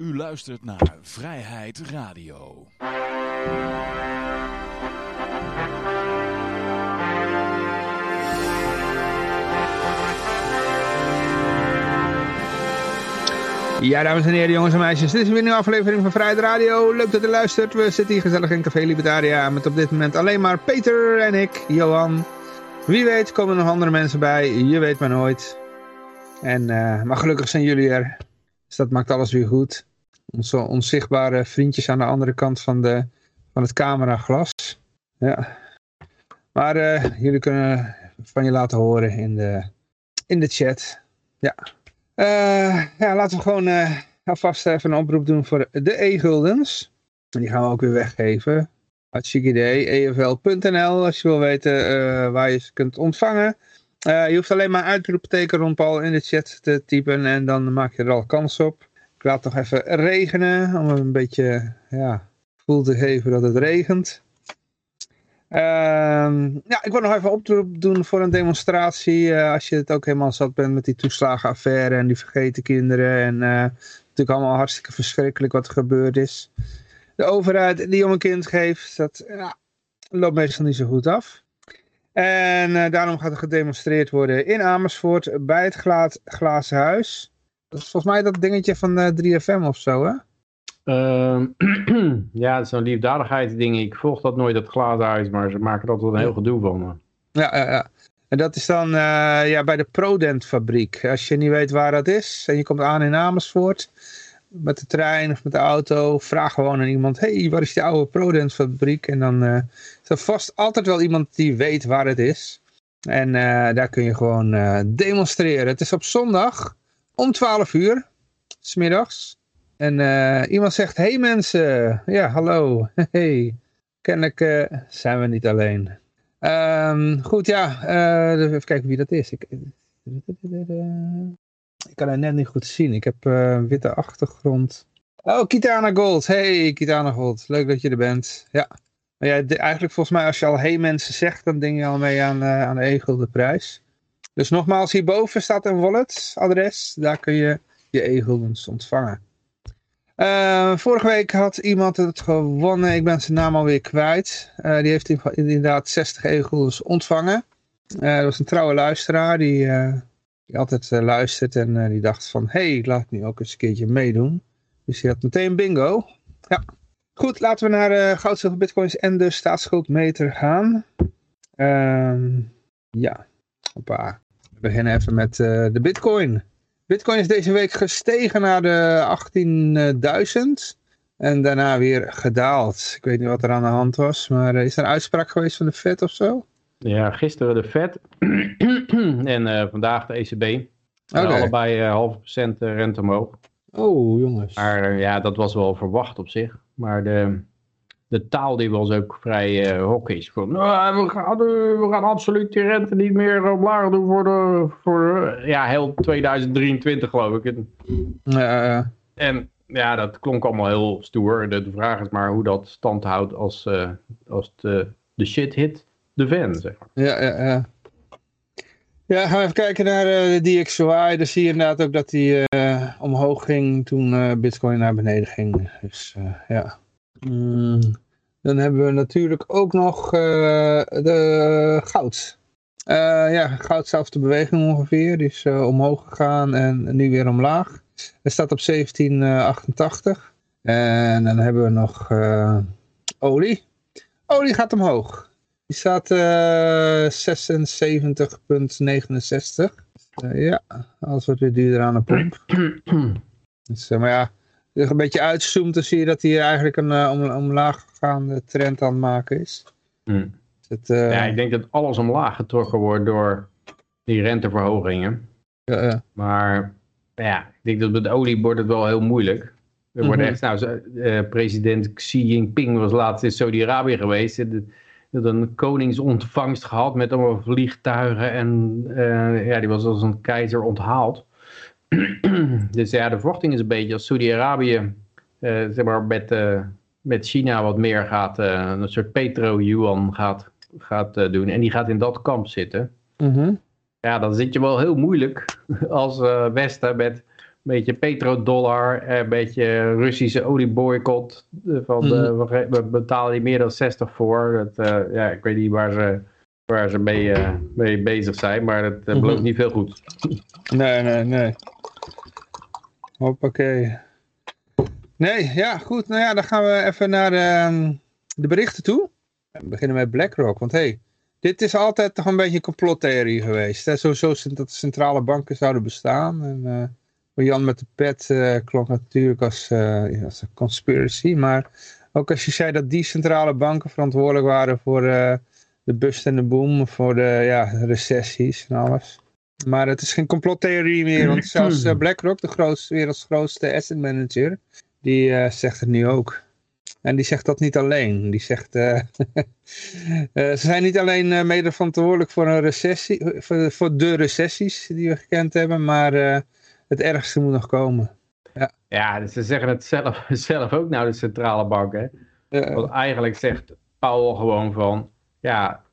U luistert naar Vrijheid Radio. Ja, dames en heren, jongens en meisjes. Dit is weer een nieuwe aflevering van Vrijheid Radio. Leuk dat u luistert. We zitten hier gezellig in Café Libertaria met op dit moment alleen maar Peter en ik, Johan. Wie weet komen er nog andere mensen bij. Je weet maar nooit. En, uh, maar gelukkig zijn jullie er. Dus dat maakt alles weer goed. Onze onzichtbare vriendjes aan de andere kant van, de, van het cameraglas. Ja. Maar uh, jullie kunnen van je laten horen in de, in de chat. Ja. Uh, ja, laten we gewoon uh, alvast even een oproep doen voor de e-guldens. Die gaan we ook weer weggeven. Hartstikke idee. efl.nl als je wil weten waar je ze kunt ontvangen. je hoeft alleen maar uitroepteken rond Paul in de chat te typen en dan maak je er al kans op. Ik laat nog even regenen om een beetje ja, gevoel te geven dat het regent. Uh, ja, ik wil nog even oproep doen voor een demonstratie. Uh, als je het ook helemaal zat bent met die toeslagenaffaire en die vergeten kinderen. En uh, natuurlijk allemaal hartstikke verschrikkelijk wat er gebeurd is. De overheid die om een kind geeft, dat ja, loopt meestal niet zo goed af. En daarom gaat er gedemonstreerd worden in Amersfoort bij het Glazen Huis. Dat is volgens mij dat dingetje van 3FM of zo, hè? Uh, ja, het is een liefdadigheidsding. Ik volg dat nooit, dat glazen huis, maar ze maken er altijd een heel gedoe van. Ja, ja, ja. En dat is dan uh, ja, bij de Prodent fabriek. Als je niet weet waar dat is en je komt aan in Amersfoort met de trein of met de auto, vraag gewoon aan iemand, hey, waar is die oude Prodent fabriek? En dan uh, is er vast altijd wel iemand die weet waar het is. En uh, daar kun je gewoon demonstreren. Het is op zondag om 12 uur, smiddags. En uh, iemand zegt, hey mensen, ja hallo, hey, kennelijk uh, zijn we niet alleen. Um, goed, ja, uh, even kijken wie dat is. Ik, kan het net niet goed zien, ik heb witte achtergrond. Oh, Kitana Gold, hey Kitana Gold, leuk dat je er bent. Ja, ja, eigenlijk volgens mij als je al hey mensen zegt, dan denk je al mee aan, aan de egel de prijs. Dus nogmaals, hierboven staat een wallet adres, daar kun je je e-guldens ontvangen. Uh, vorige week had iemand het gewonnen. Ik ben zijn naam alweer kwijt. Uh, die heeft inderdaad 60 egels ontvangen. Dat was een trouwe luisteraar die, die altijd luistert. En die dacht van, hé, hey, laat nu ook eens een keertje meedoen. Dus die had meteen bingo. Ja. Goed, laten we naar goud, bitcoins en de staatsschuldmeter gaan. Ehm, ja, hoppa. We beginnen even met de bitcoin. Bitcoin is deze week gestegen naar de 18.000 en daarna weer gedaald. Ik weet niet wat er aan de hand was, maar is er een uitspraak geweest van de Fed of zo? Ja, gisteren de Fed en uh, vandaag de ECB. Okay. allebei uh, half procent rente omhoog. Oh, jongens. Maar ja, dat was wel verwacht op zich. Maar de, de taal die was ook vrij uh, hokkisch. Van, nou, we, gaan, we gaan absoluut die rente niet meer omlaag doen voor, de, voor ja, heel 2023 geloof ik. Uh, en ja, dat klonk allemaal heel stoer. De, de vraag is maar hoe dat stand houdt als, uh, als de, de shit hit de fan, zeg maar. Ja, ja, ja. Ja, gaan we even kijken naar de DXY. Daar zie je inderdaad ook dat die omhoog ging toen Bitcoin naar beneden ging. Dus ja. Mm, dan hebben we natuurlijk ook nog uh, de goud. Uh, ja, goud zelfde beweging ongeveer. Die is uh, omhoog gegaan en nu weer omlaag. Het staat op 1788. En dan hebben we nog olie. Olie gaat omhoog. Die staat 76,69. ja, alles wordt weer duurder aan de pomp. dus, maar ja, een beetje uitzoomt, dan zie je dat hij eigenlijk een uh, om, omlaaggaande trend aan het maken is. Hmm. Het, uh... Ja, ik denk dat alles omlaag getrokken wordt door die renteverhogingen. Ja, ja. Maar ja, ik denk dat met olie wordt het wel heel moeilijk. Er wordt mm -hmm. echt, nou, uh, president Xi Jinping was laatst in Saudi-Arabië geweest. Hij had een koningsontvangst gehad met allemaal vliegtuigen. En ja, die was als een keizer onthaald. dus ja, de verwachting is een beetje als Saudi-Arabië uh, zeg maar met, uh, met China wat meer gaat, uh, een soort petro-yuan gaat, gaat doen. En die gaat in dat kamp zitten. Mm -hmm. Ja, dan zit je wel heel moeilijk als Westen met beetje petrodollar, een beetje Russische olieboycott. Van de, we, we betalen die meer dan 60 voor. Dat, ja, ik weet niet waar ze, waar ze mee, mee bezig zijn, maar dat belooft Mhm. niet veel goed. Nee, nee, nee. Hoppakee. Nee, ja, goed. Nou ja, dan gaan we even naar de, de berichten toe. We beginnen met BlackRock, want hey, dit is altijd toch een beetje een complottheorie geweest. Hè? Sowieso dat centrale banken zouden bestaan. En voor Jan met de pet eh, klonk natuurlijk als, eh, als een conspiracy. Maar ook als je zei dat die centrale banken verantwoordelijk waren voor de bust en de boom, voor de ja, recessies en alles. Maar het is geen complottheorie meer, want zelfs eh, BlackRock, de grootste, werelds grootste asset manager, die eh, zegt het nu ook. En die zegt dat niet alleen. Die zegt, eh, ze zijn niet alleen mede verantwoordelijk voor, een recessie, voor, voor de recessies die we gekend hebben, maar het ergste moet nog komen. Ja, dus ze zeggen het zelf, zelf ook nou, de centrale bank. Hè? Want eigenlijk zegt Powell gewoon van, ja,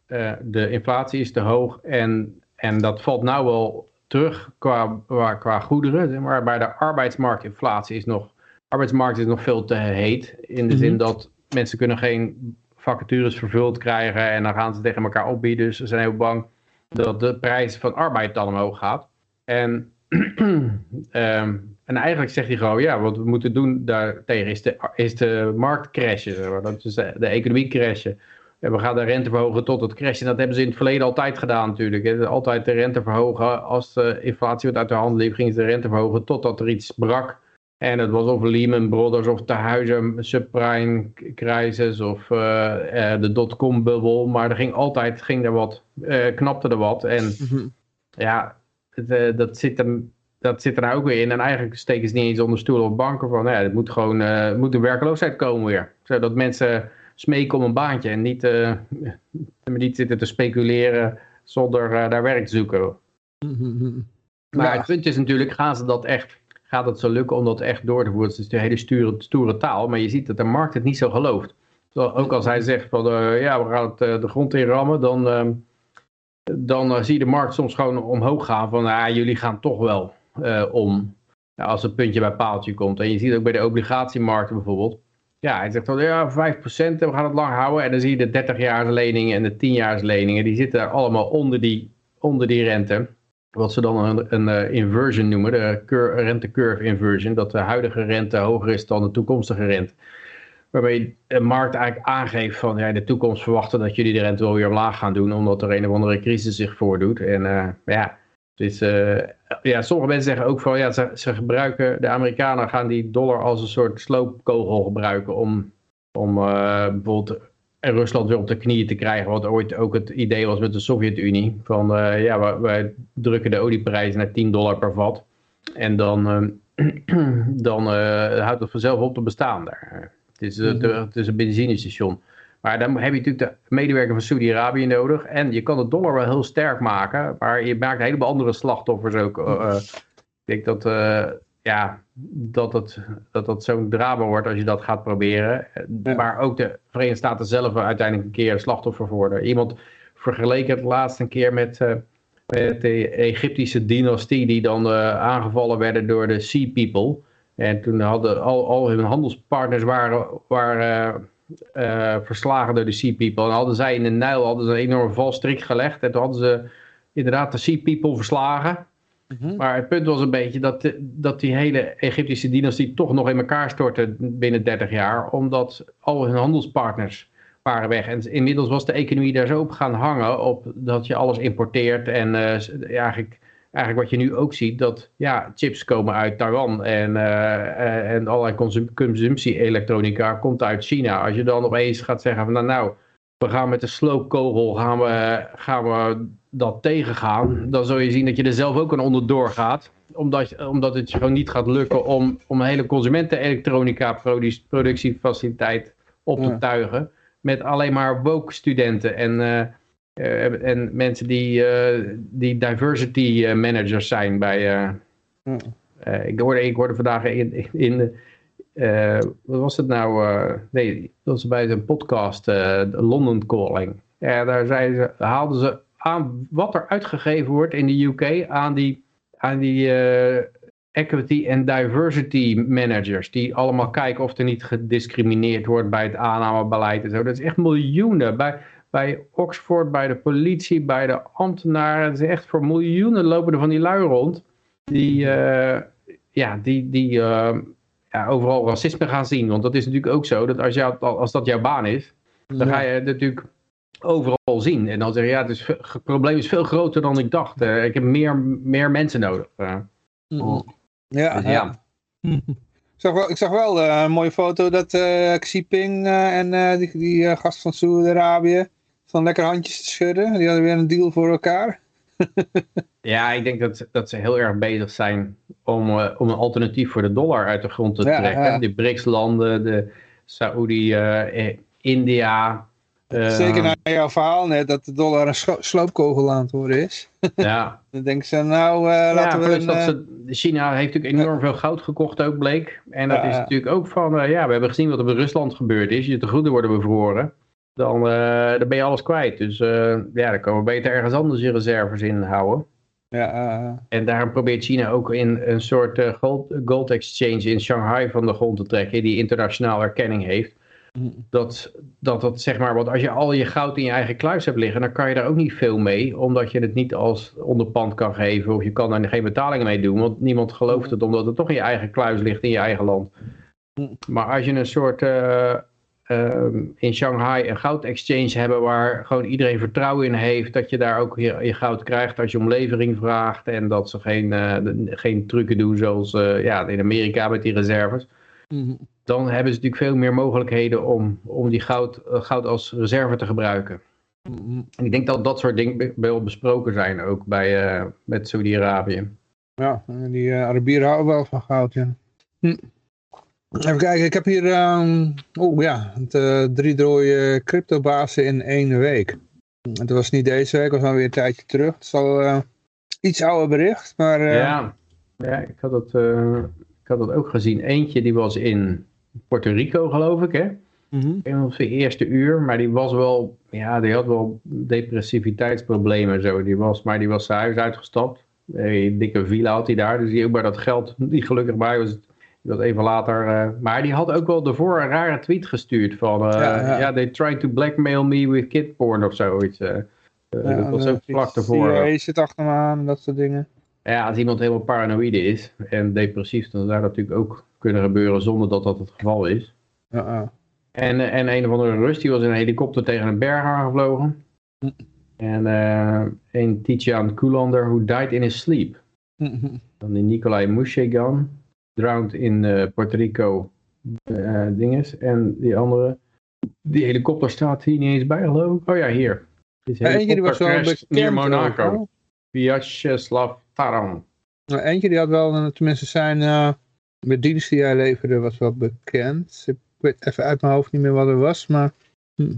de inflatie is te hoog en, en dat valt nou wel terug qua, qua, qua goederen. Maar bij de arbeidsmarktinflatie is nog, arbeidsmarkt is nog veel te heet. In de Mhm. zin dat mensen kunnen geen vacatures vervuld krijgen en dan gaan ze tegen elkaar opbieden. Dus ze zijn heel bang dat de prijs van arbeid dan omhoog gaat. En, ehm, en eigenlijk zegt hij gewoon, ja, wat we moeten doen daartegen is de, is de markt crashen. Dat is de, de economie crashen. En we gaan de rente verhogen tot het crashen. En dat hebben ze in het verleden altijd gedaan natuurlijk. Altijd de rente verhogen. Als de inflatie wat uit de hand liep, gingen ze de rente verhogen totdat er iets brak. En het was of Lehman Brothers of de huizen subprime crisis of eh, eh, de dotcom bubbel. Maar er ging altijd, ging er wat, eh, knapte er wat. En mhm. ja, het, dat, zit hem, dat zit er nou ook weer in. En eigenlijk steken ze niet eens onder stoelen of banken van, ja, het moet gewoon, het moet de werkloosheid komen weer. Zodat mensen smeken om een baantje en niet, eh, niet zitten te speculeren zonder eh, daar werk te zoeken. Maar Ja. het punt is natuurlijk, gaan ze dat echt, gaat het zo lukken om dat echt door te voeren? Het is een hele stoere, stoere taal, maar je ziet dat de markt het niet zo gelooft. Ook als hij zegt van, eh, ja, we gaan het de grond in rammen, dan, ehm, dan zie je de markt soms gewoon omhoog gaan van, ah, jullie gaan toch wel om. Ja, als het puntje bij paaltje komt. En je ziet ook bij de obligatiemarkten bijvoorbeeld. Ja, hij zegt dan, ja, 5% en we gaan het lang houden. En dan zie je de 30-jaars leningen en de 10-jaars leningen, die zitten allemaal onder die, onder die rente wat ze dan een, een eh, inversion noemen, de cur- rentecurve inversion, dat de huidige rente hoger is dan de toekomstige rente. Waarbij de markt eigenlijk aangeeft van ja, in de toekomst verwachten dat jullie de rente wel weer omlaag gaan doen, omdat er een of andere crisis zich voordoet. En eh, ja, dus, ja, sommige mensen zeggen ook van ja, ze, ze gebruiken, de Amerikanen gaan die dollar als een soort sloopkogel gebruiken om, om eh, bijvoorbeeld Rusland weer op de knieën te krijgen, wat ooit ook het idee was met de Sovjet-Unie. Van eh, ja, wij, wij drukken de olieprijzen naar 10 dollar per vat. En dan, dan houdt het vanzelf op te bestaan daar. Het is, de- het is een benzinestation. Maar dan heb je natuurlijk de medewerker van Saudi-Arabië nodig. En je kan de dollar wel heel sterk maken. Maar je maakt een heleboel andere slachtoffers ook. eh, eh. ik denk dat, eh, ja, dat, het, dat dat zo'n drama wordt als je dat gaat proberen. Ja. Maar ook de Verenigde Staten zelf uiteindelijk een keer slachtoffer worden. Iemand vergeleken het laatst een keer met, met de Egyptische dynastie die dan aangevallen werden door de Sea People. En toen hadden al, al hun handelspartners waren, waren eh, verslagen door de Sea People. En hadden zij in de Nijl hadden ze een enorme valstrik gelegd. En toen hadden ze inderdaad de Sea People verslagen. Mhm. Maar het punt was een beetje dat, dat die hele Egyptische dynastie toch nog in elkaar stortte binnen 30 jaar. Omdat al hun handelspartners waren weg. En inmiddels was de economie daar zo op gaan hangen op dat je alles importeert. En eh, eigenlijk, eigenlijk wat je nu ook ziet, dat ja, chips komen uit Taiwan. En, eh, eh, en allerlei consum- consumptie-elektronica komt uit China. Als je dan opeens gaat zeggen van nou, nou we gaan met de sloopkogel gaan we, gaan we dat tegengaan. Dan zul je zien dat je er zelf ook aan onderdoor gaat. Omdat, omdat het je gewoon niet gaat lukken om, om een hele consumenten-elektronica produ- productiefaciliteit op te Ja. tuigen. Met alleen maar woke studenten en, eh, en mensen die, eh, die diversity eh, managers zijn bij... eh, eh, ik, hoorde, ik hoorde vandaag in, in, eh, wat was het nou? eh, nee, dat was bij zijn podcast, eh, London Calling. Ja, daar zeiden ze, haalden ze aan wat er uitgegeven wordt in de UK aan die, aan die eh, equity en diversity managers. Die allemaal kijken of er niet gediscrimineerd wordt bij het aannamebeleid en zo. Dat is echt miljoenen. Bij, bij Oxford, bij de politie, bij de ambtenaren. Het is echt voor miljoenen lopen er van die lui rond. Die, eh, ja, die, die eh, ja, overal racisme gaan zien. Want dat is natuurlijk ook zo. Dat als, jou, als dat jouw baan is, dan ga je natuurlijk overal zien. En dan zeg je, ja, het, is, het probleem is veel groter dan ik dacht. Uh, ik heb meer, meer mensen nodig. Ja, dus ja. Ik zag wel, ik zag wel uh, een mooie foto dat uh, Xi Jinping en die, die gast van Saoedi-Arabië van lekker handjes te schudden. Die hadden weer een deal voor elkaar. ja, ik denk dat, dat ze heel erg bezig zijn om, om een alternatief voor de dollar uit de grond te trekken. Ja. De BRICS-landen, de Saoedi, India, Zeker na jouw verhaal net, dat de dollar een sloopkogel aan het worden is. Ja. Dan denken ze, nou uh, laten ja, we... Een, dat ze, China heeft natuurlijk enorm veel goud gekocht ook, bleek. En dat is natuurlijk ook van, uh, ja, we hebben gezien wat er in Rusland gebeurd is. Je tegoeden worden bevroren. Dan, uh, dan ben je alles kwijt. Dus ja, dan komen we beter ergens anders je reserves in houden. Ja, En daarom probeert China ook in een soort gold, gold exchange in Shanghai van de grond te trekken. Die internationaal erkenning heeft dat, dat dat zeg maar, want als je al je goud in je eigen kluis hebt liggen, dan kan je daar ook niet veel mee, omdat je het niet als onderpand kan geven of je kan daar geen betalingen mee doen, want niemand gelooft het, omdat het toch in je eigen kluis ligt in je eigen land. Maar als je een soort uh, uh, in Shanghai een goud exchange hebben waar gewoon iedereen vertrouwen in heeft dat je daar ook je, je goud krijgt als je om levering vraagt en dat ze geen, uh, geen trucken doen zoals ja, in Amerika met die reserves. Mm dan hebben ze natuurlijk veel meer mogelijkheden om, om die goud, goud als reserve te gebruiken. En ik denk dat dat soort dingen wel besproken zijn ook bij, uh, met Saudi-Arabië. Ja, die uh, Arabieren houden wel van goud, ja. Hm. Even kijken, ik heb hier um, oh, ja, het, uh, drie dode cryptobazen in één week. Het was niet deze week, het was alweer een tijdje terug. Het is al iets ouder bericht, maar... ja. ja, ik had, dat, ik had dat ook gezien. Eentje die was in Puerto Rico geloof ik, hè? Mm -hmm. zijn eerste uur, maar die was wel, ja, die had wel depressiviteitsproblemen zo. Die was, maar die was zijn huis uitgestapt. Een dikke villa had hij daar, dus die ook bij dat geld die gelukkig bij was. Dat even later, uh, maar die had ook wel daarvoor een rare tweet gestuurd van, uh, ja, they tried to blackmail me with kid porn of zoiets. Uh, ja, dat was ook vlak daarvoor. CIA zit achter me aan, dat soort dingen. Ja, als iemand helemaal paranoïde is en depressief, dan zou dat natuurlijk ook kunnen gebeuren zonder dat dat het geval is. En, en een of andere Rus, die was in een helikopter tegen een berg aangevlogen. En uh, een Tijan Kulander, who died in his sleep. Dan die Nikolai Mushegan, drowned in uh, Puerto Rico uh, dinges. En die andere, die helikopter staat hier niet eens bij geloof ik. Oh ja, hier. Ja, eentje die was wel bekend. Near Monaco. Vyacheslav Taran. Nou, eentje die had wel, tenminste zijn de dienst die hij leverde was wel bekend. Ik weet even uit mijn hoofd niet meer wat er was, maar hm.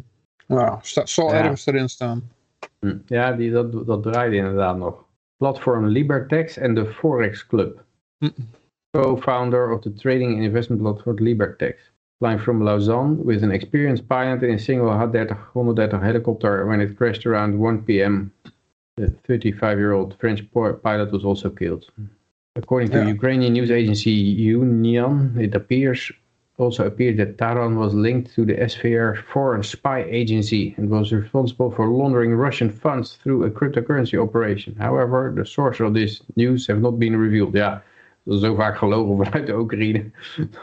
nou, zal ja. ergens erin staan. Hm. Ja, die, dat, dat draaide inderdaad nog. Platform Libertex en de Forex Club. Hm. Co-founder of the trading and investment platform Libertex. Flying from Lausanne with an experienced pilot in a single H-130 helicopter when it crashed around 1 p.m. The 35-year-old French pilot was also killed. According to yeah. Ukrainian news agency Union, it appears also appeared that Taran was linked to the SVR foreign spy agency and was responsible for laundering Russian funds through a cryptocurrency operation. However, the source of this news have not been revealed. Ja, dat is zo vaak gelogen vanuit de Oekraïne.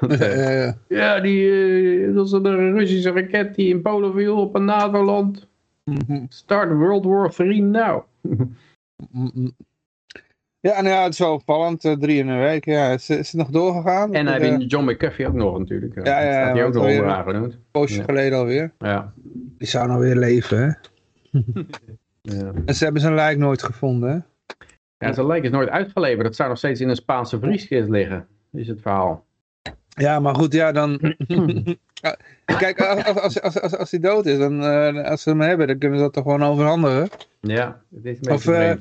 dat, uh, ja, die, uh, dat is een Russische raket die in Polen viel op een NATO-land. Start World War 3 now. Ja, nou ja, het is wel opvallend. Uh, drie in een week. Ja. Is, is het nog doorgegaan? En hij uh, John McAfee ook nog natuurlijk. Ja, ja, ja. Die ook nog onderaan genoemd. Een poosje ja. geleden alweer. Ja. Die zou nou weer leven, hè? ja. En ze hebben zijn lijk nooit gevonden, hè? Ja, zijn lijk is nooit uitgeleverd. Dat zou nog steeds in een Spaanse vrieskist liggen, is het verhaal. Ja, maar goed, ja, dan... Kijk, als, als, als, als, als hij dood is, dan, uh, als ze hem hebben, dan kunnen ze dat toch gewoon overhandigen? Ja, het is een of, uh,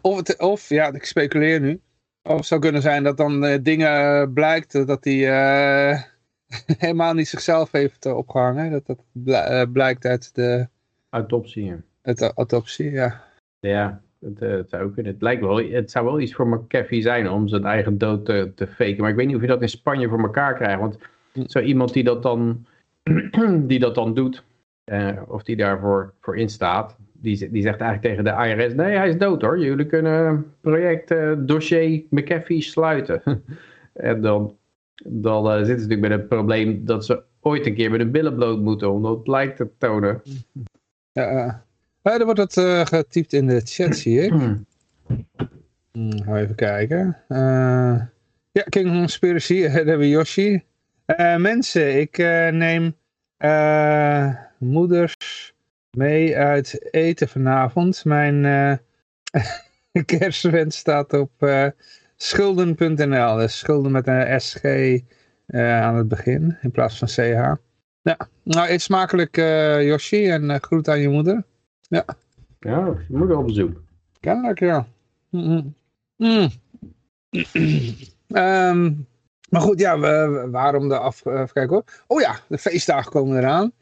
of, het, of, ja, ik speculeer nu. Of het zou kunnen zijn dat dan uh, dingen blijkt dat hij helemaal niet zichzelf heeft opgehangen. Dat dat blijkt uit de... Autopsie. Uit de autopsie, ja. Ja, Het, eh, het zou kunnen. Het, lijkt wel, het zou wel iets voor McAfee zijn om zijn eigen dood te, te faken. Maar ik weet niet of je dat in Spanje voor elkaar krijgt. Want zo iemand die dat dan, die dat dan doet, eh, of die daarvoor voor instaat, die, die zegt eigenlijk tegen de IRS, nee hij is dood hoor. Jullie kunnen project eh, dossier McAfee sluiten. en dan, dan eh, zitten ze natuurlijk met het probleem dat ze ooit een keer met een billen bloot moeten om dat lijkt te tonen. Ja, uh, er wordt het uh, getypt in de chat, zie ik. Hmm, gaan we even kijken. Uh, ja, King Conspiracy, daar hebben we Yoshi. mensen, ik neem moeders mee uit eten vanavond. Mijn kerstwens staat op schulden.nl. Dus schulden met een SG aan het begin in plaats van CH. Ja, nou eet smakelijk uh, Yoshi en uh, groet aan je moeder. Ja. Ja, je moeder op bezoek. Kennelijk, ja. Mm -hmm. um, maar goed, ja, we, waarom de af... Even kijken hoor. Oh ja, de feestdagen komen eraan.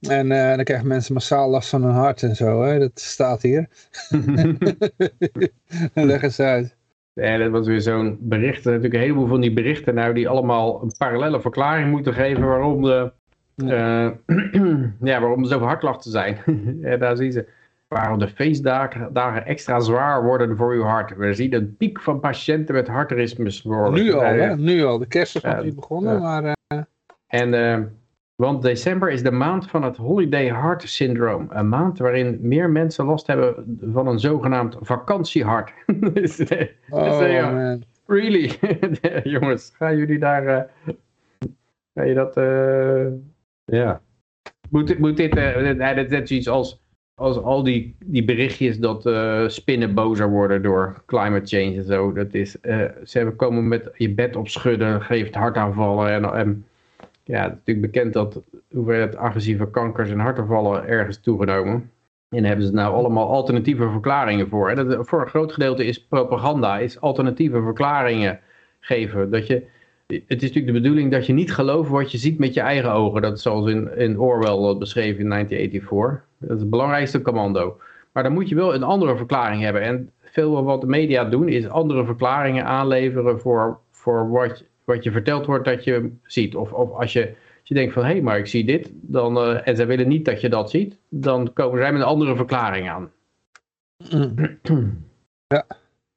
En uh, dan krijgen mensen massaal last van hun hart en zo. Hè? Dat staat hier. Leg eens uit. Ja, dat was weer zo'n bericht. Er natuurlijk een heleboel van die berichten nou die allemaal een parallele verklaring moeten geven waarom de uh, ja, waarom er zoveel hartklachten zijn. ja, daar zien ze. Waarom de feestdagen dagen extra zwaar worden voor uw hart. We zien een piek van patiënten met hartritmes worden. Nu al, hè? Nu al. De kerst is nog niet begonnen, maar... Uh... En, uh, want december is de maand van het Holiday Heart Syndrome. Een maand waarin meer mensen last hebben van een zogenaamd vakantiehart. oh, ja, man. Really? Jongens, gaan jullie daar... Ga je dat... Ja. Moet, moet dit, dat is net zoiets als, als al die, die berichtjes dat uh, spinnen bozer worden door climate change en zo. Dat is, uh, ze hebben komen met je bed opschudden, geeft hartaanvallen. En, en ja, het is natuurlijk bekend dat hoeveelheid agressieve kankers en hartaanvallen ergens toegenomen. En hebben ze nou allemaal alternatieve verklaringen voor. En dat, voor een groot gedeelte is propaganda, is alternatieve verklaringen geven. Dat je het is natuurlijk de bedoeling dat je niet gelooft wat je ziet met je eigen ogen. Dat is zoals in, in Orwell beschreven in 1984. Dat is het belangrijkste commando. Maar dan moet je wel een andere verklaring hebben. En veel wat de media doen is andere verklaringen aanleveren voor, voor wat, wat je verteld wordt dat je ziet. Of, of als, je, als je denkt van hé, hey, maar ik zie dit. Dan, uh, en zij willen niet dat je dat ziet. Dan komen zij met een andere verklaring aan. Ja.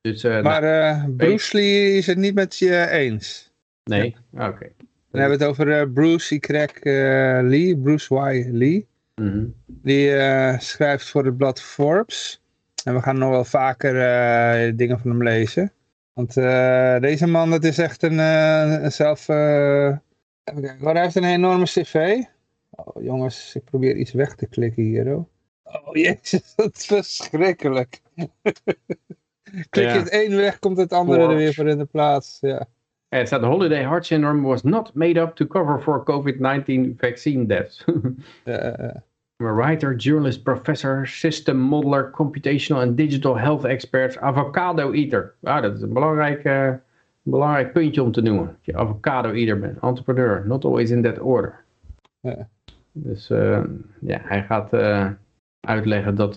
Dus, uh, maar uh, Bruce Lee is het niet met je eens. Nee? Ah, oké. Dan hebben we het over uh, Bruce Y. Uh, Lee, Bruce Y. Lee. Mm -hmm. Die uh, schrijft voor het blad Forbes. En we gaan nog wel vaker dingen van hem lezen. Want deze man, dat is echt een, een zelf... even kijken, hij heeft een enorme cv. Oh, jongens, ik probeer iets weg te klikken hier. Oh, oh jezus, dat is verschrikkelijk. Klik je het één weg, komt het andere Forbes. er weer voor in de plaats. Ja. Het staat holiday heart syndrome was not made up to cover for COVID-19 vaccine deaths. uh, a writer, journalist, professor, system modeler, computational and digital health experts, avocado eater. Ah, dat is een belangrijk, uh, belangrijk puntje om te noemen. Dat je avocado eater bent, entrepreneur, not always in that order. Uh. Dus uh, ja, hij gaat uitleggen dat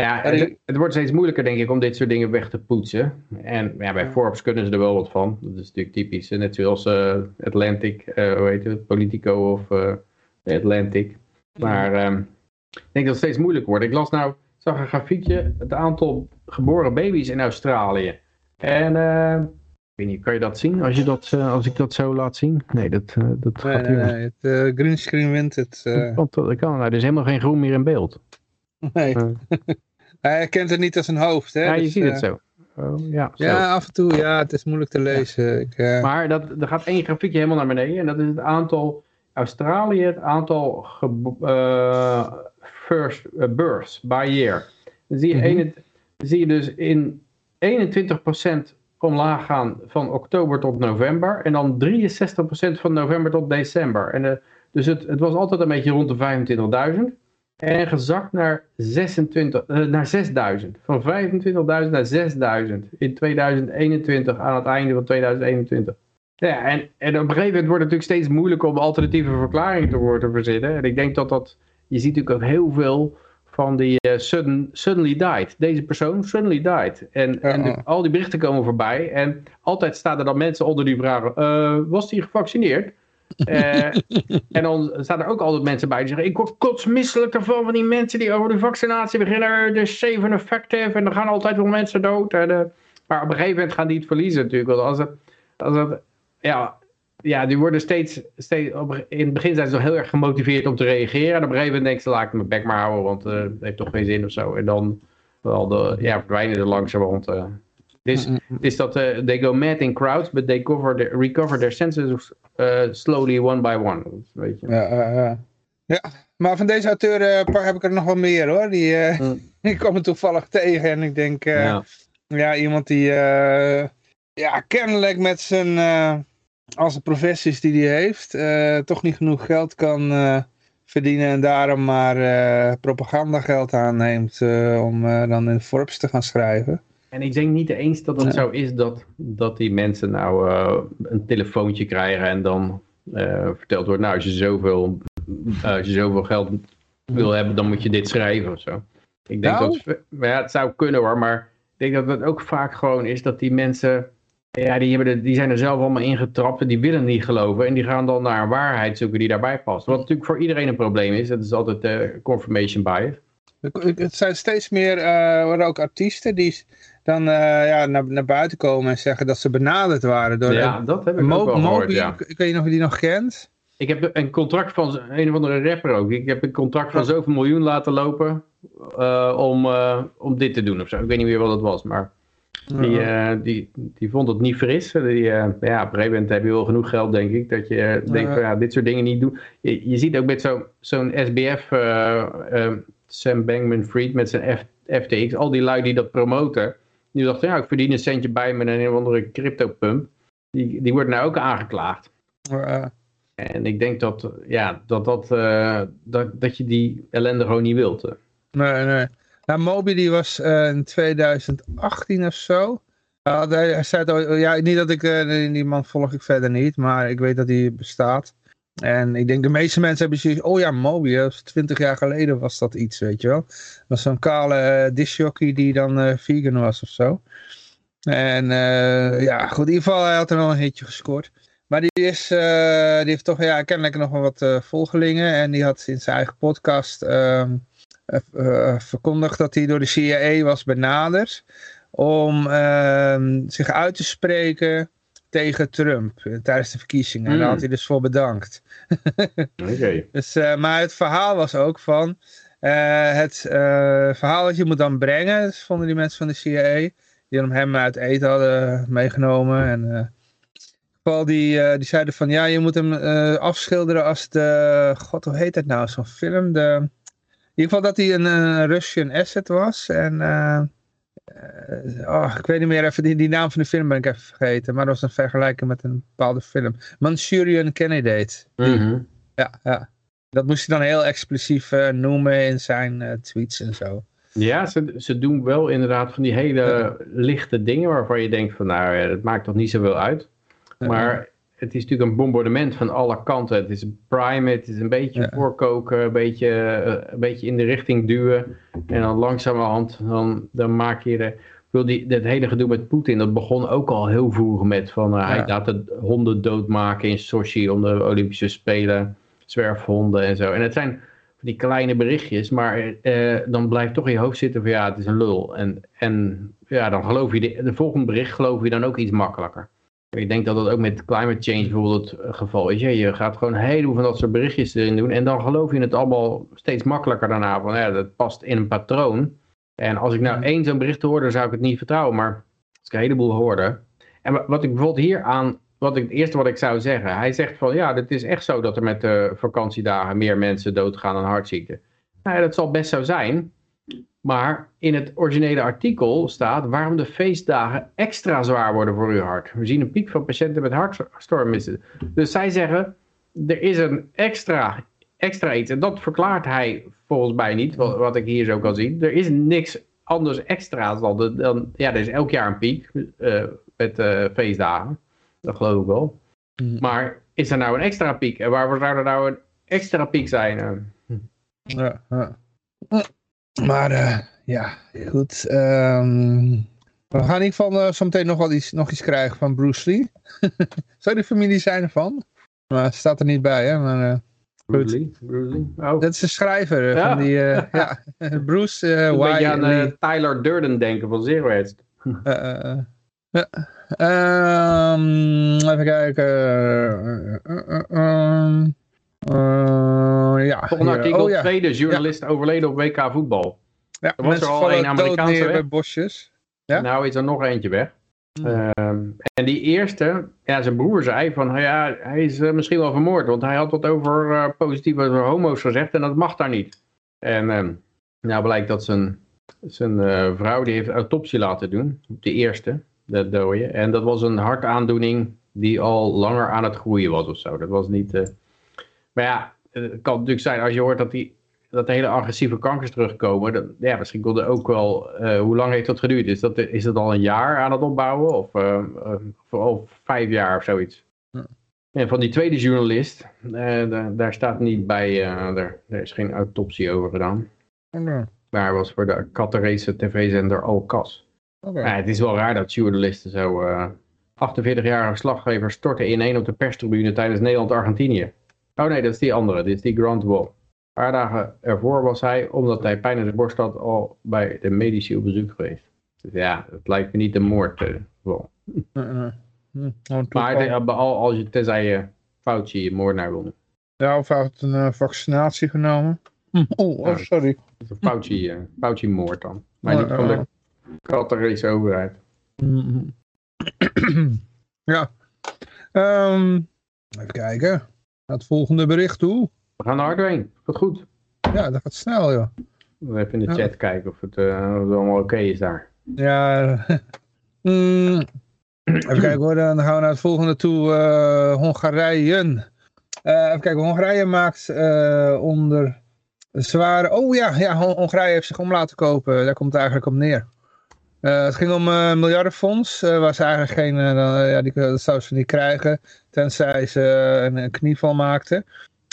ja, het, het, wordt steeds moeilijker denk ik om dit soort dingen weg te poetsen. En ja, bij Forbes kunnen ze er wel wat van. Dat is natuurlijk typisch. Net zoals uh, Atlantic, uh, hoe heet het, Politico of uh, Atlantic. Maar ehm, ik denk dat het steeds moeilijker wordt. Ik las nou, zag een grafiekje, het aantal geboren baby's in Australië. En ik weet niet, kan je dat zien als, je dat, als ik dat zo laat zien? Nee, dat, dat nee, gaat nee, nee, het greenscreen wint het. Dat kan, nou, er is helemaal geen groen meer in beeld. Nee. Hij herkent het niet als een hoofd. Hè? Ja, je dus, ziet het zo. Oh, ja, zo. ja, af en toe. Ja, het is moeilijk te lezen. Ik, uh... Maar dat, er gaat één grafiekje helemaal naar beneden. En dat is het aantal Australië, het aantal uh, first births by year. Dan zie je, mm -hmm. dan zie je dus in 21% omlaag gaan van oktober tot november. En dan 63% van november tot december. En, uh, dus het, het was altijd een beetje rond de 25.000. En gezakt naar, 26, uh, naar 6000. Van 25.000 naar 6000 in 2021, aan het einde van 2021. Ja, en, en op een gegeven moment wordt het natuurlijk steeds moeilijker om alternatieve verklaringen te worden verzinnen. En ik denk dat dat, je ziet natuurlijk ook heel veel van die eh, sudden, suddenly died. Deze persoon suddenly died. En, en de- al die berichten komen voorbij. En altijd staan er dan mensen onder die vragen, eh, was die gevaccineerd? Eh, en dan staan er ook altijd mensen bij die zeggen, ik word kotsmisselijk ervan van die mensen die over de vaccinatie beginnen. De safe effective en er gaan altijd wel mensen dood. En, eh, maar op een gegeven moment gaan die het verliezen natuurlijk. Want als het, als het ja, ja, die worden steeds, steeds op, in het begin zijn ze heel erg gemotiveerd om te reageren. En op een gegeven moment denken ze, laat ik mijn bek maar houden, want eh, het heeft toch geen zin of zo. En dan wel de, ja, verdwijnen ze langzamerhand. Eh. Het is, het is dat eh, they go mad in crowds, but they cover the, recover their senses eh, slowly one by one. Weet je. Ja, ja, maar van deze auteur eh, heb ik er nog wel meer hoor. Die, Mm. ik kwam toevallig tegen en ik denk, ja. Ja. iemand die ja, kennelijk met zijn, als de professies die hij heeft, toch niet genoeg geld kan verdienen en daarom maar eh propagandageld aanneemt om dan in Forbes te gaan schrijven. En ik denk niet eens dat het zo is dat, dat die mensen nou eh, een telefoontje krijgen en dan eh, verteld wordt, nou als je zoveel, eh, als je zoveel geld wil hebben, dan moet je dit schrijven of zo. Ik denk Nou? dat, maar ja, het zou kunnen hoor, maar ik denk dat het ook vaak gewoon is dat die mensen, ja, die, hebben de, die zijn er zelf allemaal ingetrapt en die willen niet geloven en die gaan dan naar een waarheid zoeken die daarbij past. Wat natuurlijk voor iedereen een probleem is, dat is altijd de confirmation bias. Het zijn steeds meer worden ook artiesten die dan eh, ja, naar, naar buiten komen en zeggen dat ze benaderd waren door Ja, dat heb ik Mo- ook wel gehoord, Moby. ja. Ik weet niet of je die nog kent. Ik heb een contract van een of andere rapper ook. Ik heb een contract van zoveel miljoen laten lopen eh, om, eh, om dit te doen of zo. Ik weet niet meer wat het was, maar die, die, die vond het niet fris. Die, ja, op een gegeven moment heb je wel genoeg geld, denk ik, dat je denkt van ja, dit soort dingen niet doen. Je, je ziet ook met zo- zo'n SBF, Sam Bankman-Fried met zijn F, FTX, al die lui die dat promoten, die dachten ja, ik verdien een centje bij met een of andere crypto pump. Die, die worden nou ook aangeklaagd. Eh, En ik denk dat, ja, dat, dat, eh, dat, dat je die ellende gewoon niet wilt. eh. nee, nee. Nou, Moby die was eh, in 2018 of zo. Hij zei het al- ja, niet dat ik, eh, die man volg ik verder niet, maar ik weet dat hij bestaat. En ik denk de meeste mensen hebben zoiets, oh ja, was 20 jaar geleden was dat iets, weet je wel. Dat was zo'n kale uh, die dan eh, vegan was of zo. En eh, ja, goed, in ieder geval, hij had er wel een hitje gescoord. Maar die, is, die heeft toch ja, kennelijk nog wel wat volgelingen. En die had in zijn eigen podcast ehm, eh, eh, verkondigd dat hij door de CIA was benaderd. Om ehm, zich uit te spreken tegen Trump eh, tijdens de verkiezingen. En daar Hmm. had hij dus voor bedankt. Oké. Dus, eh, maar het verhaal was ook van... eh, het verhaal dat je moet dan brengen, dat vonden die mensen van de CIA... die hem uit eten hadden meegenomen. En, geval die, die zeiden van... ja, je moet hem afschilderen als de... god, hoe heet het nou? Zo'n film, de... In ieder geval dat hij een, een Russian asset was. En... eh, oh, ik weet niet meer even, die, die naam van de film ben ik even vergeten. Maar dat was een vergelijking met een bepaalde film. Manchurian Candidate. Mhm. Ja, ja. Dat moest hij dan heel explicief eh, noemen in zijn eh, tweets en zo. Ja, ze, ze doen wel inderdaad van die hele lichte dingen waarvan je denkt van nou, dat maakt toch niet zoveel uit. Maar het is natuurlijk een bombardement van alle kanten. Het is prime, het is een beetje Ja. voorkoken, een beetje, eh, een beetje in de richting duwen. En dan langzamerhand, dan, dan maak je de... Bedoel, die, dat hele gedoe met Poetin, dat begon ook al heel vroeg met van hij Ja. laat de honden doodmaken in Sochi om de Olympische Spelen, zwerfhonden en zo. En het zijn van die kleine berichtjes, maar eh, dan blijft toch in je hoofd zitten van ja, het is een lul. En, en ja, dan geloof je, de, de volgende bericht geloof je dan ook iets makkelijker. Ik denk dat dat ook met climate change bijvoorbeeld het geval is. Ja, je gaat gewoon een heleboel van dat soort berichtjes erin doen. En dan geloof je het allemaal steeds makkelijker daarna. Van ja, dat past in een patroon. En als ik nou één zo'n bericht hoorde, dan zou ik het niet vertrouwen. Maar als ik een heleboel hoorde. En wa- wat ik bijvoorbeeld hier aan. Wat ik, het eerste wat ik zou zeggen. Hij zegt van ja, het is echt zo dat er met de vakantiedagen meer mensen doodgaan aan hartziekten. Nou ja, dat zal best zo zijn. Maar in het originele artikel staat waarom de feestdagen extra zwaar worden voor uw hart. We zien een piek van patiënten met hartstormissen. Dus zij zeggen, er is een extra, extra iets. En dat verklaart hij volgens mij niet, wat, wat ik hier zo kan zien. Er is niks anders extra's dan, de- dan ja, er is elk jaar een piek eh, met eh, feestdagen. Dat geloof ik wel. Mhm. Maar is er nou een extra piek? En waarvoor zou er nou een extra piek zijn? Ja, ja. Maar uh, ja, goed. Um, we gaan in ieder geval uh, zo meteen nog, wel iets, nog iets krijgen van Bruce Lee. Zou die familie zijn ervan? Maar staat er niet bij, hè? Maar, uh, Bruce Lee? Bruce Lee? Oh. Dat is de schrijver ja. van die... ja, Bruce uh, Een beetje aan Tyler Durden denken van Zero. Ja. Um, even kijken. Um, ja, Volgende artikel, oh, ja. tweede journalist ja. overleden op WK voetbal. Ja, er was er al een Amerikaanse weg. bij bosjes. Ja? Nou is er nog eentje weg. Mm. Um, en die eerste, ja, zijn broer zei van, ja, hij is uh, misschien wel vermoord, want hij had wat over uh, positief over homo's gezegd en dat mag daar niet. En um, nou blijkt dat zijn, zijn uh, vrouw, die heeft autopsie laten doen, op de eerste, de dode. En dat was een hartaandoening die al langer aan het groeien was of zo. Dat was niet... maar ja, het kan natuurlijk zijn als je hoort dat die dat hele agressieve kankers terugkomen. Dan, ja, misschien kon er ook wel, uh, hoe lang heeft dat geduurd? Is dat, is dat al een jaar aan het opbouwen? Of, uh, of, of vijf jaar of zoiets? Ja. En van die tweede journalist, uh, daar, staat niet bij, daar, daar, is geen autopsie over gedaan. Okay. Maar hij was voor de Qatarese tv-zender Al-Kas. Okay. Ja, het is wel raar dat journalisten zo... 48-jarige slaggever storten ineen op de perstribune tijdens Nederland-Argentinië. Oh nee, dat is die andere. Dit is die Grand Wall. Een paar dagen ervoor was hij, omdat hij pijn in de borst had, al bij de medici op bezoek geweest. Dus ja, het lijkt me niet een moord. Uh, wel. Uh, uh, maar de, al, als je, tenzij je Fauci je moordenaar wil noemen. Ja, of hij had een vaccinatie genomen. Oh, oh sorry. Een Fauci, Fauci moord dan. Maar niet van de Qatarese overheid. ja. Um, even kijken. Naar het volgende bericht toe. We gaan er hard doorheen. Gaat goed. Ja, dat gaat snel, joh. Even in de chat kijken of het, uh, of het allemaal oké is daar. Ja. mm. Even kijken hoor, dan gaan we naar het volgende toe. Uh, Hongarije. Uh, even kijken, Hongarije maakt onder zware... Oh ja, ja, Hongarije heeft zich om laten kopen. Daar komt het eigenlijk op neer. Het ging om een miljardenfonds, waar ze eigenlijk geen, ja, die, dat zouden ze niet krijgen, tenzij ze een, een knieval maakten.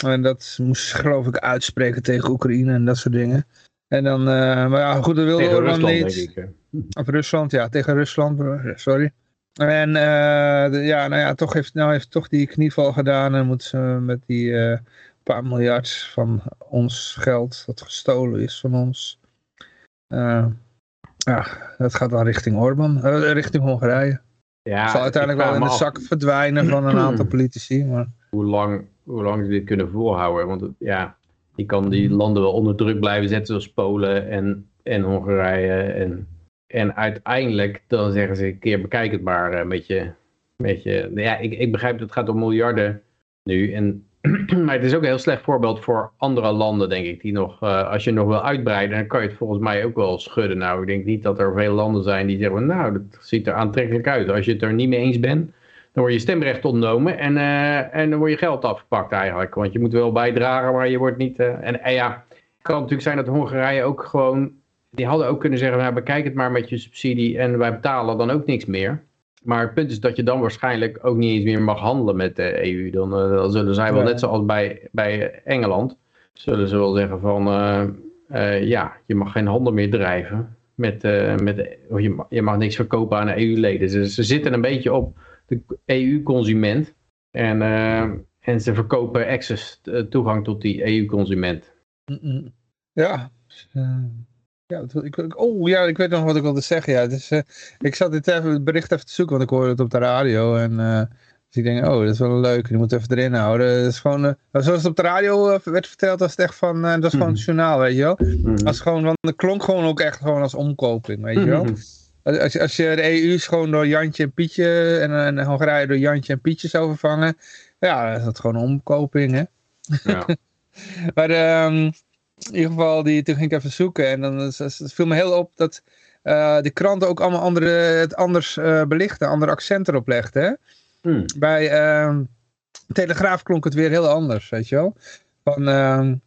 En dat moest ze geloof ik uitspreken tegen Oekraïne en dat soort dingen. En dan, uh, maar ja, goed, dat wilde tegen Rusland, niet. Denk ik. Of Rusland, ja, tegen Rusland, sorry. En uh, de, ja, nou ja, toch heeft, nou heeft toch die knieval gedaan en moet ze met die uh, paar miljard van ons geld, dat gestolen is van ons. Ja, dat gaat dan richting Orbán, richting Hongarije. Ja, zal uiteindelijk wel in de zak verdwijnen van een aantal politici. Maar... Hoe lang hoe lang ze dit kunnen volhouden. Want ja, je kan die landen wel onder druk blijven zetten zoals Polen en, en Hongarije. En, en uiteindelijk dan zeggen ze een keer bekijk het maar met je. Met je ja, ik, ik begrijp dat het gaat om miljarden nu. En, maar het is ook een heel slecht voorbeeld voor andere landen, denk ik. Die nog, uh, als je nog wil uitbreiden, dan kan je het volgens mij ook wel schudden. Nou, ik denk niet dat er veel landen zijn die zeggen, nou, dat ziet er aantrekkelijk uit. Als je het er niet mee eens bent, dan word je stemrecht ontnomen en, uh, en dan word je geld afgepakt eigenlijk. Want je moet wel bijdragen, maar je wordt niet... En, en, ja, het kan natuurlijk zijn dat Hongarije ook gewoon... Die hadden ook kunnen zeggen, nou bekijk het maar met je subsidie en wij betalen dan ook niks meer. Maar het punt is dat je dan waarschijnlijk ook niet eens meer mag handelen met de EU. Dan, uh, dan zullen zij wel net zoals bij, bij Engeland, zullen ze wel zeggen van... ja, je mag geen handel meer drijven. Met, met, je, mag, je mag niks verkopen aan EU-leden. Dus ze zitten een beetje op de EU-consument. En, uh, en ze verkopen access, eh, toegang tot die EU-consument. Ja, uh, ja, ik, oh ja, ik weet nog wat ik wilde zeggen. Ja. Dus, uh, ik zat dit even, het bericht even te zoeken, want ik hoorde het op de radio. En dus ik denk, oh, dat is wel leuk, die moet even erin houden. Is gewoon, zoals het op de radio werd verteld, was het echt van, dat is gewoon het mhm. journaal, weet je wel. Mm Als gewoon, want het klonk gewoon ook echt gewoon als omkoping, weet je wel. Mhm. Als, als je de EU is gewoon door Jantje en Pietje en, en Hongarije door Jantje en Pietje zou vervangen, ja, dat is dat gewoon omkoping, hè. Ja. maar um, in ieder geval, die, toen ging ik even zoeken en dan het viel me heel op dat uh, de kranten ook allemaal andere, het anders uh, belichten, andere accenten erop legden. Hmm. Bij um, Telegraaf klonk het weer heel anders, weet je wel. Van, um,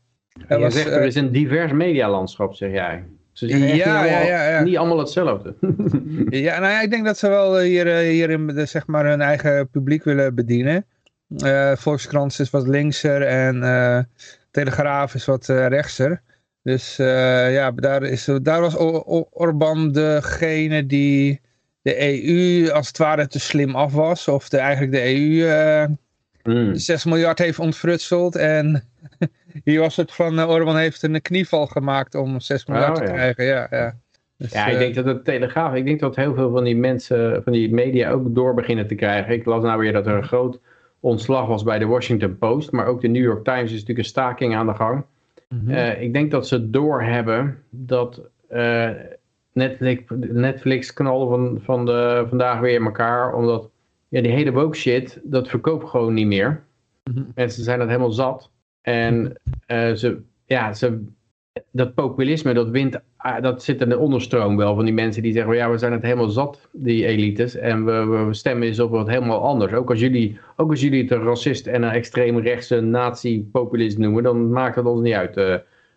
er, was, zegt, er is een divers medialandschap, zeg jij. Ze zien ja, ja, ja, ja, niet allemaal hetzelfde. ja, nou ja, ik denk dat ze wel eh, hier, eh, hier in de, zeg maar hun eigen publiek willen bedienen. Uh, Volkskrant is wat linkser en uh, Telegraaf is wat uh, rechtser. Dus uh, ja, daar, is, daar was Orbán degene die de EU als het ware te slim af was. Of de, eigenlijk de EU uh, mm. 6 miljard heeft ontfrutseld. En hier was het van uh, Orbán heeft een knieval gemaakt om 6 miljard oh, te krijgen. Ja, ja. Dus, ja, ik denk dat het Telegraaf, ik denk dat heel veel van die mensen, van die media ook door beginnen te krijgen. Ik las nou weer dat er een groot ontslag was bij de Washington Post. Maar ook de New York Times is natuurlijk een staking aan de gang. Mm ik denk dat ze doorhebben dat uh, Netflix, Netflix knallen van, van de, vandaag weer in elkaar. Omdat ja, die hele woke shit, dat verkoopt gewoon niet meer. Mm Mensen zijn dat helemaal zat. En uh, ze, ja, ze, dat populisme, dat wint, ah, dat zit in de onderstroom wel van die mensen die zeggen, ja, we zijn het helemaal zat, die elites, en we, we stemmen eens op wat helemaal anders. Ook als jullie, ook als jullie het een racist en een extreemrechtse nazi-populist noemen, dan maakt het ons niet uit. Uh,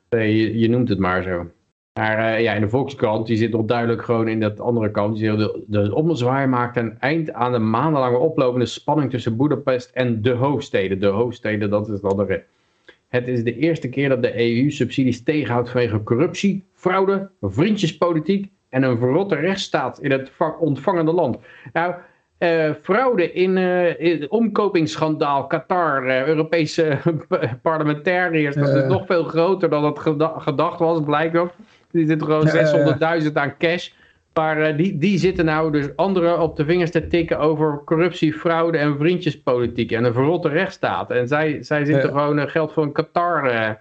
je, je, noemt het maar zo. Maar uh, ja, in de Volkskrant, die zit nog duidelijk gewoon in dat andere kant. De, de ommezwaai maakt een eind aan de maandenlange oplopende spanning tussen Boedapest en de hoofdsteden. De hoofdsteden, dat is dan de het is de eerste keer dat de EU subsidies tegenhoudt vanwege corruptie, fraude, vriendjespolitiek en een verrotte rechtsstaat in het ontvangende land. Nou, uh, fraude in, uh, in omkopingsschandaal, Qatar, uh, Europese parlementariërs, dat is nog veel groter dan het gedacht was, blijkbaar. Die zitten gewoon 600.000 aan cash. Maar uh, die, die zitten nou dus anderen op de vingers te tikken over corruptie, fraude en vriendjespolitiek en een verrotte rechtsstaat. En zij, zij zitten gewoon uh, geld voor een Qatar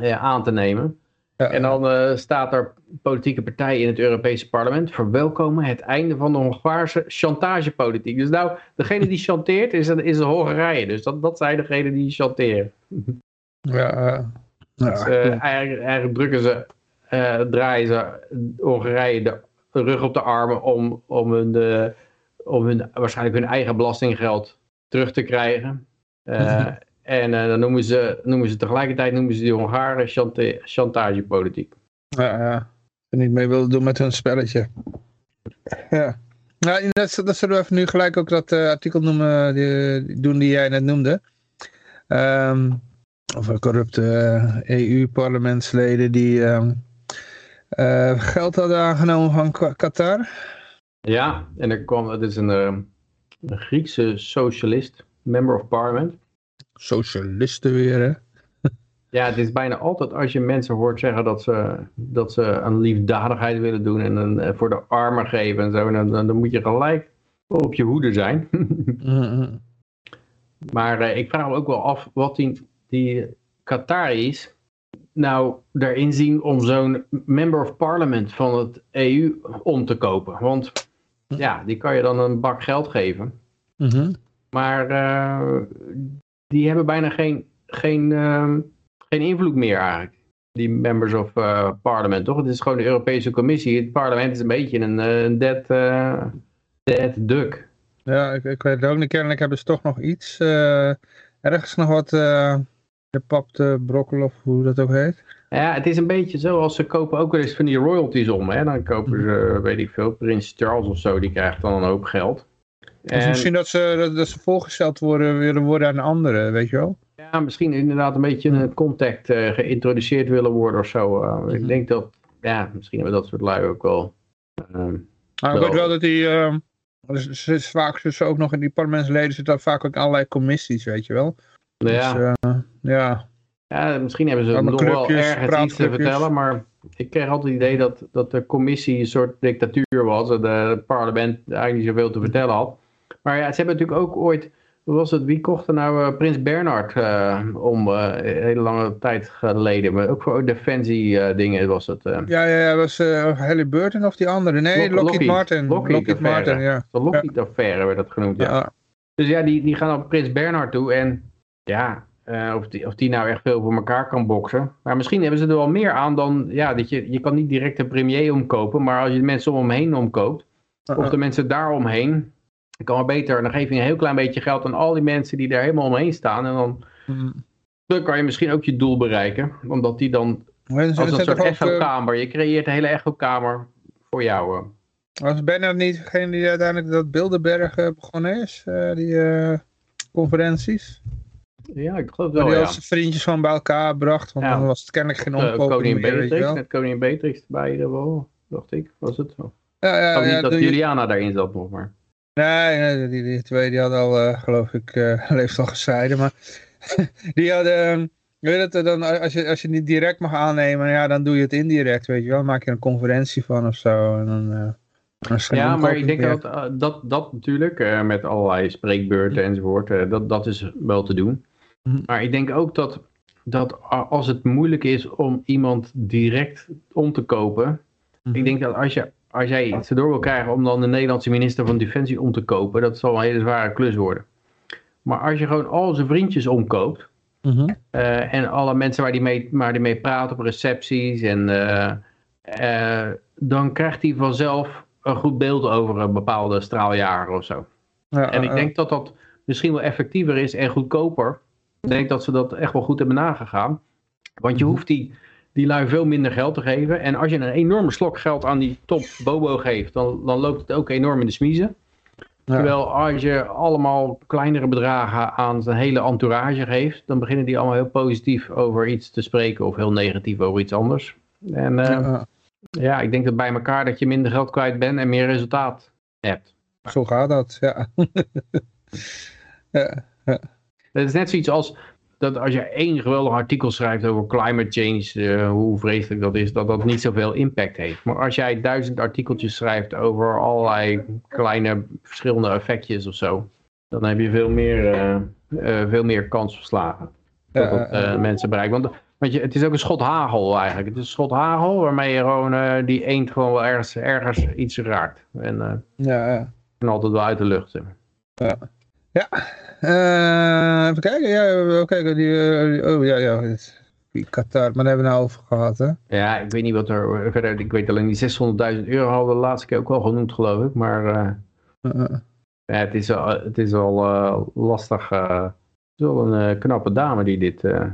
uh, aan te nemen. Ja. En dan staat er politieke partijen in het Europese parlement verwelkomen het einde van de Hongaarse chantagepolitiek. Dus nou, degene die chanteert is, is de Hongarije. Dus dat, dat zijn degenen die chanteren. Ja, dus, eigenlijk, eigenlijk drukken ze, draaien ze Hongarije de rug op de armen om, om, hun, de, om hun, waarschijnlijk hun eigen belastinggeld terug te krijgen. Uh, en uh, dan noemen ze, noemen ze tegelijkertijd noemen ze die Hongaren chante, chantagepolitiek. Ja, ja. En niet mee willen doen met hun spelletje. Ja. Nou, dat, dat zullen we even nu gelijk ook dat artikel noemen, die, doen die jij net noemde. Um, over corrupte EU-parlementsleden die um, uh, geld hadden aangenomen van Qatar. Ja, en er kwam, het is een, uh, een Griekse socialist, member of parliament. Socialisten weer, hè? Ja, het is bijna altijd als je mensen hoort zeggen dat ze, dat ze een liefdadigheid willen doen en een, uh, voor de armen geven en zo, dan, dan, moet je gelijk op je hoede zijn. Mm-hmm. Maar uh, ik vraag me ook wel af wat die, die Qataris, nou daarin zien om zo'n member of parliament van het EU om te kopen? Want ja, die kan je dan een bak geld geven. Mhm. Maar uh, die hebben bijna geen, geen, uh, geen invloed meer eigenlijk. Die members of uh, parliament, toch? Het is gewoon de Europese Commissie. Het parlement is een beetje een, een dead, dead duck. Ja, ik, ik weet het ook niet. Kennelijk hebben ze toch nog iets. ergens nog wat de papte brokkel of hoe dat ook heet. Ja, het is een beetje zo als ze kopen ook wel eens van die royalties om. Hè? Dan kopen ze, weet ik veel, Prins Charles of zo, die krijgt dan een hoop geld. En... misschien dat ze, dat, ze voorgesteld worden, willen worden aan anderen, weet je wel? Ja, misschien inderdaad een beetje een contact uh, geïntroduceerd willen worden of zo. Uh, Ik mhm. denk dat, ja, misschien hebben dat soort lui ook wel. Uh, ik weet wel dat die, dus, vaak dus ook nog in die parlementsleden zitten vaak ook allerlei commissies, weet je wel. Ja. Dus, uh, ja. ja. Misschien hebben ze nog wel ergens iets te vertellen, maar ik kreeg altijd het idee dat, dat de commissie een soort dictatuur was en het parlement eigenlijk niet zoveel te vertellen had. Maar ja, ze hebben natuurlijk ook ooit, hoe was het, wie kocht er nou uh, Prins Bernhard uh, om uh, een hele lange tijd geleden, maar ook voor defensie dingen was het. Ja, ja, ja, was Halliburton of die andere? Nee, Lockheed, Lockheed Martin. Lockheed, Lockheed Martin, ja. De Lockheed affaire werd dat genoemd, ja. ja. Dus ja, die, die gaan op Prins Bernhard toe en ja, uh, of, die, of die nou echt veel voor elkaar kan boksen. Maar misschien hebben ze er wel meer aan dan, ja, dat je, je kan niet direct de premier omkopen, maar als je de mensen om hem heen omkoopt, of de mensen daaromheen, dan kan maar beter, dan geef je een heel klein beetje geld aan al die mensen die daar helemaal omheen staan en dan, mm. dan kan je misschien ook je doel bereiken, omdat die dan, als een soort echokamer, je creëert een hele echokamer voor jou. Was Bernard niet degene die uiteindelijk dat Bilderberg begonnen is, die conferenties? Ja, ik geloof wel, hij ja. al zijn vriendjes van bij elkaar bracht. Want Ja. dan was het kennelijk geen Eh, omkoop koningin meer, weet je Beatrix, wel. met koningin Beatrix erbij ieder geval, dacht ik. Was het zo? Ja, ja, niet ja, dat doe je- Juliana daarin zat nog maar. Nee, nee die, die twee die hadden al, eh, geloof ik, eh leeft al gescheiden. Maar die hadden, ehm, weet je dat, dan, als, je, als je het niet direct mag aannemen, ja, dan doe je het indirect, weet je wel. Dan maak je een conferentie van of zo. En dan, eh, Ja, maar ik denk dat, eh, dat dat natuurlijk, eh, met allerlei spreekbeurten enzovoort, eh, dat, dat is wel te doen. Mhm. Maar ik denk ook dat, dat als het moeilijk is om iemand direct om te kopen, Mhm. ik denk dat als, je, als jij iets erdoor wil krijgen om dan de Nederlandse minister van Defensie om te kopen, dat zal een hele zware klus worden. Maar als je gewoon al zijn vriendjes omkoopt, Mhm. eh, en alle mensen waar die mee, waar die mee praat op recepties. En, eh, eh, dan krijgt hij vanzelf een goed beeld over een bepaalde straaljager of zo. Ja, En ik denk dat dat misschien wel effectiever is en goedkoper. Ik denk dat ze dat echt wel goed hebben nagegaan. Want je Mhm. hoeft die, die lui veel minder geld te geven. En als je een enorme slok geld aan die top Bobo geeft, dan, dan loopt het ook enorm in de smiezen. ja. Terwijl als je allemaal kleinere bedragen aan zijn hele entourage geeft, dan beginnen die allemaal heel positief over iets te spreken of heel negatief over iets anders. En eh, Ja, ja, ja. ik denk dat bij elkaar dat je minder geld kwijt bent en meer resultaat hebt. Zo gaat dat, ja. ja. Het is net zoiets als dat als je één geweldig artikel schrijft over climate change, eh, hoe vreselijk dat is, dat dat niet zoveel impact heeft. Maar als jij duizend artikeltjes schrijft over allerlei kleine verschillende effectjes of zo, dan heb je veel meer, eh, eh, veel meer kans verslagen. Dat Ja, het ja, mensen bereikt. Want, want je, het is ook een schot hagel eigenlijk. Het is een schot hagel waarmee je gewoon die eend gewoon wel ergens, ergens iets raakt. En ja, ja. knalt het wel uit de lucht. zeg maar. Eh, even kijken, ja, even kijken. Die, eh, oh ja, ja. Qatar, maar daar hebben we nou over gehad, hè? Ja, ik weet niet wat er verder. Ik weet alleen die 600.000 euro hadden de laatste keer ook wel genoemd, geloof ik. Maar eh, Uh, ja, het is al, het is al eh, lastig. eh, het is wel een eh, knappe dame die dit eh,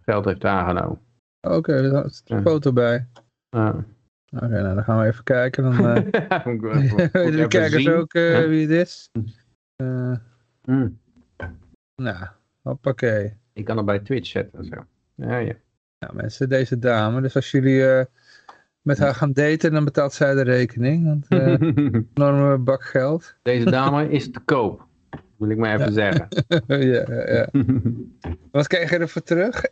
geld heeft aangenomen. Oké, daar is een Ja. foto bij. Ja. Oké, nou dan gaan we even kijken. Dan eh, weten de kijkers ook eh, Ja. wie het is. Eh, Hm, nou, hoppakee. Ik kan het bij Twitch zetten en zo. Ja, ja. Nou mensen, deze dame. Dus als jullie eh, met haar gaan daten, dan betaalt zij de rekening. Want eh enorme bak geld. Deze dame is te koop. Wil ik maar even zeggen. ja, ja, ja. Wat krijg je ervoor terug?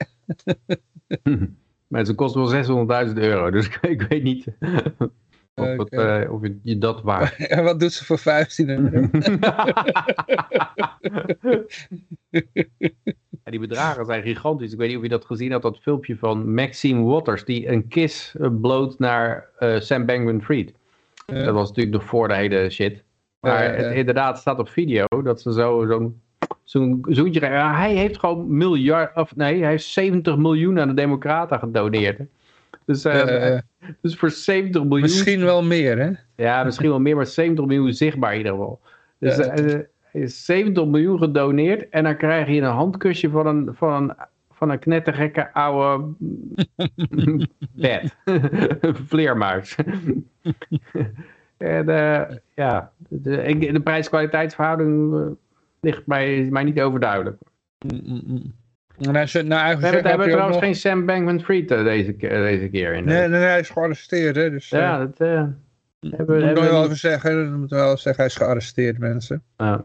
Maar ze kost wel 600.000 euro, dus ik weet niet of, het, eh, of je- je dat waard En wat doet ze voor 15 euro? Ja, die bedragen zijn gigantisch. Ik weet niet of je dat gezien had, dat filmpje van Maxime Waters, die een kiss eh, bloot naar eh, Sam Bankman-Fried. Ja. Dat was natuurlijk nog voor de hele shit. Maar Ja, ja, ja. het inderdaad staat op video dat ze zo zo'n zo'n zoentje hij heeft gewoon miljard, of nee, hij heeft 70 miljoen aan de Democraten gedoneerd. Dus, eh, Eh, dus voor 70 miljoen. misschien wel meer, hè? Ja, misschien wel meer, maar 70 miljoen zichtbaar in ieder geval. Dus Ja. eh, eh, hij is 70 miljoen gedoneerd en dan krijg je een handkusje van een, van een, van een knettergekke oude bed. Vleermuis. en eh, ja, de, de prijs-kwaliteitsverhouding eh, ligt mij, mij niet overduidelijk. En zit, nou, We eigenlijk hebben, we trouwens nog- geen Sam Bankman-Fried eh, deze, ke- deze keer. In Nee, nee, hij is gearresteerd, hè? Dus, Ja, eh, dat eh, hebben, dat hebben moet we wel even zeggen. Dat moet ik wel zeggen, hij is gearresteerd, mensen. Ja.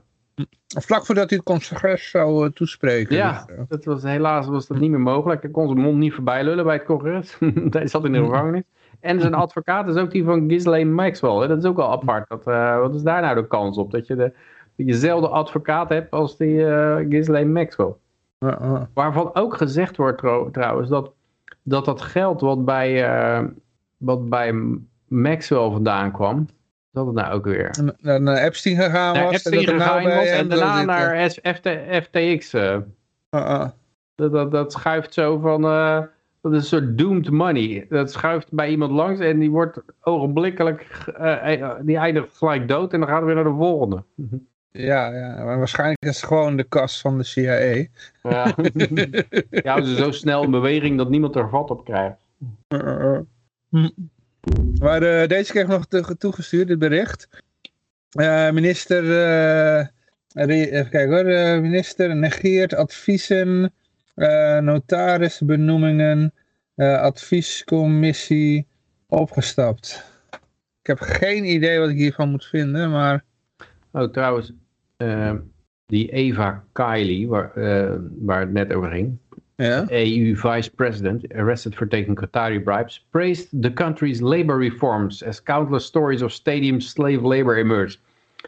Vlak voordat hij het congres zou eh, toespreken. Ja, dus, eh, dat was, helaas was dat niet meer mogelijk. Hij kon zijn mond niet voorbij lullen bij het congres. hij zat in de gevangenis. En zijn advocaat is ook die van Ghislaine Maxwell. Hè? Dat is ook wel apart. Dat, eh, wat is daar nou de kans op? Dat je, de, dezelfde advocaat hebt als die eh Ghislaine Maxwell. Ja. Waarvan ook gezegd wordt trouw- trouwens dat dat, dat geld wat bij, eh, wat bij Maxwell vandaan kwam. Dat het nou ook weer. En Naar, naar Epstein gegaan Naar was. Epstein en nou gegaan bij was en daarna eh. naar FT, FTX. eh. Ah, ah. Dat, dat, dat schuift zo van, eh, dat is een soort doomed money. Dat schuift bij iemand langs en die wordt ogenblikkelijk, eh, eh, die eindigt gelijk dood en dan gaat het weer naar de volgende. Ja, ja, maar waarschijnlijk is het gewoon de kas van de CIA. Ja, ja houden ze zo snel in beweging dat niemand er vat op krijgt. Uh, uh. Hm. Maar eh, deze kreeg nog toegestuurd, dit bericht. Eh, minister eh, Even kijken hoor. Minister negeert adviezen, notarisbenoemingen, adviescommissie opgestapt. Ik heb geen idee wat ik hiervan moet vinden, maar... Oh, trouwens, uh, die Eva Kiley, waar, waar het net over ging. EU vice president, arrested for taking Qatari bribes, praised the country's labor reforms as countless stories of stadium slave labor emerged.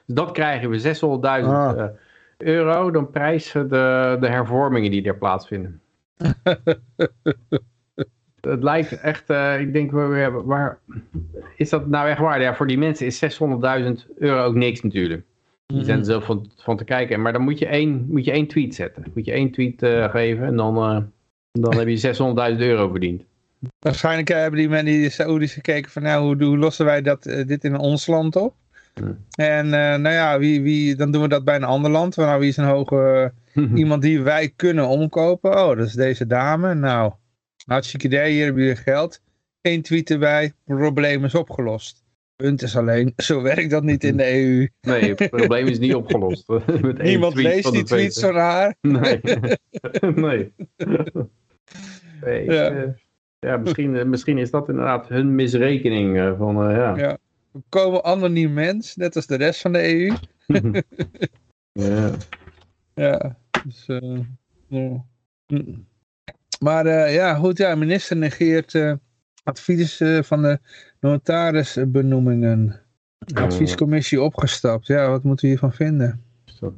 Dus dat krijgen we 600.000 ah. uh, euro, dan prijzen de, de hervormingen die er plaatsvinden. het lijkt echt, uh, ik denk, waar, waar, is dat nou echt waar? Ja, voor die mensen is 600.000 euro ook niks natuurlijk. Die zijn er zelf van, van te kijken. Maar dan moet je één, moet je één tweet zetten. Moet je één tweet uh, geven en dan, uh, dan heb je 600.000 euro verdiend. Waarschijnlijk hebben die mensen die Saoedi's gekeken van nou, hoe, hoe lossen wij dat, uh, dit in ons land op? Hmm. En nou ja, wie, wie, dan doen we dat bij een ander land. Nou, wie is een hoge, iemand die wij kunnen omkopen? Oh, dat is deze dame. Nou, hartstikke idee, hier hebben jullie geld. Eén tweet erbij, probleem is opgelost. Punt is alleen, zo werkt dat niet in de EU. Nee, het probleem is niet opgelost. Met Niemand leest die tweets van haar. Nee. nee. nee ja. Uh, ja, misschien, uh, misschien is dat inderdaad hun misrekening. Uh, van, ja. ja. We komen anoniem mens, net als de rest van de EU. ja. Ja, dus, ja. Maar ja, goed, ja, minister negeert advies van de notarisbenoemingen. Adviescommissie opgestapt. Ja, wat moeten we hiervan vinden? Is dat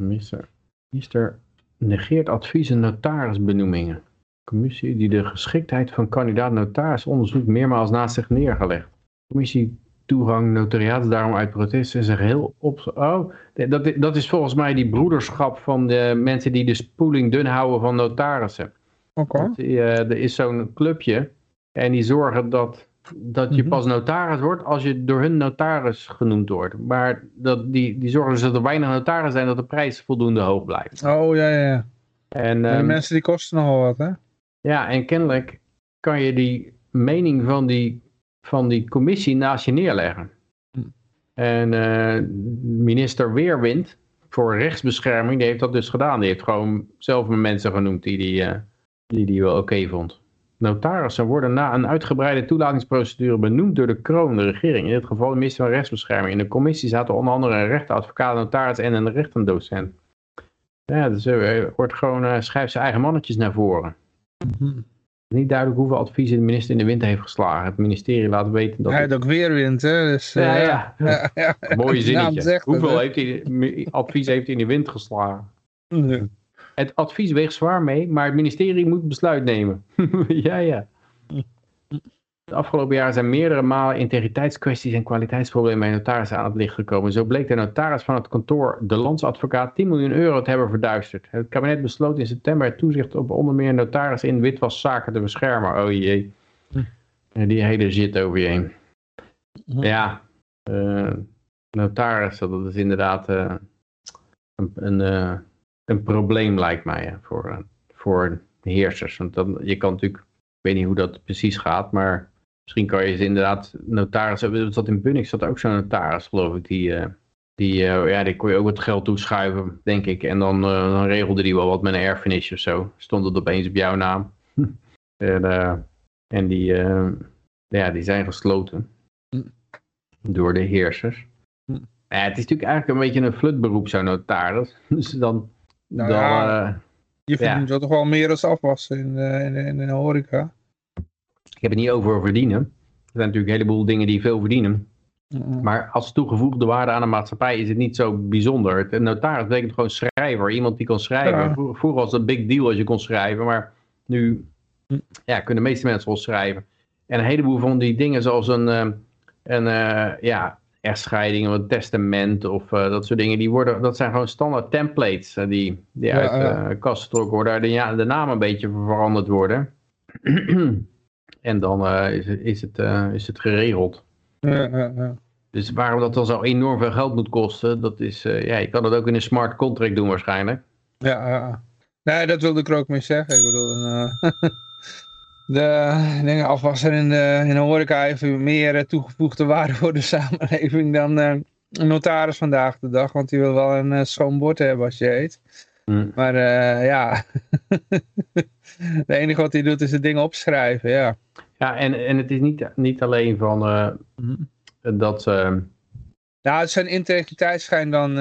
negeert adviezen notarisbenoemingen. Commissie die de geschiktheid van kandidaat notaris onderzoekt meermaals naast zich neergelegd. Commissie toegang notariaat is daarom uit protest zich heel op... Oh, dat, dat is volgens mij die broederschap van de mensen die de spoeling dun houden van notarissen. Oké. Okay. Uh, er is zo'n clubje en die zorgen dat dat je mhm. pas notaris wordt als je door hun notaris genoemd wordt. Maar dat, die, die zorgen dus dat er weinig notarissen zijn dat de prijs voldoende hoog blijft. Oh ja, ja, ja. En, de ehm, mensen die kosten nogal wat, hè? Ja, en kennelijk kan je die mening van die, van die commissie naast je neerleggen. Hm. En uh, minister Weerwind voor rechtsbescherming, die heeft dat dus gedaan. Die heeft gewoon zelf mensen genoemd die die, uh, die, die wel oké vond. Notarissen worden na een uitgebreide toelatingsprocedure benoemd door de kroon, de regering. In dit geval de minister van Rechtsbescherming. In de commissie zaten onder andere een rechtenadvocaat, notaris en een rechtendocent. Ja, dus uh, wordt gewoon, uh, schrijft zijn eigen mannetjes naar voren. Mm Niet duidelijk hoeveel adviezen de minister in de wind heeft geslagen. Het ministerie laat weten dat... Hij heeft ook weer wind, hè? Dus, ja, ja. ja, ja. Mooie zinnetje. hoeveel heeft hij, advies heeft hij in de wind geslagen? Het advies weegt zwaar mee, maar het ministerie moet besluit nemen. ja, ja. De afgelopen jaren zijn meerdere malen integriteitskwesties en kwaliteitsproblemen bij notarissen aan het licht gekomen. Zo bleek de notaris van het kantoor De Landsadvocaat 10 miljoen euro te hebben verduisterd. Het kabinet besloot in september het toezicht op onder meer notaris in witwaszaken te beschermen. Oh jee. Hm. Die hele zit over je heen. Ja, uh, notaris, dat is inderdaad uh, een... een uh, een probleem lijkt mij voor, uh, voor heersers. Want dan, je kan natuurlijk, ik weet niet hoe dat precies gaat, maar misschien kan je ze inderdaad notaris, dat in Bunnik zat ook zo'n notaris geloof ik, die, uh, die, uh, ja, die kon je ook wat geld toeschuiven, denk ik. En dan, dan regelde die wel wat met een erfenis of zo. Stond het opeens op jouw naam. en, en die, ja, die zijn gesloten hm. door de heersers. Hm. Ja, het is natuurlijk eigenlijk een beetje een flutberoep, zo'n notaris. Dus dan nou, dan, ja, uh, je verdient ja. toch wel meer als afwassen in, uh, in, in, in de horeca. Ik heb het niet over verdienen. Er zijn natuurlijk een heleboel dingen die veel verdienen. Maar als toegevoegde waarde aan de maatschappij is het niet zo bijzonder. Een notaris betekent gewoon schrijver. Iemand die kan schrijven. Ja. Vroeger was het een big deal als je kon schrijven. Maar nu mm. ja, kunnen de meeste mensen wel schrijven. En een heleboel van die dingen zoals een, uh, een uh, ja, echtscheiding of een testament of uh, dat soort dingen, die worden, dat zijn gewoon standaard templates uh, die, die ja, uit uh, uh, kast getrokken worden, waar de, ja, de naam een beetje veranderd worden. en dan is, het, is, het, is het geregeld. Dus waarom dat dan zo enorm veel geld moet kosten, dat is, ja, je kan dat ook in een smart contract doen waarschijnlijk. Ja, ja. Nee, dat wilde ik er ook mee zeggen. Ik bedoel, de dingen afwassen in de, in de horeca even meer toegevoegde waarde voor de samenleving dan, uh, een notaris vandaag de dag, want die wil wel een uh, schoon bord hebben als je heet. Hm. Maar uh, ja, de enige wat hij doet is de dingen opschrijven, ja. Ja, en, en het is niet, niet alleen van uh, dat... Nou, zijn integriteit schijnt dan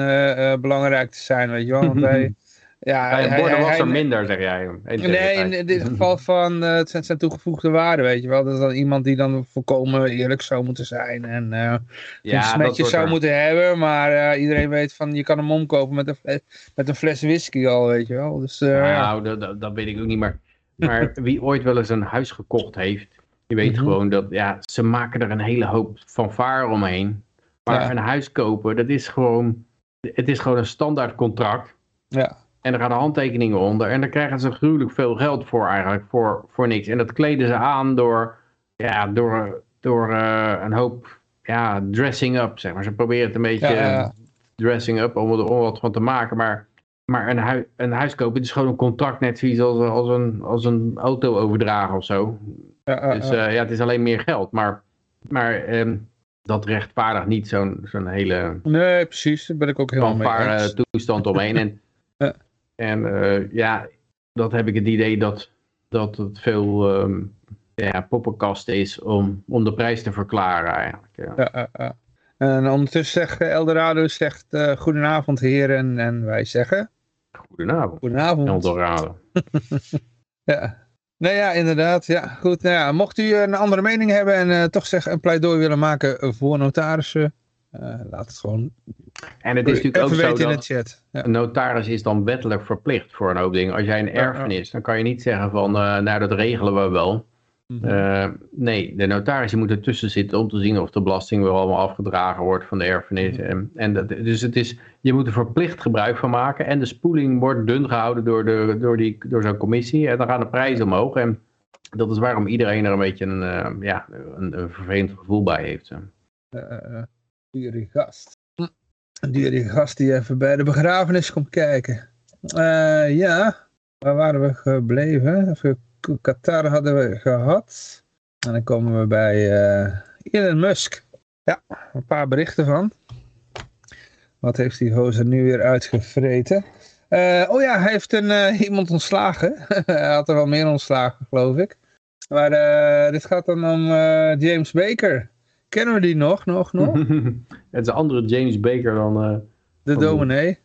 belangrijk te zijn, weet je wel. Want ja, borden was er minder, zeg jij. Nee, in dit geval van uh, het zijn, zijn toegevoegde waarden, weet je wel. Dat is dan iemand die dan volkomen eerlijk zou moeten zijn. En uh, ja, smetjes zou er... moeten hebben. Maar uh, iedereen weet van, je kan hem omkopen met een, fles, met een fles whisky al, weet je wel. Dus, nou, dat, dat, dat, weet ik ook niet. Maar, maar wie ooit wel eens een huis gekocht heeft, die weet mm -hmm. gewoon dat, ja, ze maken er een hele hoop vaar omheen. Maar ja. een huis kopen, dat is gewoon, het is gewoon een standaard contract. Ja. En er gaan handtekeningen onder. En daar krijgen ze gruwelijk veel geld voor eigenlijk. Voor, voor niks. En dat kleden ze aan door, ja, door, door uh, een hoop ja, dressing up. Zeg maar. Ze proberen het een beetje ja, ja. dressing up om er wat van te maken. Maar, maar een, hui, een huis kopen is gewoon een contract net zoiets als, als, een, als een auto overdragen of zo. dus uh, ja, het is alleen meer geld. Maar, maar um, dat rechtvaardigt niet zo'n zo'n hele... Nee, precies. Daar ben ik ook helemaal mee toestand omheen. En, en uh, ja, dat heb ik het idee dat, dat het veel um, ja, poppenkast is om, om de prijs te verklaren eigenlijk. Ja. Ja, uh, en ondertussen zegt Eldorado zegt uh, goedenavond heren en wij zeggen... Goedenavond. Goedenavond. Eldorado. ja. Nee, ja, inderdaad. Ja, goed. Nou ja, mocht u een andere mening hebben en toch zeg, een pleidooi willen maken voor notarissen... Uh, laat het gewoon. En het is natuurlijk ook zo in dat chat. Ja. een notaris is dan wettelijk verplicht voor een hoop dingen. Als jij een erfenis, dan kan je niet zeggen van, uh, nou dat regelen we wel. -hmm. uh, nee, de notaris moet ertussen zitten om te zien of de belasting weer allemaal afgedragen wordt van de erfenis. -hmm. en, en dat, dus het is, je moet er verplicht gebruik van maken. En de spoeling wordt dun gehouden door, de, door, die, door zo'n commissie. En dan gaan de prijzen omhoog. En dat is waarom iedereen er een beetje een, ja, een, een vervelend gevoel bij heeft. Dure gast. Een dure gast die even bij de begrafenis komt kijken. Uh, ja, waar waren we gebleven? Even Qatar hadden we gehad. En dan komen we bij uh, Elon Musk. Ja, een paar berichten van. Wat heeft die gozer nu weer uitgevreten? Uh, oh ja, hij heeft een, iemand ontslagen. hij had er wel meer ontslagen, geloof ik. Maar dit gaat dan om James Baker. Kennen we die nog, nog, nog? het is een andere James Baker dan... Uh, de dominee.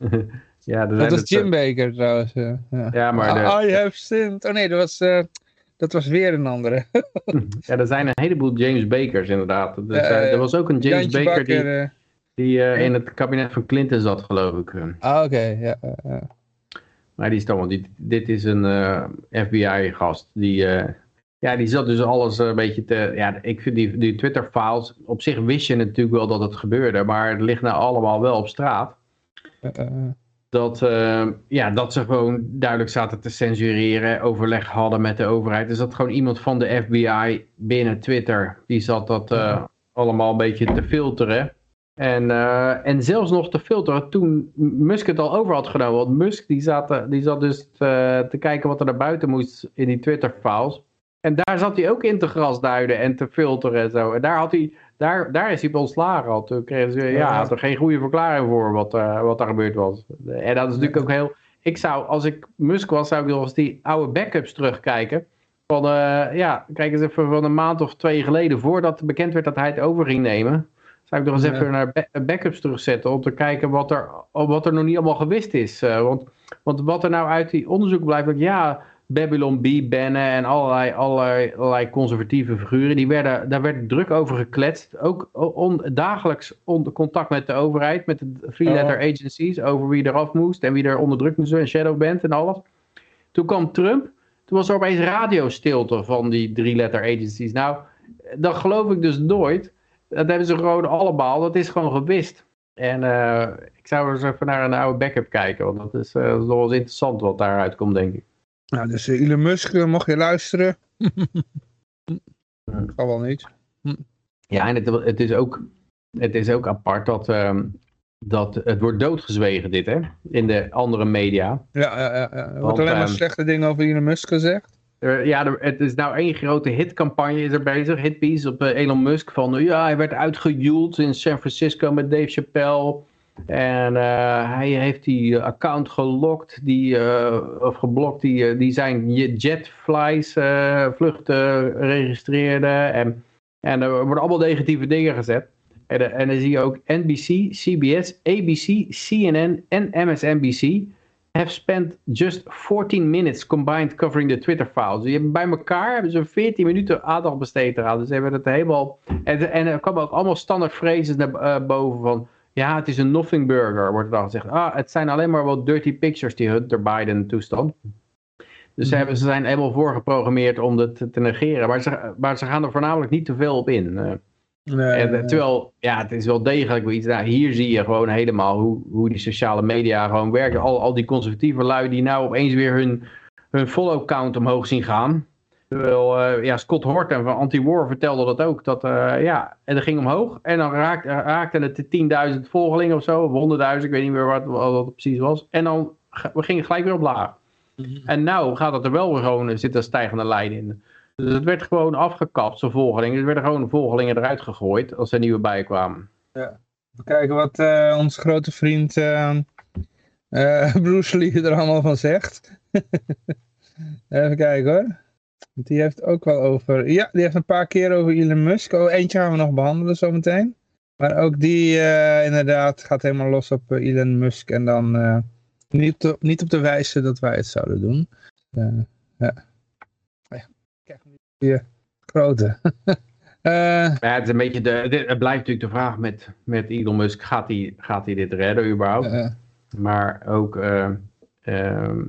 ja, dat was Jim Baker trouwens. Ja, ja maar... De... I have sinned. Oh nee, dat was, uh, dat was weer een andere. ja, er zijn een heleboel James Bakers inderdaad. Dus, uh, er was ook een James Jantje Baker Bakker, die, die in het kabinet van Clinton zat, geloof ik. Ah, oké. Okay. Ja, Maar die is dan, dit, dit is een FBI-gast die... Ja, die zat dus alles een beetje te... Ja, ik vind die, die Twitter-files... Op zich wist je natuurlijk wel dat het gebeurde. Maar het ligt nou allemaal wel op straat. Uh, uh. Dat, uh, ja, dat ze gewoon duidelijk zaten te censureren. Overleg hadden met de overheid. Dus dat gewoon iemand van de FBI binnen Twitter... Die zat dat allemaal een beetje te filteren. En, en zelfs nog te filteren toen Musk het al over had genomen. Want Musk die zat, die zat dus te, te kijken wat er naar buiten moest in die Twitter-files... En daar zat hij ook in te grasduiden en te filteren en zo. En daar, had hij, daar, daar is hij op ontslagen al. Toen kregen ze, ja, had er geen goede verklaring voor wat, uh, wat daar gebeurd was. En dat is natuurlijk ook heel... Ik zou, als ik Musk was, zou ik nog eens die oude backups terugkijken. Van, uh, ja, kijk eens even van een maand of twee geleden, voordat bekend werd dat hij het over ging nemen. Zou ik nog eens ja. even naar backups terugzetten om te kijken wat er, wat er nog niet allemaal gewist is. Uh, want, want wat er nou uit die onderzoek blijft, dat ja Babylon B bannen en allerlei, allerlei, allerlei conservatieve figuren. Die werden, daar werd druk over gekletst. Ook on, dagelijks onder contact met de overheid, met de three-letter oh. agencies, over wie eraf moest en wie er onderdrukt moest en shadowband en alles. Toen kwam Trump, toen was er opeens radiostilte van die drie-letter agencies. Nou, dat geloof ik dus nooit. Dat hebben ze gewoon allemaal, dat is gewoon gewist. En uh, ik zou eens even naar een oude backup kijken, want dat is, uh, dat is nog wel eens interessant wat daaruit komt, denk ik. Nou, dus uh, Elon Musk, uh, mocht je luisteren. Kan wel niet. Ja, en het, het, is ook, het is ook apart dat, um, dat het wordt doodgezwegen dit, hè? In de andere media. Ja, ja, ja. Er wordt alleen maar um, slechte dingen over Elon Musk gezegd. er- ja, er- het is nou één grote hitcampagne is er bezig, hitpiece op eh, Elon Musk van, ja, hij werd uitgejoeld in San Francisco met Dave Chappelle. En eh, hij heeft die account gelokt, die, eh, of geblokt, die, eh, die zijn jetflies eh, vluchten registreerde. En, en er worden allemaal negatieve dingen gezet. En, eh, en dan zie je ook NBC, CBS, ABC, CNN en MSNBC have spent just 14 minutes combined covering the Twitter files. Die hebben bij elkaar hebben ze 14 minuten aandacht besteed eraan. Dus ze hebben het helemaal... En, en er komen ook allemaal standaard phrases naar eh, boven van... Ja, het is een nothing burger, wordt er dan gezegd. Ah, het zijn alleen maar wat dirty pictures, die Hunter Biden toestand. Dus ze, hebben, ze zijn helemaal voorgeprogrammeerd om dat te, te negeren. Maar ze, maar ze gaan er voornamelijk niet te veel op in. Eh, Nee, en, nee. eh, terwijl, ja, het is wel degelijk wel iets. Nou, hier zie je gewoon helemaal hoe, hoe die sociale media gewoon werken. Al, al die conservatieve lui die nou opeens weer hun, hun follow count omhoog zien gaan. Terwijl, eh, ja, Scott Horton van Anti-War vertelde dat ook. Dat, eh, ja, en dat ging omhoog. En dan raakte, raakten het de 10.000 volgelingen of zo. Of 100.000, ik weet niet meer wat, wat het precies was. En dan we gingen gelijk weer omlaag. En nou gaat het er wel weer gewoon, zit een stijgende lijn in. Dus het werd gewoon afgekapt, zo'n volgelingen. Er werden gewoon volgelingen eruit gegooid als er nieuwe bij kwamen. Even kijken wat eh, onze grote vriend eh, eh, Bruce Lee er allemaal van zegt. Even kijken hoor. Want Die heeft ook wel over... Ja, die heeft een paar keer over Elon Musk. Oh, eentje gaan we nog behandelen zometeen. Maar ook die eh, inderdaad gaat helemaal los op eh, Elon Musk. En dan eh, niet, op de, niet op de wijze dat wij het zouden doen. Ja. Ja. Kijk, die grote. Ja, het, is een beetje de, dit- het blijft natuurlijk de vraag met, met Elon Musk. Gaat hij, gaat hij dit redden überhaupt? Maar ook, eh, ehm,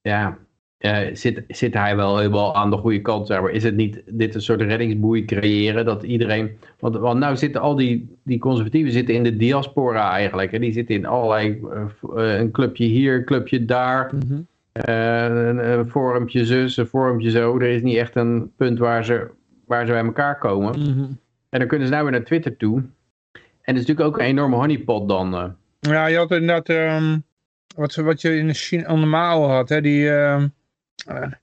ja, eh, zit, zit hij wel helemaal aan de goede kant? Zeg maar. Is het niet dit een soort reddingsboei creëren? Dat iedereen, want, want nou zitten al die, die conservatieven zitten in de diaspora eigenlijk. Hè? Die zitten in allerlei, eh, eh, een clubje hier, een clubje daar. mhm. eh, een, een forumpje zus, een forumpje zo. Er is niet echt een punt waar ze, waar ze bij elkaar komen. Mhm. En dan kunnen ze nou weer naar Twitter toe. En het is natuurlijk ook een enorme honeypot dan. eh. Ja, je had inderdaad ehm, wat, ze- wat je in de China Mao had, hè, die... ehm,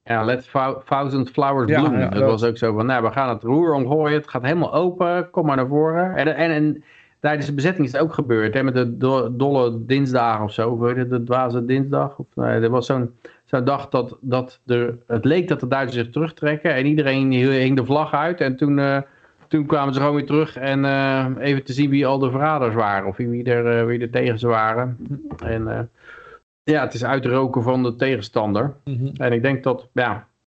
Ja, let thou- thousand flowers Ja, bloom. ja, dat, dat- was ook zo van, nou, we gaan het roer omgooien. Het gaat helemaal open. Kom maar naar voren. En, en, en tijdens de bezetting is het ook gebeurd. Hè, met de do- dolle dinsdagen of zo. Heet het? De dwaze dinsdag. Of, nee, er was zo'n zo'n dag dat, dat er, het leek dat de Duitsers zich terugtrekken. En iedereen hing de vlag uit. En toen, eh, toen kwamen ze gewoon weer terug. En eh, even te zien wie al de verraders waren. Of wie er, eh, wie er tegen ze waren. En ja, het is uitroken van de tegenstander. mhm. En ik denk dat, ja,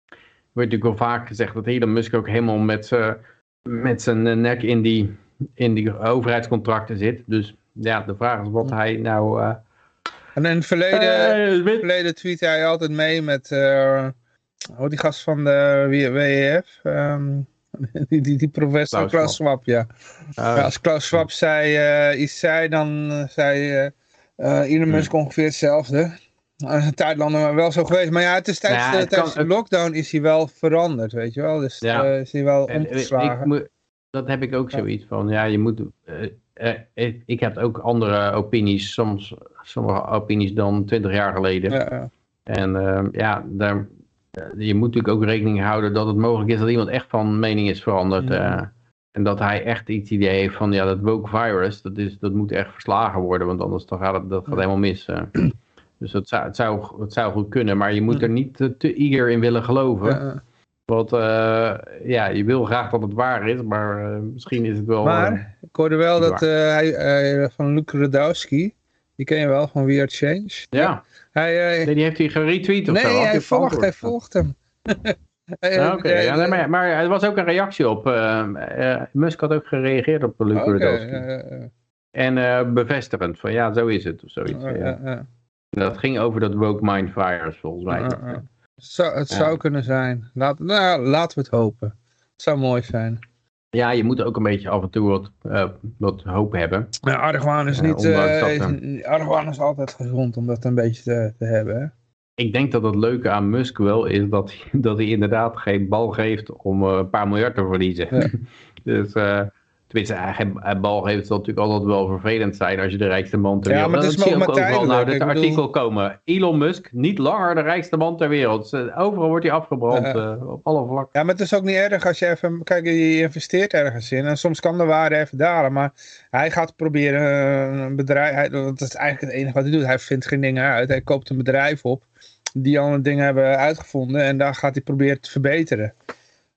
er wordt natuurlijk wel vaak gezegd dat Elon Musk ook helemaal met, z'n- met zijn eh, nek in die, in die overheidscontracten zit. Dus ja, de vraag is wat hij nou... eh En in het verleden, eh, weet- verleden tweet hij altijd mee met... eh oh, die gast van de WEF. ehm, die, die, die professor Klaus Klaus Schwab, ja. eh, ja. Als Klaus Schwab zei, eh, iets zei, dan eh, zei eh eh, Elon Musk ongeveer hetzelfde. Is een tijd lang wel zo geweest. Maar ja, het is tijdens, Ja, het tijdens kan- de lockdown is hij wel veranderd, weet je wel. Dus Ja. eh, is hij wel eh, omgeslagen. dat heb ik ook Ja. zoiets van, ja, je moet... ik, ik heb ook andere opinies, soms sommige opinies dan twintig jaar geleden. ja, ja. En ehm, ja, daar, je moet natuurlijk ook rekening houden dat het mogelijk is dat iemand echt van mening is veranderd. Mhm. En dat hij echt iets idee heeft van, ja, dat woke virus, dat, is, dat moet echt verslagen worden, want anders dan gaat het dat gaat helemaal mis. eh. dus dat zou, het, zou, het zou goed kunnen, maar je moet er niet te, te eager in willen geloven. Want eh, ja, je wil graag dat het waar is, maar eh, misschien is het wel... Maar ik hoorde wel dat hij van Luke Radowski, die ken je wel van Weird Change. ja, Hij, nee, die heeft hij geretweet of nee, zo. Had hij volgt, hij volgt hem. Eh, Oké, eh, ja, nee, maar, maar er was ook een reactie op. eh, eh, Musk had ook gereageerd op Luke oké, ja, En eh, bevestigend van ja, zo is het of zoiets. ja, ja. Dat ging over dat woke mind virus volgens mij. Zou- het zou kunnen zijn. Laat, nou, laten we het hopen. Het zou mooi zijn. Ja, je moet ook een beetje af en toe wat, eh, wat hoop hebben. Maar argwaan is niet... eh, argwaan is altijd gezond om dat een beetje te, te hebben. Hè? Ik denk dat het leuke aan Musk wel is dat hij, dat hij inderdaad geen bal geeft om eh, een paar miljard te verliezen. Ja. dus eh, Tenminste, hij, bal heeft het natuurlijk altijd wel vervelend zijn als je de rijkste man ter wereld... Ja, maar het is maar ook overal nou tijdelijk, dit ik artikel bedoel- komen. Elon Musk, niet langer de rijkste man ter wereld. Dus, eh, Overal wordt hij afgebrand, eh, op alle vlakken. Ja, maar het is ook niet erg als je even... Kijk, je investeert ergens in. En soms kan de waarde even dalen. Maar hij gaat proberen eh, een bedrijf... Hij, dat is eigenlijk het enige wat hij doet. Hij vindt geen dingen uit. Hij koopt een bedrijf op. Die al een ding hebben uitgevonden. En daar gaat hij proberen te verbeteren.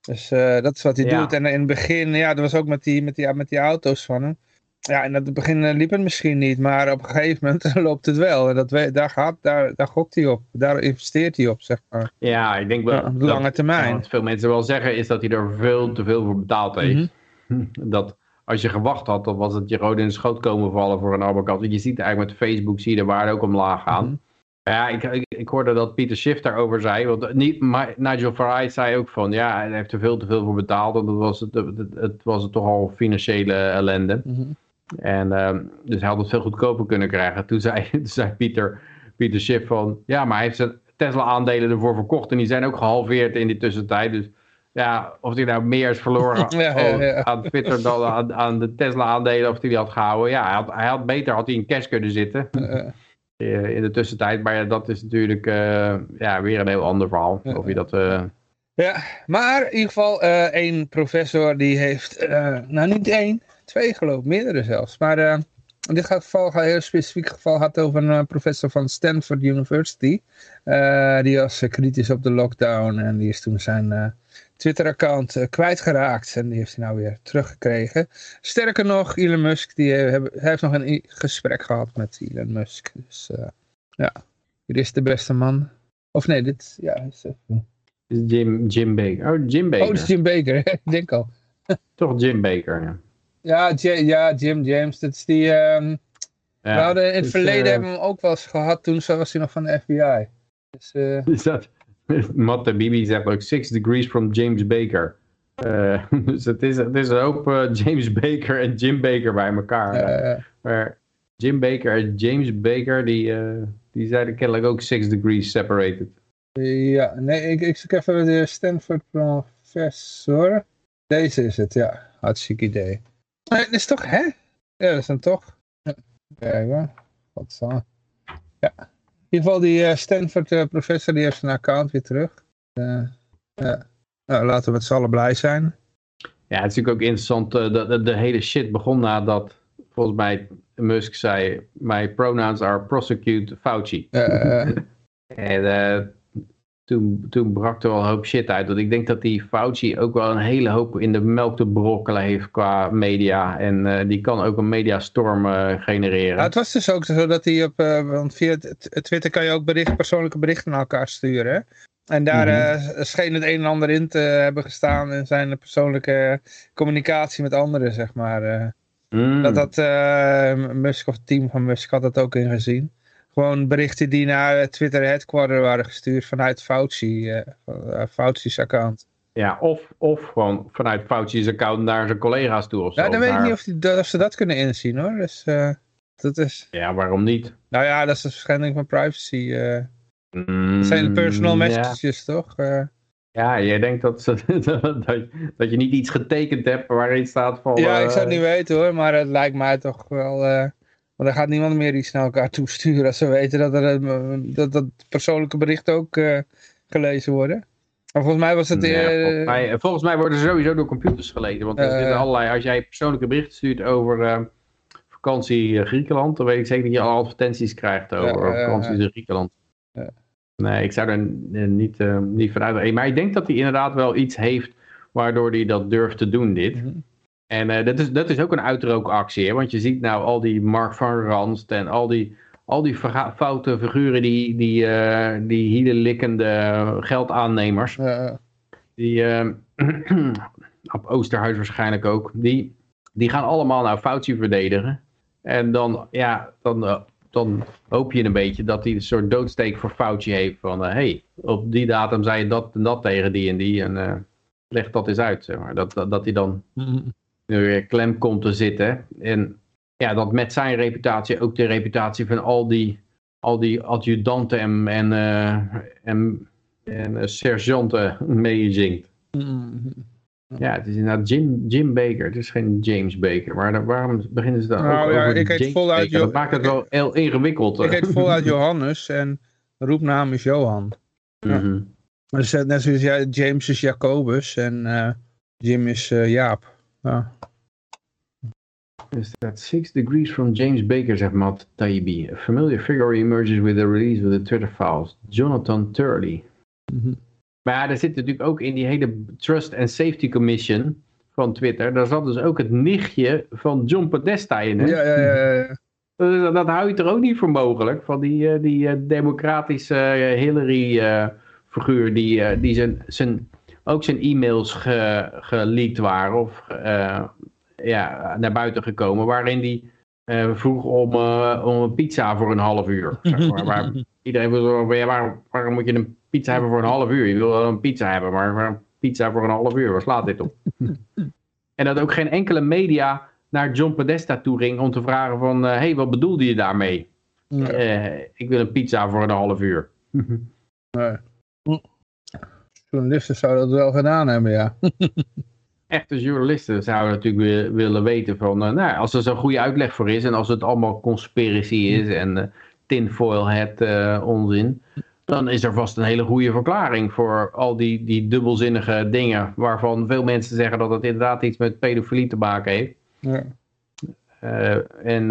Dus eh, dat is wat hij Ja. doet. En in het begin... Ja, dat was ook met die, met die, met die auto's van hem. Ja, in het begin eh, liep het misschien niet. Maar op een gegeven moment loopt het wel. En dat, we- daar, gaat, daar, daar gokt hij op. Daar investeert hij op, zeg maar. Ja, ik denk wel... Ja, op dat- lange termijn. wat veel mensen wel zeggen is dat hij er veel te veel voor betaald heeft. Mhm. Dat als je gewacht had, dan was het je rood in de schoot komen vallen voor een. Want je ziet eigenlijk met Facebook, zie je de waarde ook omlaag gaan. Mhm. Ja, ik, ik, ik hoorde dat Pieter Schiff daarover zei. Want niet, maar Nigel Farage zei ook van, ja, hij heeft er veel te veel voor betaald. Want het was, het, het, het was het toch al financiële ellende. Mhm. En ehm, dus hij had het veel goedkoper kunnen krijgen. Toen zei, toen zei Pieter, Pieter Schiff van, ja, maar hij heeft zijn Tesla-aandelen ervoor verkocht. En die zijn ook gehalveerd in die tussentijd. Dus ja, of hij nou meer is verloren Ja, ja, ja. aan Twitter dan aan, aan de Tesla-aandelen, of hij die had gehouden. Ja, hij had, hij had beter had hij in cash kunnen zitten in de tussentijd. Maar ja, dat is natuurlijk eh, ja, weer een heel ander verhaal. Ja. Of je dat... eh, Ja, maar in ieder geval eh één professor die heeft, eh, nou niet één, twee geloof ik, meerdere zelfs. Maar eh, in dit geval, een heel specifiek geval, gaat het over een eh, professor van Stanford University. Eh, die was eh, kritisch op de lockdown en die is toen zijn eh, Twitter-account eh, kwijtgeraakt. En die heeft hij nou weer teruggekregen. Sterker nog, Elon Musk, die eh, hij heeft nog een gesprek gehad met Elon Musk. Dus eh, ja, hier is de beste man. Of nee, dit, ja, is, is Jim, Jim Baker. Oh, Jim Baker. Oh, is Jim Baker, ik denk al. Toch Jim Baker, ja. Ja, ja Jim James, dat is die... ehm, Ja, we hadden in het dus, verleden hebben we hem ook wel eens gehad, toen zo was hij nog van de FBI. Dus, Is dat, Matt Bibi zegt ook Six Degrees from James Baker. Eh, dus het is, het is een hoop eh, James Baker en Jim Baker bij elkaar. Maar Jim Baker en James Baker, die, eh, die zeiden kennelijk ook Six Degrees separated. ja, nee, ik, ik zoek even de Stanford professor. Deze is het, ja. Hartstikke idee. Nee, dat is toch, hè? Ja, dat is dan toch. Ja, Kijk hoor. Wat zo. Ja. In ieder geval die eh, Stanford eh, professor, die heeft zijn account weer terug. Eh, ja. Nou, laten we met z'n allen blij zijn. Ja, het is natuurlijk ook interessant. dat de, de hele shit begon nadat volgens mij Musk zei: My pronouns are prosecute Fauci. Eh, En eh, toen, toen brak er wel een hoop shit uit. Want ik denk dat die Fauci ook wel een hele hoop in de melk te brokkelen heeft qua media. En eh, die kan ook een mediastorm eh, genereren. Ja, het was dus ook zo dat hij op, eh, want via Twitter kan je ook bericht, persoonlijke berichten naar elkaar sturen. hè? En daar eh, scheen het een en ander in te hebben gestaan in zijn persoonlijke communicatie met anderen, zeg maar. Mm. Dat dat Musk of het team van Musk had dat ook ingezien. Gewoon berichten die naar het Twitter headquarter waren gestuurd vanuit Fauci, eh, eh, Fauci's account. Ja, of, of gewoon vanuit Fauci's account naar zijn collega's toe of zo. Ja, dan weet ik niet of, die, dat- of ze dat kunnen inzien hoor. Dus eh, dat is, Ja, waarom niet? nou ja, dat is een schending van privacy. eh. Mm, Dat zijn personal ja. messages, toch? Eh, Ja, jij denkt dat, ze, dat, dat je niet iets getekend hebt waarin staat van... ja, ik eh, zou het niet weten hoor, maar het lijkt mij toch wel... want er gaat niemand meer iets naar elkaar toesturen als ze weten dat, er, eh, dat, dat persoonlijke berichten ook eh, gelezen worden. Maar volgens mij was het... Ja, eh, volgens, mij, volgens mij worden ze sowieso door computers gelezen. Want er zitten allerlei, als jij persoonlijke berichten stuurt over vakantie Griekenland, dan weet ik zeker dat je alle advertenties krijgt over vakanties in Griekenland. Nee, ik zou er niet, niet vanuit. gaan. Maar ik denk dat hij inderdaad wel iets heeft waardoor hij dat durft te doen, dit. Mhm. En eh, dat, is, dat is ook een uitrookactie, hè? want je ziet nou al die Mark van Ranst en al die, al die foute figuren, die, die, eh die hielenlikkende geldaannemers, die, eh, op Oosterhuis waarschijnlijk ook, die, die gaan allemaal nou Fauci verdedigen. En dan, ja, dan, dan hoop je een beetje dat hij een soort doodsteek voor Fauci heeft van, hé, hey, op die datum zei je dat en dat tegen die en die en leg dat eens uit, zeg maar. Dat, dat, dat hij dan nu weer klem komt te zitten. En ja, dat met zijn reputatie ook de reputatie van al die, al die adjudanten en, en, eh, en, en eh, sergeanten meezingt. mhm. Ja, het is inderdaad Jim, Jim Baker. Het is geen James Baker. Maar waarom beginnen ze dan Nou ja, over ik heet James voluit Dat maakt het wel heel ingewikkeld. Ik heet voluit Johannes en roepnaam is Johan. ja. Mhm. Is net zoals ja, James is Jacobus en eh, Jim is eh, Jaap. Ja. Is that six degrees from James Baker, zegt Matt Taibbi. A familiar figure emerges with the release of the Twitter files. Jonathan Turley. Mhm. Maar ja, er zit natuurlijk ook in die hele Trust and Safety Commission van Twitter. Daar zat dus ook het nichtje van John Podesta in. Hè? Ja, ja, ja, ja. Dat, dat hou je er ook niet voor mogelijk. Van die, eh, die eh, democratische eh, Hillary-figuur die, die zijn, zijn, ook zijn e-mails ge, geleakt waren of eh, ja, naar buiten gekomen. Waarin die eh, vroeg om, eh, om een pizza voor een half uur. Zeg maar. Waar iedereen wil zo van, ja, waarom, waarom moet je een pizza hebben voor een half uur? Je wil wel een pizza hebben, maar waarom pizza voor een half uur? Waar slaat dit op? en dat ook geen enkele media naar John Podesta toe ging om te vragen van, hé, hey, wat bedoelde je daarmee? Ja. Eh, ik wil een pizza voor een half uur. Nee. Journalisten zouden dat wel gedaan hebben, ja. Echte journalisten zouden natuurlijk wi- willen weten van, eh, nou, als er zo'n goede uitleg voor is en als het allemaal conspiracy is en eh, tinfoil hat eh, onzin, dan is er vast een hele goede verklaring voor al die, die dubbelzinnige dingen waarvan veel mensen zeggen dat het inderdaad iets met pedofilie te maken heeft. ja. En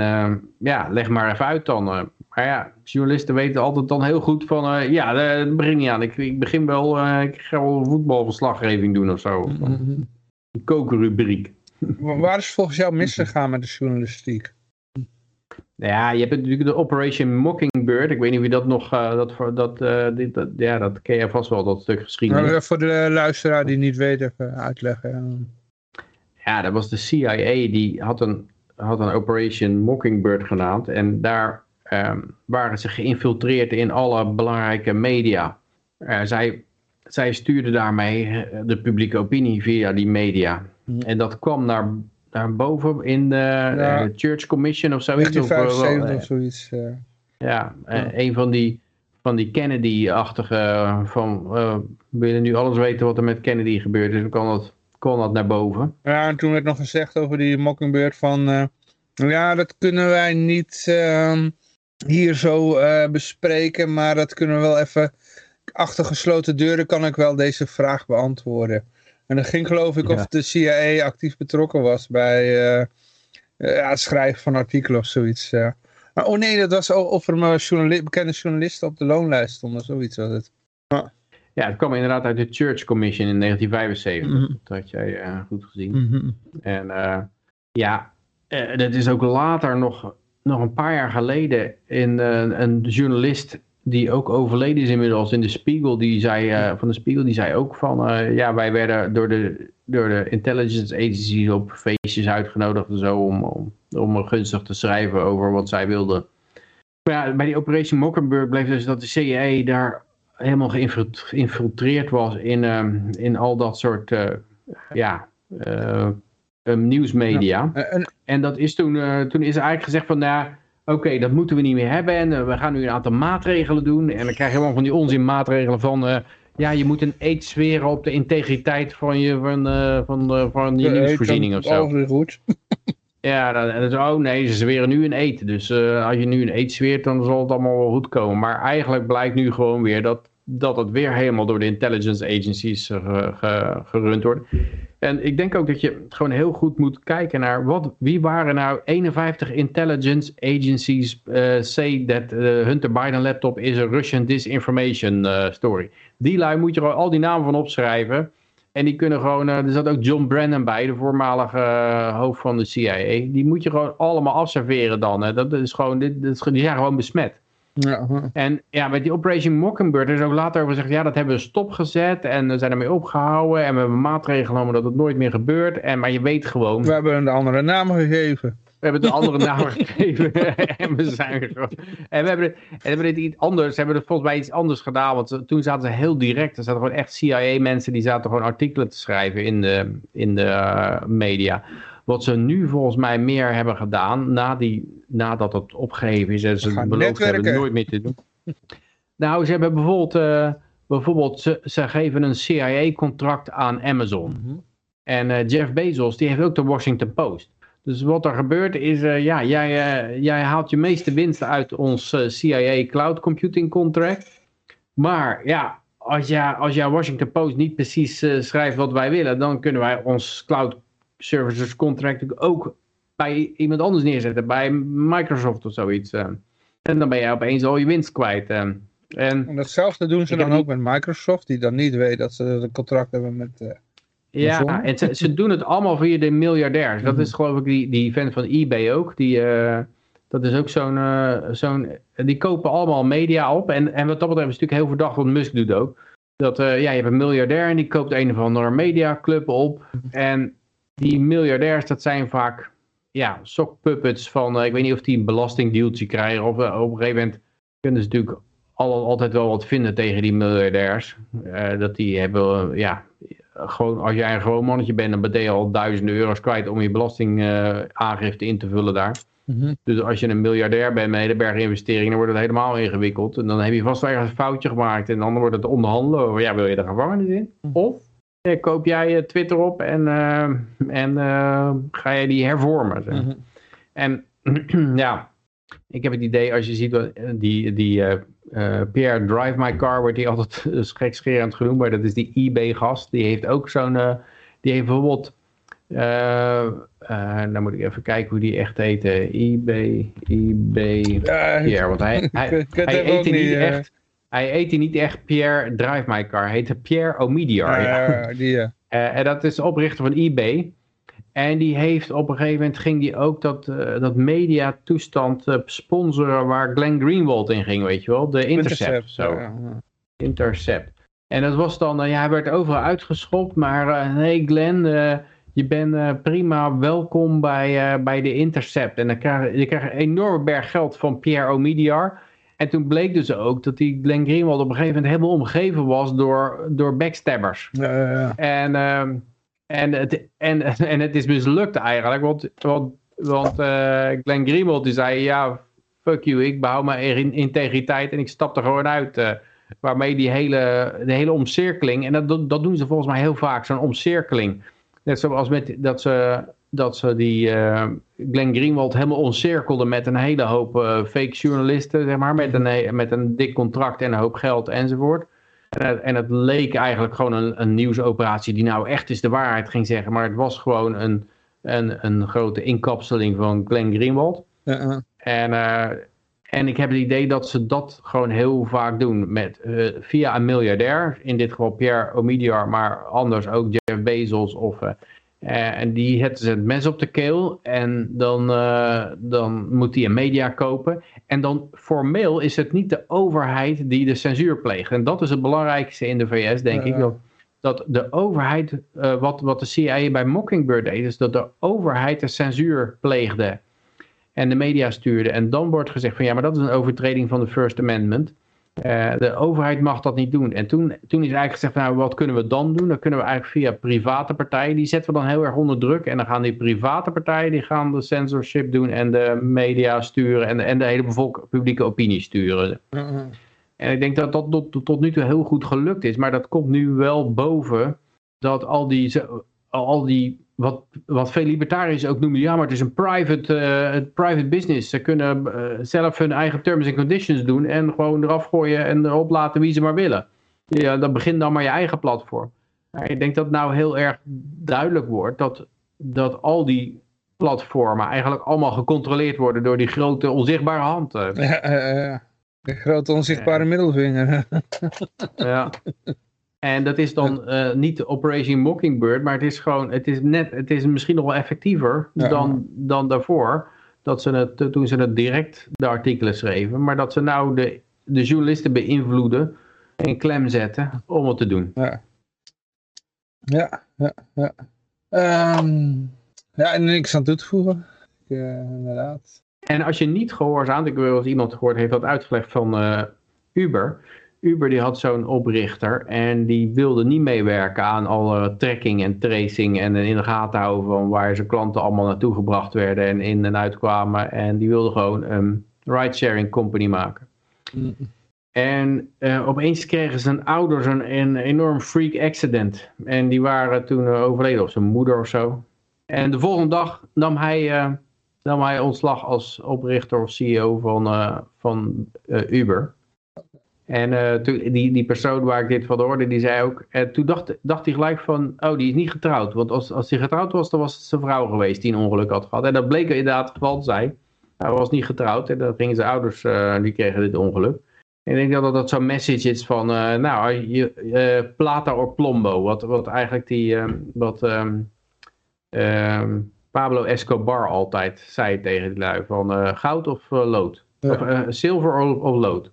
ja, leg maar even uit dan. Eh. maar ja, journalisten weten altijd dan heel goed van, eh, ja, dat begin niet aan. Ik, ik begin wel, eh, ik ga wel een voetbalverslaggeving doen of zo. Mhm. Een kookrubriek. Wa- Waar is volgens jou misgegaan met de journalistiek? Ja, je hebt natuurlijk de Operation Mockingbird. Ik weet niet wie dat nog, eh, dat, dat, eh, dit, dat, ja, dat ken je vast wel, dat stuk geschiedenis. Nou, voor de luisteraar die niet weet, even uitleggen. ja. Ja, dat was de CIA, die had een, had een Operation Mockingbird genaamd. En daar ehm, waren ze geïnfiltreerd in alle belangrijke media. Eh, zij, zij stuurden daarmee eh, de publieke opinie via die media. En dat kwam naar, naar boven in de, Church Commission of zoiets. Of, eh, wel, 1975 of zoiets. ja, Ja. een van die, van die Kennedy-achtige van eh, we willen nu alles weten wat er met Kennedy gebeurd is, dan kan dat, kon dat naar boven. Ja, en toen werd nog gezegd over die Mockingbird van... ja, dat kunnen wij niet ehm, hier zo eh, bespreken, maar dat kunnen we wel even... Achter gesloten deuren kan ik wel deze vraag beantwoorden. En dan ging geloof ik Ja. of de CIA actief betrokken was bij eh, eh, ja, het schrijven van artikelen of zoiets. eh. Maar oh nee, dat was of er maar journali- bekende journalisten op de loonlijst stonden, zoiets was het. Ja, het kwam inderdaad uit de Church Commission in 1975. Mhm. Dat had jij eh, goed gezien. En eh, ja, eh, dat is ook later nog, nog een paar jaar geleden in eh, een journalist die ook overleden is inmiddels in de Spiegel, die zei, eh, van de Spiegel, die zei ook van, eh, ja, wij werden door de, door de intelligence agencies op feestjes uitgenodigd en zo om, om, om gunstig te schrijven over wat zij wilden. Maar ja, bij die Operation Mockingbird bleef dus dat de CIA daar helemaal geïnfil- geïnfiltreerd was in, ehm, in al dat soort, ja, um, nieuwsmedia. Eh, en, En dat is toen, eh, toen is eigenlijk gezegd van, nou, oké, dat moeten we niet meer hebben. En eh, we gaan nu een aantal maatregelen doen. En dan krijg je helemaal van die onzin maatregelen van, ja, je moet een eet zweren op de integriteit van je, van, van, van je nieuwsvoorziening of zo. Weer goed. Ja, dan, en dan is, oh nee, ze zweren nu een eet. Dus als je nu een eet zweert, dan zal het allemaal wel goed komen. Maar eigenlijk blijkt nu gewoon weer dat, dat het weer helemaal door de intelligence agencies eh, ge- ge- gerund wordt. En ik denk ook dat je gewoon heel goed moet kijken naar wat, wie waren nou 51 intelligence agencies eh, say that the Hunter Biden laptop is a Russian disinformation eh, story. Die lui moet je gewoon al die namen van opschrijven. En die kunnen gewoon, eh, er zat ook John Brennan bij, de voormalige eh, hoofd van de CIA. Die moet je gewoon allemaal afserveren dan. Hè. Dat is gewoon, die zijn gewoon besmet. Ja. En ja, met die Operation Mockingbird is ook later over gezegd, ja, dat hebben we stopgezet en we zijn ermee opgehouden en we hebben maatregelen genomen dat het nooit meer gebeurt. En, maar je weet gewoon, we hebben een andere naam gegeven. we hebben het een andere naam gegeven en we zijn. En we hebben, en we hebben dit iets anders, hebben we volgens mij iets anders gedaan, want toen zaten ze heel direct, er zaten gewoon echt CIA-mensen die zaten gewoon artikelen te schrijven in de, in de eh, media. Wat ze nu volgens mij meer hebben gedaan, na die, nadat het opgegeven is en ze beloofd hebben nooit meer te doen. Nou, ze hebben bijvoorbeeld, eh, bijvoorbeeld ze, ze geven een CIA-contract aan Amazon. En uh, Jeff Bezos, die heeft ook de Washington Post. Dus wat er gebeurt is, uh, ja, jij, jij haalt je meeste winsten uit ons CIA Cloud Computing Contract. Maar ja, als, jij, als jouw Washington Post niet precies schrijft wat wij willen, dan kunnen wij ons Cloud Services Contract ook bij iemand anders neerzetten, bij Microsoft of zoiets. En dan ben jij opeens al je winst kwijt. En, en datzelfde doen ze dan ook met Microsoft, die dan niet weet dat ze een contract hebben met... Ja, en ze, ze, doen het allemaal via de miljardairs. Dat is geloof ik die, die vent van eBay ook. Die, uh, dat is ook zo'n... Uh, zo'n die kopen allemaal media op. En, en wat dat betreft is het natuurlijk heel verdacht wat Musk doet ook. Dat ja, je hebt een miljardair en die koopt een of andere mediaclub op. En die miljardairs, dat zijn vaak ja, sockpuppets van... ik weet niet of die een belastingdealtje krijgen. Of op een gegeven moment kunnen ze natuurlijk al, altijd wel wat vinden tegen die miljardairs. dat die hebben, ja gewoon, als jij een gewoon mannetje bent, dan ben je al duizenden euro's kwijt om je belastingaangifte in te vullen daar. Mhm. Dus als je een miljardair bent met een hele berg investeringen, dan wordt het helemaal ingewikkeld. En dan heb je vast wel ergens een foutje gemaakt en dan wordt het onderhandelen over, ja, wil je de gevangenis in? Mhm. Of koop jij Twitter op en, uh, en ga je die hervormen? Mhm. En ja, ik heb het idee, als je ziet wat die, die uh, Pierre Drive My Car wordt die altijd uh, gekscherend genoemd, maar dat is die eBay-gast. Die heeft ook zo'n, uh, die heeft bijvoorbeeld, dan moet ik even kijken hoe die echt heet. eBay, eBay, Pierre, want hij, hij, hij eet niet echt, hij eet niet echt Pierre Drive My Car, hij heet Pierre Omidyar. Ja, die, en dat is de oprichter van eBay. En die heeft op een gegeven moment ging die ook dat, uh, dat mediatoestand uh, sponsoren waar Glenn Greenwald in ging, weet je wel. De Intercept. Intercept zo. Ja, ja. Intercept. En dat was dan, uh, ja, hij werd overal uitgeschopt, maar nee Glenn, je bent prima welkom bij, bij de Intercept. En dan krijg je, je krijgt een enorme berg geld van Pierre Omidyar. En toen bleek dus ook dat die Glenn Greenwald op een gegeven moment helemaal omgeven was door, door backstabbers. Ja, ja, ja. En... Ehm, en het, en, en het is mislukt eigenlijk, want, want, want uh, Glenn Greenwald die zei, ja, fuck you, ik behoud mijn integriteit en ik stap er gewoon uit. Uh, waarmee die hele, de hele omcirkeling, en dat, dat doen ze volgens mij heel vaak, zo'n omcirkeling. Net zoals met, dat, ze, dat ze die uh, Glenn Greenwald helemaal omcirkelden met een hele hoop fake journalisten, zeg maar, met een, met een dik contract en een hoop geld enzovoort. En, en het leek eigenlijk gewoon een, een nieuwsoperatie die nou echt is de waarheid ging zeggen. Maar het was gewoon een, een, een grote inkapseling van Glenn Greenwald. Uh En, uh, en ik heb het idee dat ze dat gewoon heel vaak doen. Met, via een miljardair, in dit geval Pierre Omidyar, maar anders ook Jeff Bezos of en die zetten ze het mes op de keel en dan, uh, dan moet hij een media kopen. En dan formeel is het niet de overheid die de censuur pleegt. En dat is het belangrijkste in de VS, denk ik. Dat, dat de overheid, uh, wat, wat de CIA bij Mockingbird deed, is dat de overheid de censuur pleegde. En de media stuurde. En dan wordt gezegd van ja, maar dat is een overtreding van de First Amendment. Uh, de overheid mag dat niet doen. En toen, toen is eigenlijk gezegd, nou wat kunnen we dan doen? Dan kunnen we eigenlijk via private partijen, die zetten we dan heel erg onder druk. En dan gaan die private partijen, die gaan de censorship doen en de media sturen en, en de hele bevolk, publieke opinie sturen. En ik denk dat dat tot, tot nu toe heel goed gelukt is. Maar dat komt nu wel boven dat al die, al die wat, wat veel libertariërs ook noemen, ja, maar het is een private, uh, private business. Ze kunnen uh, zelf hun eigen terms and conditions doen en gewoon eraf gooien en erop laten wie ze maar willen. Ja, dan begint dan maar je eigen platform. Maar ik denk dat het nou heel erg duidelijk wordt dat, dat al die platformen eigenlijk allemaal gecontroleerd worden door die grote onzichtbare hand. Ja, ja, de grote onzichtbare middelvinger. ja. En dat is dan uh, niet Operation Mockingbird, maar het is gewoon, het is net, het is misschien nog wel effectiever dan, dan daarvoor. Dat ze het, toen ze het direct de artikelen schreven, maar dat ze nou de, de journalisten beïnvloeden en klem zetten om het te doen. Ja, ja, ja. Ja, um, ja en niks aan toe te voegen. Uh, inderdaad. En als je niet gehoorzaamt, ik wil eens iemand gehoord heeft dat uitgelegd van uh, Uber Uber die had zo'n oprichter en die wilde niet meewerken aan alle tracking en tracing en in de gaten houden van waar zijn klanten allemaal naartoe gebracht werden en in en uitkwamen. En die wilde gewoon een ride-sharing company maken. En uh, opeens kregen zijn ouders een, enorm freak accident. En die waren toen uh, overleden, of zijn moeder of zo. En de volgende dag nam hij, uh, nam hij ontslag als oprichter of CEO van, van Uber. En toen, die, die persoon waar ik dit van hoorde, die zei ook... toen dacht, dacht hij gelijk van, oh, die is niet getrouwd. Want als, als hij getrouwd was, dan was het zijn vrouw geweest die een ongeluk had gehad. En dat bleek inderdaad het geval te zijn. Hij was niet getrouwd en dan gingen zijn ouders, die kregen dit ongeluk. Ik denk dat dat zo'n message is van, uh, nou, je, uh, plata or plombo. Wat, wat eigenlijk die, um, wat um, um, Pablo Escobar altijd zei tegen die lui. Van uh, goud of lood. Of zilver of, of lood.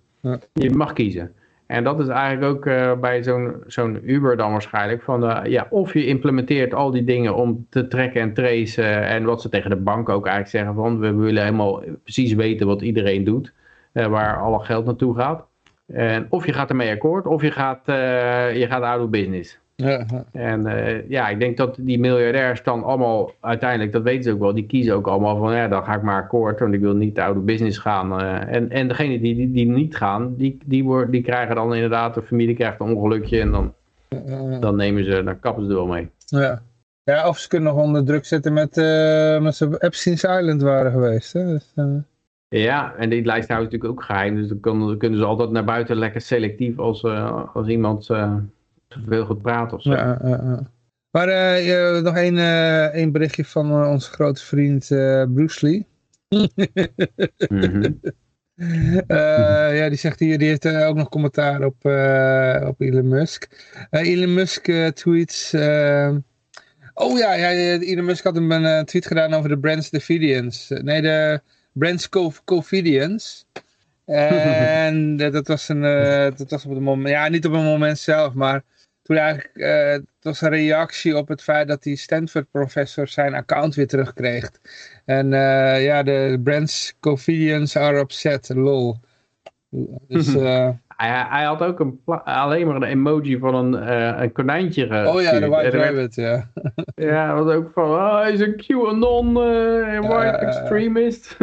Je mag kiezen. En dat is eigenlijk ook bij zo'n zo'n Uber dan waarschijnlijk. Van, ja, of je implementeert al die dingen om te trekken en tracen. En wat ze tegen de bank ook eigenlijk zeggen van, we willen helemaal precies weten wat iedereen doet. Uh, waar alle geld naartoe gaat. En of je gaat ermee akkoord, of je gaat, je gaat out of business. Ja. En uh, ja, ik denk dat die miljardairs dan allemaal uiteindelijk, dat weten ze ook wel, die kiezen ook allemaal van ja, dan ga ik maar akkoord, want ik wil niet out of business gaan. Uh, en, en degene die, die, die niet gaan, die, die, worden, die krijgen dan inderdaad, de familie krijgt een ongelukje en dan, dan nemen ze, dan kappen ze er wel mee. Ja. Ja, of ze kunnen nog onder druk zetten met, met ze op Epstein's Island waren geweest. Hè? Dus, ja, en die lijst houdt natuurlijk ook geheim. Dus dan, kunnen, ze altijd naar buiten lekker selectief als, uh, als iemand uh, veel goed praat of zo. Ja, uh, maar uh, nog één, één berichtje van onze grote vriend Bruce Lee. mm ja, die zegt hier, die heeft ook nog commentaar op, op Elon Musk. Elon Musk tweets... oh ja, ja, Elon Musk had een tweet gedaan over de Brands Davidians. nee, de Brands Covidians. En dat was een, uh, dat was op het moment, ja niet op het moment zelf, maar toen eigenlijk, uh, het was een reactie op het feit dat die Stanford professor zijn account weer terugkreeg. En uh, ja, de Brands Covidians are upset, lol. Dus, hij, hij, had ook een alleen maar een emoji van een, uh, een konijntje gestuurd. Oh ja, de White Rabbit, ja. ja, was ook van, oh, hij is een QAnon uh, white extremist.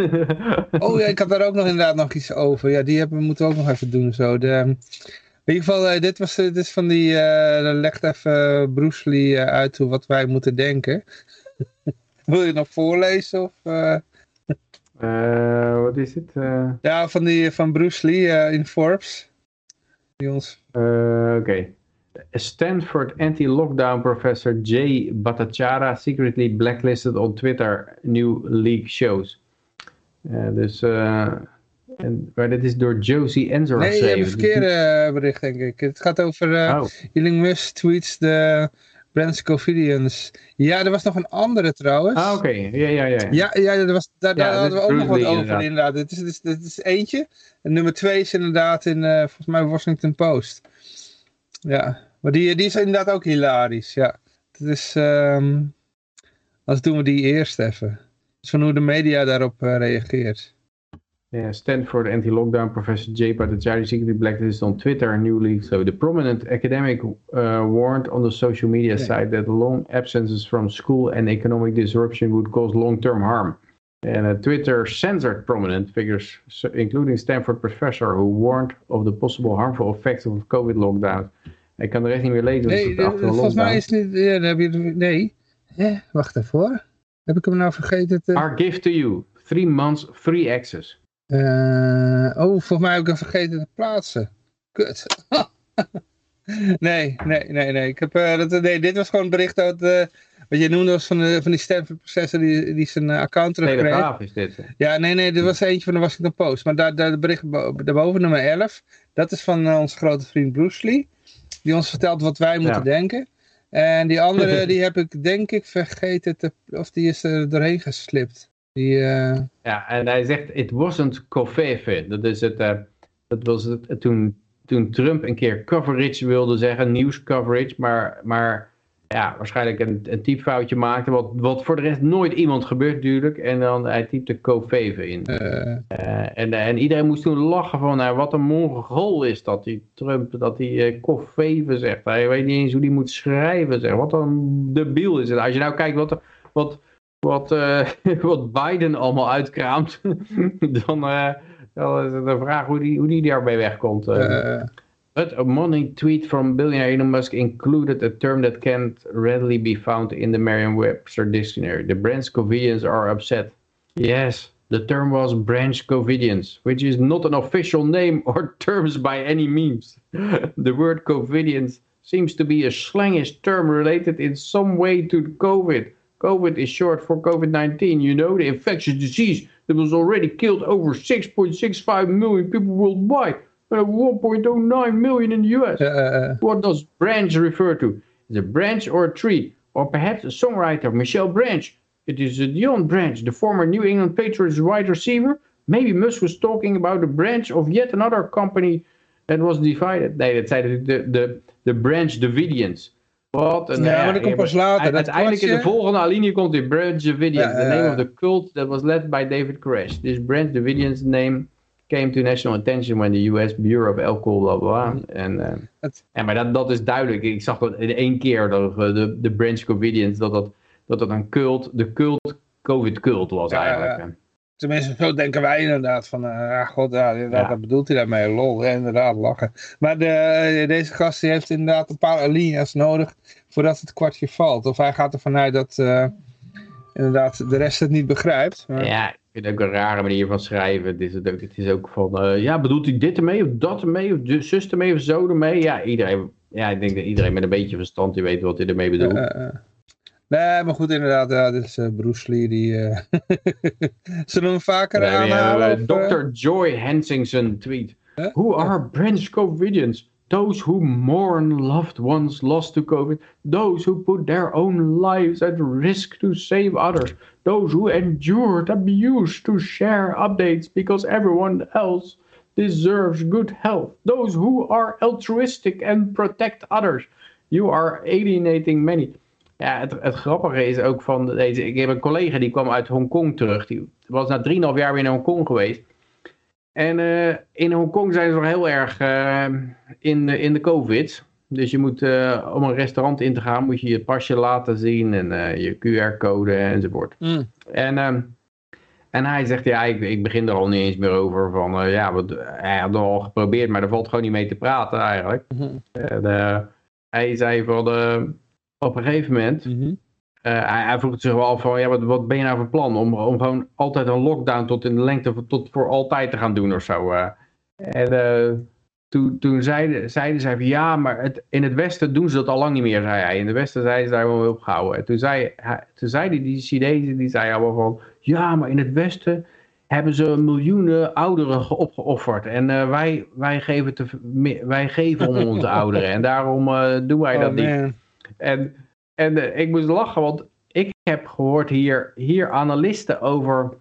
oh ja, ik had daar ook nog inderdaad nog iets over. Ja, die hebben, moeten we ook nog even doen zo. De, in ieder geval, uh, dit, was, dit is van die, legt even Bruce Lee uit hoe, wat wij moeten denken. Wil je nog voorlezen of... wat is het? Ja, van, die, van Bruce Lee in Forbes. Uh, Oké. Okay. Stanford anti-lockdown professor Jay Bhattacharya secretly blacklisted on Twitter new leak shows. Uh, dus, uh, en, maar dit is door Josie Enzor nee, geschreven. Nee, een verkeerde bericht denk ik. Het gaat over uh, oh. Elon Musk tweets de Brands Covidians. Ja, er was nog een andere trouwens. Ah, oké. Okay. Ja, ja, ja. Ja, ja er was, daar, daar hadden we ook nog wat over inderdaad. Dit is, dit, is, dit is eentje. En nummer twee is inderdaad in, uh, volgens mij, Washington Post. Ja, maar die, die is inderdaad ook hilarisch, ja. Dat is, um, als doen we die eerst even. Dus van hoe de media daarop uh, reageert. Yeah, Stanford anti-lockdown professor Jay Bhattacharya secretly blacklisted on Twitter newly. So the prominent academic uh, warned on the social media yeah. site that long absences from school and economic disruption would cause long-term harm. And uh, Twitter censored prominent figures, including Stanford professor, who warned of the possible harmful effects of COVID lockdown. Ik kan de rest niet meer lezen. Nee, de, volgens mij is het niet... Ja, dan heb je, nee. Eh, wacht even hoor. Heb ik hem nou vergeten te... Our gift to you. Three months, free access. Uh, oh, volgens mij heb ik hem vergeten te plaatsen. Kut. nee, nee, nee, nee. Ik heb, uh, dat, nee. Dit was gewoon een bericht uit... Uh, wat je noemde was van, de, van die Stanford-processor die, die zijn account terugkreeg. Telegraaf is dit. Ja, nee, nee. Dit was eentje van de Washington Post. Maar daar, daar de bericht daarboven, nummer 11. Dat is van onze grote vriend Bruce Lee. Die ons vertelt wat wij moeten denken. En die andere, die heb ik denk ik vergeten te... Of die is er doorheen geslipt. Die, uh... Ja, en hij zegt, it wasn't Covfefe. Dat is het, uh, dat was het toen, toen Trump een keer coverage wilde zeggen, nieuwscoverage, maar, maar ja, waarschijnlijk een, een typfoutje maakte, wat, wat voor de rest nooit iemand gebeurt natuurlijk. En dan hij typte Covfefe in. Uh... en, en iedereen moest toen lachen van, nou, wat een mongool is dat, die Trump, dat hij uh, zegt. Hij weet niet eens hoe die moet schrijven, zeg. Wat een debiel is het. Als je nou kijkt wat... wat wat, uh, wat Biden allemaal uitkraamt, dan, uh, is de vraag hoe die, hoe die daarbij wegkomt. eh. Eh, But a morning tweet from billionaire Elon Musk included a term that can't readily be found in the Merriam-Webster dictionary. The branch Covidians are upset. Yes, the term was branch Covidians, which is not an official name or terms by any means. the word Covidians seems to be a slangish term related in some way to COVID. COVID is short for COVID-19, you know, the infectious disease that was already killed over 6.65 million people worldwide. and 1.09 million in the US. eh, What does branch refer to? Is a branch or a tree? Or perhaps a songwriter, Michelle Branch? It is a Dion Branch, the former New England Patriots wide receiver. Maybe Musk was talking about a branch of yet another company that was divided. Nee, dat zijn natuurlijk de, de, de Branch Davidians. Wat. Ja, maar dat komt pas later. Uiteindelijk in de volgende alinea komt die Branch Davidians. The name of the cult that was led by David Koresh. This Branch Davidians name came to national attention when the US Bureau of Alcohol, bla bla. bla. En, eh, Het- ja, maar dat, dat is duidelijk. Ik zag dat in één keer dat eh, de, de Branch Covidians, dat dat, dat dat een cult, de cult, COVID-cult was Ja, eigenlijk. ja. Tenminste, zo denken wij inderdaad. Van, eh ah, god, ja, inderdaad, Ja. wat bedoelt hij daarmee? Lol, ja, inderdaad, lachen. Maar de, deze gast die heeft inderdaad een paar alinea's nodig voordat het kwartje valt. Of hij gaat ervan uit dat eh, inderdaad de rest het niet begrijpt. Maar, Ja, ik vind het ook een rare manier van schrijven. Het is, het ook, het is ook van, eh, ja, bedoelt hij dit ermee, of dat ermee, of de zus ermee, of zo ermee? Ja, iedereen, ja, ik denk dat iedereen met een beetje verstand, die weet wat hij ermee bedoelt. eh, eh. Nee, maar goed, inderdaad, ja, dit is eh, Bruce Lee. Die, eh Zullen we hem vaker hier, aanhalen? eh, eh? Dr. Joy Hensingson tweet. Huh? Who are branch Covidians? Those who mourn loved ones lost to COVID. Those who put their own lives at risk to save others. Those who endured abuse to share updates because everyone else deserves good health. Those who are altruistic and protect others. You are alienating many. Ja, het, het grappige is ook van deze. Ik heb een collega die kwam uit Hongkong terug. Die was na 3,5 jaar weer in Hongkong geweest. En eh, in Hongkong zijn ze nog heel erg eh, in, de- in de COVID. Dus je moet, eh, om een restaurant in te gaan, moet je je pasje laten zien en je QR-code enzovoort. Mm. En, ehm, en hij zegt, ja, ik, ik begin er al niet eens meer over van, ja, wat, hij had al geprobeerd, maar er valt gewoon niet mee te praten eigenlijk. Mhm. En, eh, hij zei van, op een gegeven moment, eh, hij, hij vroeg zich wel af van, ja, wat, wat ben je nou van plan? Om, om gewoon altijd een lockdown tot in de lengte van, tot voor altijd te gaan doen of zo. eh. En eh, toen, toen zeiden, zeiden zij van, ja, maar het, in het Westen doen ze dat al lang niet meer, zei hij. In het Westen zijn ze daar wel mee opgehouden. En toen zei, hij, toen zei die, Chinezen, die zei allemaal van, ja, maar in het Westen hebben ze miljoenen ouderen ge- opgeofferd. En wij, wij, geven te, wij geven om onze ouderen. En daarom doen wij Oh, dat niet. En, en eh, ik moest lachen, want ik heb gehoord hier, hier analisten over,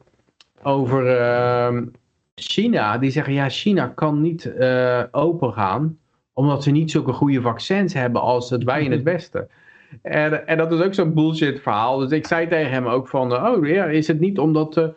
over ehm, China. Die zeggen, ja, China kan niet eh open gaan, omdat ze niet zulke goede vaccins hebben als het wij in het Westen. En, en dat is ook zo'n bullshit verhaal. Dus ik zei tegen hem ook van, eh, oh ja, is het niet omdat...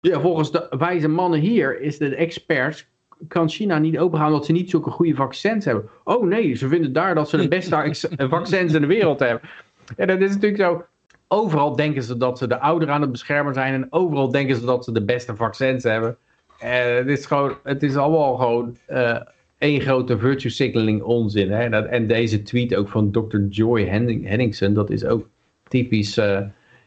ja, volgens de wijze mannen hier is de experts kan China niet opengaan omdat ze niet zulke goede vaccins hebben. Oh nee, ze vinden daar dat ze de beste vaccins in de wereld hebben. En dat is natuurlijk zo. Overal denken ze dat ze de ouderen aan het beschermen zijn. En overal denken ze dat ze de beste vaccins hebben. En het is gewoon, het is allemaal gewoon eh één grote virtue signaling onzin. Hè? Dat, en deze tweet ook van Dr. Joy Henning, Henningsen, dat is ook typisch, eh,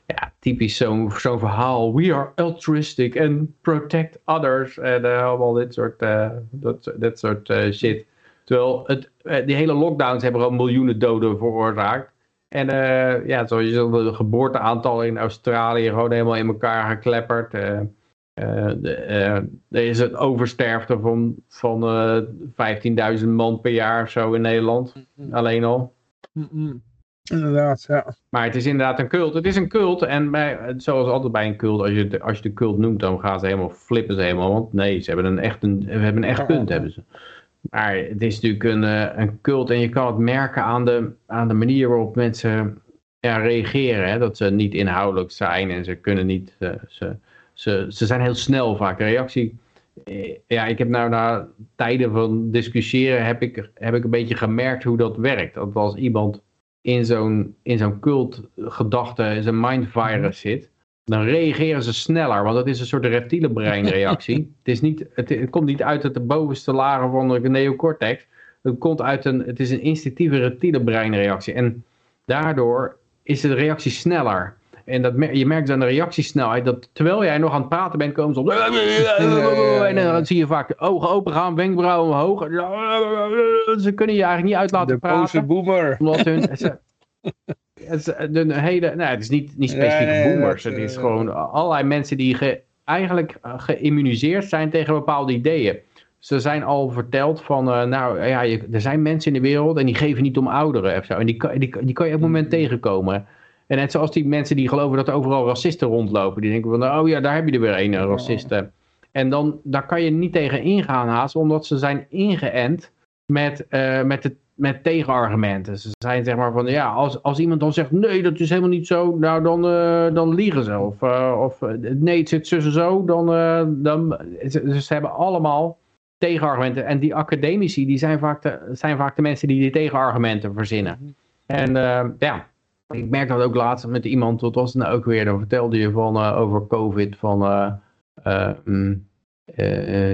ja, typisch zo'n zo'n verhaal. We are altruistic and protect others. En eh, allemaal dit soort, eh, dat, dat soort eh, shit. Terwijl het, die hele lockdowns hebben al miljoenen doden veroorzaakt. En ja, zoals je zegt, de geboorteaantallen in Australië gewoon helemaal in elkaar geklepperd. De, er is een oversterfte van, van eh 15.000 man per jaar of zo in Nederland. Alleen al. Inderdaad, ja. Maar het is inderdaad een cult. Het is een cult. En bij, zoals altijd bij een cult, als je, het- als je de cult noemt, dan gaan ze helemaal flippen ze helemaal. Want nee, ze hebben een echt, een, we hebben een echt punt. Hebben ze. Maar het is natuurlijk een, eh, een cult. En je kan het merken aan de, aan de manier waarop mensen ja, reageren. Hè? Dat ze niet inhoudelijk zijn en ze kunnen niet. eh, ze, ze, ze zijn heel snel vaak. De reactie. eh, Ja, ik heb nou na tijden van discussiëren heb ik, heb ik een beetje gemerkt hoe dat werkt. Dat als iemand in zo'n in zo'n cult gedachte, in zo'n mindvirus zit, dan reageren ze sneller, want dat is een soort reptiele breinreactie. het, is niet, het, het, komt niet uit de bovenste lagen van de neocortex. Het, komt uit een, het is een instinctieve reptiele breinreactie. En daardoor is de reactie sneller. En dat, je merkt aan de reactiesnelheid dat terwijl jij nog aan het praten bent, komen ze op. En dan zie je vaak ogen open gaan, wenkbrauwen omhoog. Ze kunnen je eigenlijk niet uit laten praten. De boze boomer. Omdat hun, het, is een hele, nou, het is niet, niet specifiek nee, boomers. Het is gewoon allerlei mensen die ge, eigenlijk geïmmuniseerd zijn tegen bepaalde ideeën. Ze zijn al verteld van, uh, nou ja, je, er zijn mensen in de wereld en die geven niet om ouderen of zo. En die, die, die kan je op het moment mm-hmm. tegenkomen. En net zoals die mensen die geloven dat er overal racisten rondlopen. Die denken van, oh ja, daar heb je er weer een, racisten. En dan daar kan je niet tegen ingaan haast, omdat ze zijn ingeënt met, uh, met, de, met tegenargumenten. Ze zijn zeg maar van, ja, als, als iemand dan zegt, nee, dat is helemaal niet zo, nou dan, uh, dan liegen ze. Of, uh, of nee, het zit zo zo, dan, dan ze, ze, hebben allemaal tegenargumenten. En die academici, die zijn vaak de, zijn vaak de mensen die die tegenargumenten verzinnen. En ja, ik merk dat ook laatst met iemand, wat was het nou ook weer, dan vertelde je van uh, over COVID, van uh, mm,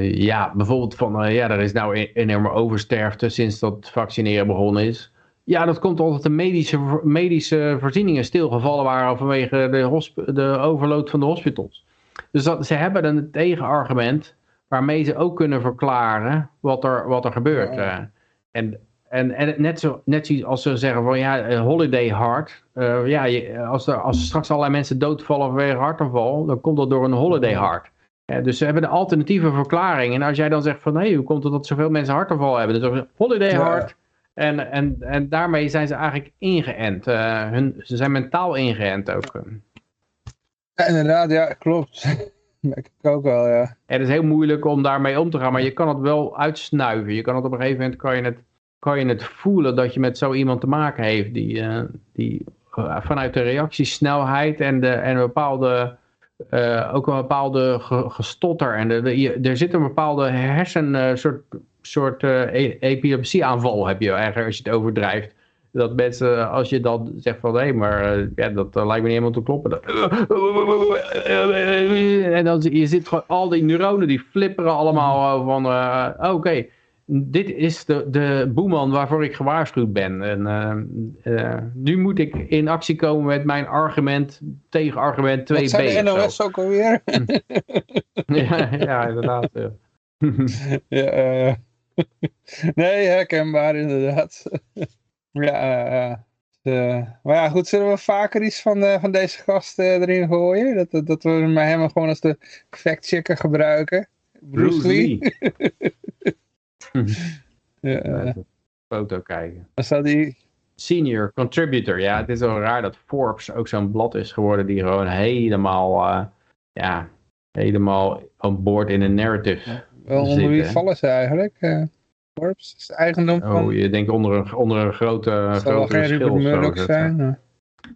ja, bijvoorbeeld van, ja, er is nou een enorme oversterfte sinds dat vaccineren begonnen is. Ja, dat komt omdat de medische, medische voorzieningen stilgevallen waren vanwege de, de overload van de hospitals. Dus dat, ze hebben een tegenargument waarmee ze ook kunnen verklaren wat er, wat er gebeurt. en en, en net, zo, net als ze zeggen van ja, eh, holiday heart. Uh, ja, je, als, er, als straks allerlei mensen doodvallen vanwege hartaanval, dan komt dat door een holiday heart. dus ze hebben een alternatieve verklaring. En als jij dan zegt van hé, hey, hoe komt het dat zoveel mensen hartaanval hebben? Dus holiday heart. En, en, en daarmee zijn ze eigenlijk ingeënt. Uh, hun, ze zijn mentaal ingeënt ook. Ja, inderdaad, ja, klopt. ik ook wel, ja. En het is heel moeilijk om daarmee om te gaan, maar je kan het wel uitsnuiven. Je kan het op een gegeven moment kan je het kan je het voelen dat je met zo iemand te maken heeft die, uh, die uh, vanuit de reactiesnelheid en, de, en een bepaalde, uh, ook een bepaalde gestotter en de, de, er zit een bepaalde hersen soort, soort e epilepsieaanval heb je eigenlijk als je het overdrijft. Dat mensen, als je dan zegt van hé, hey, maar ja, dat lijkt me niet helemaal te kloppen. En dan je zit gewoon al die neuronen die flipperen allemaal van oké. Dit is de, de boeman waarvoor ik gewaarschuwd ben. En uh, uh, nu moet ik in actie komen met mijn argument, tegenargument 2b. Dat zijn de NOS ook alweer? ja, ja, inderdaad. Ja. ja nee, herkenbaar inderdaad. ja, uh, maar ja, goed, zullen we vaker iets van, van deze gasten erin gooien? Dat, dat, dat we hem gewoon als de fact-checker gebruiken? Bruce, Bruce Lee. Ja, foto kijken. Wat staat die? Senior contributor. Ja, het is wel raar dat Forbes ook zo'n blad is geworden die gewoon helemaal, uh, ja, helemaal aan boord in een narrative ja, Wel onder wie vallen ze eigenlijk? Uh, Forbes is eigendom van... Oh, je denkt onder een, onder een grote, grote geen schil zijn.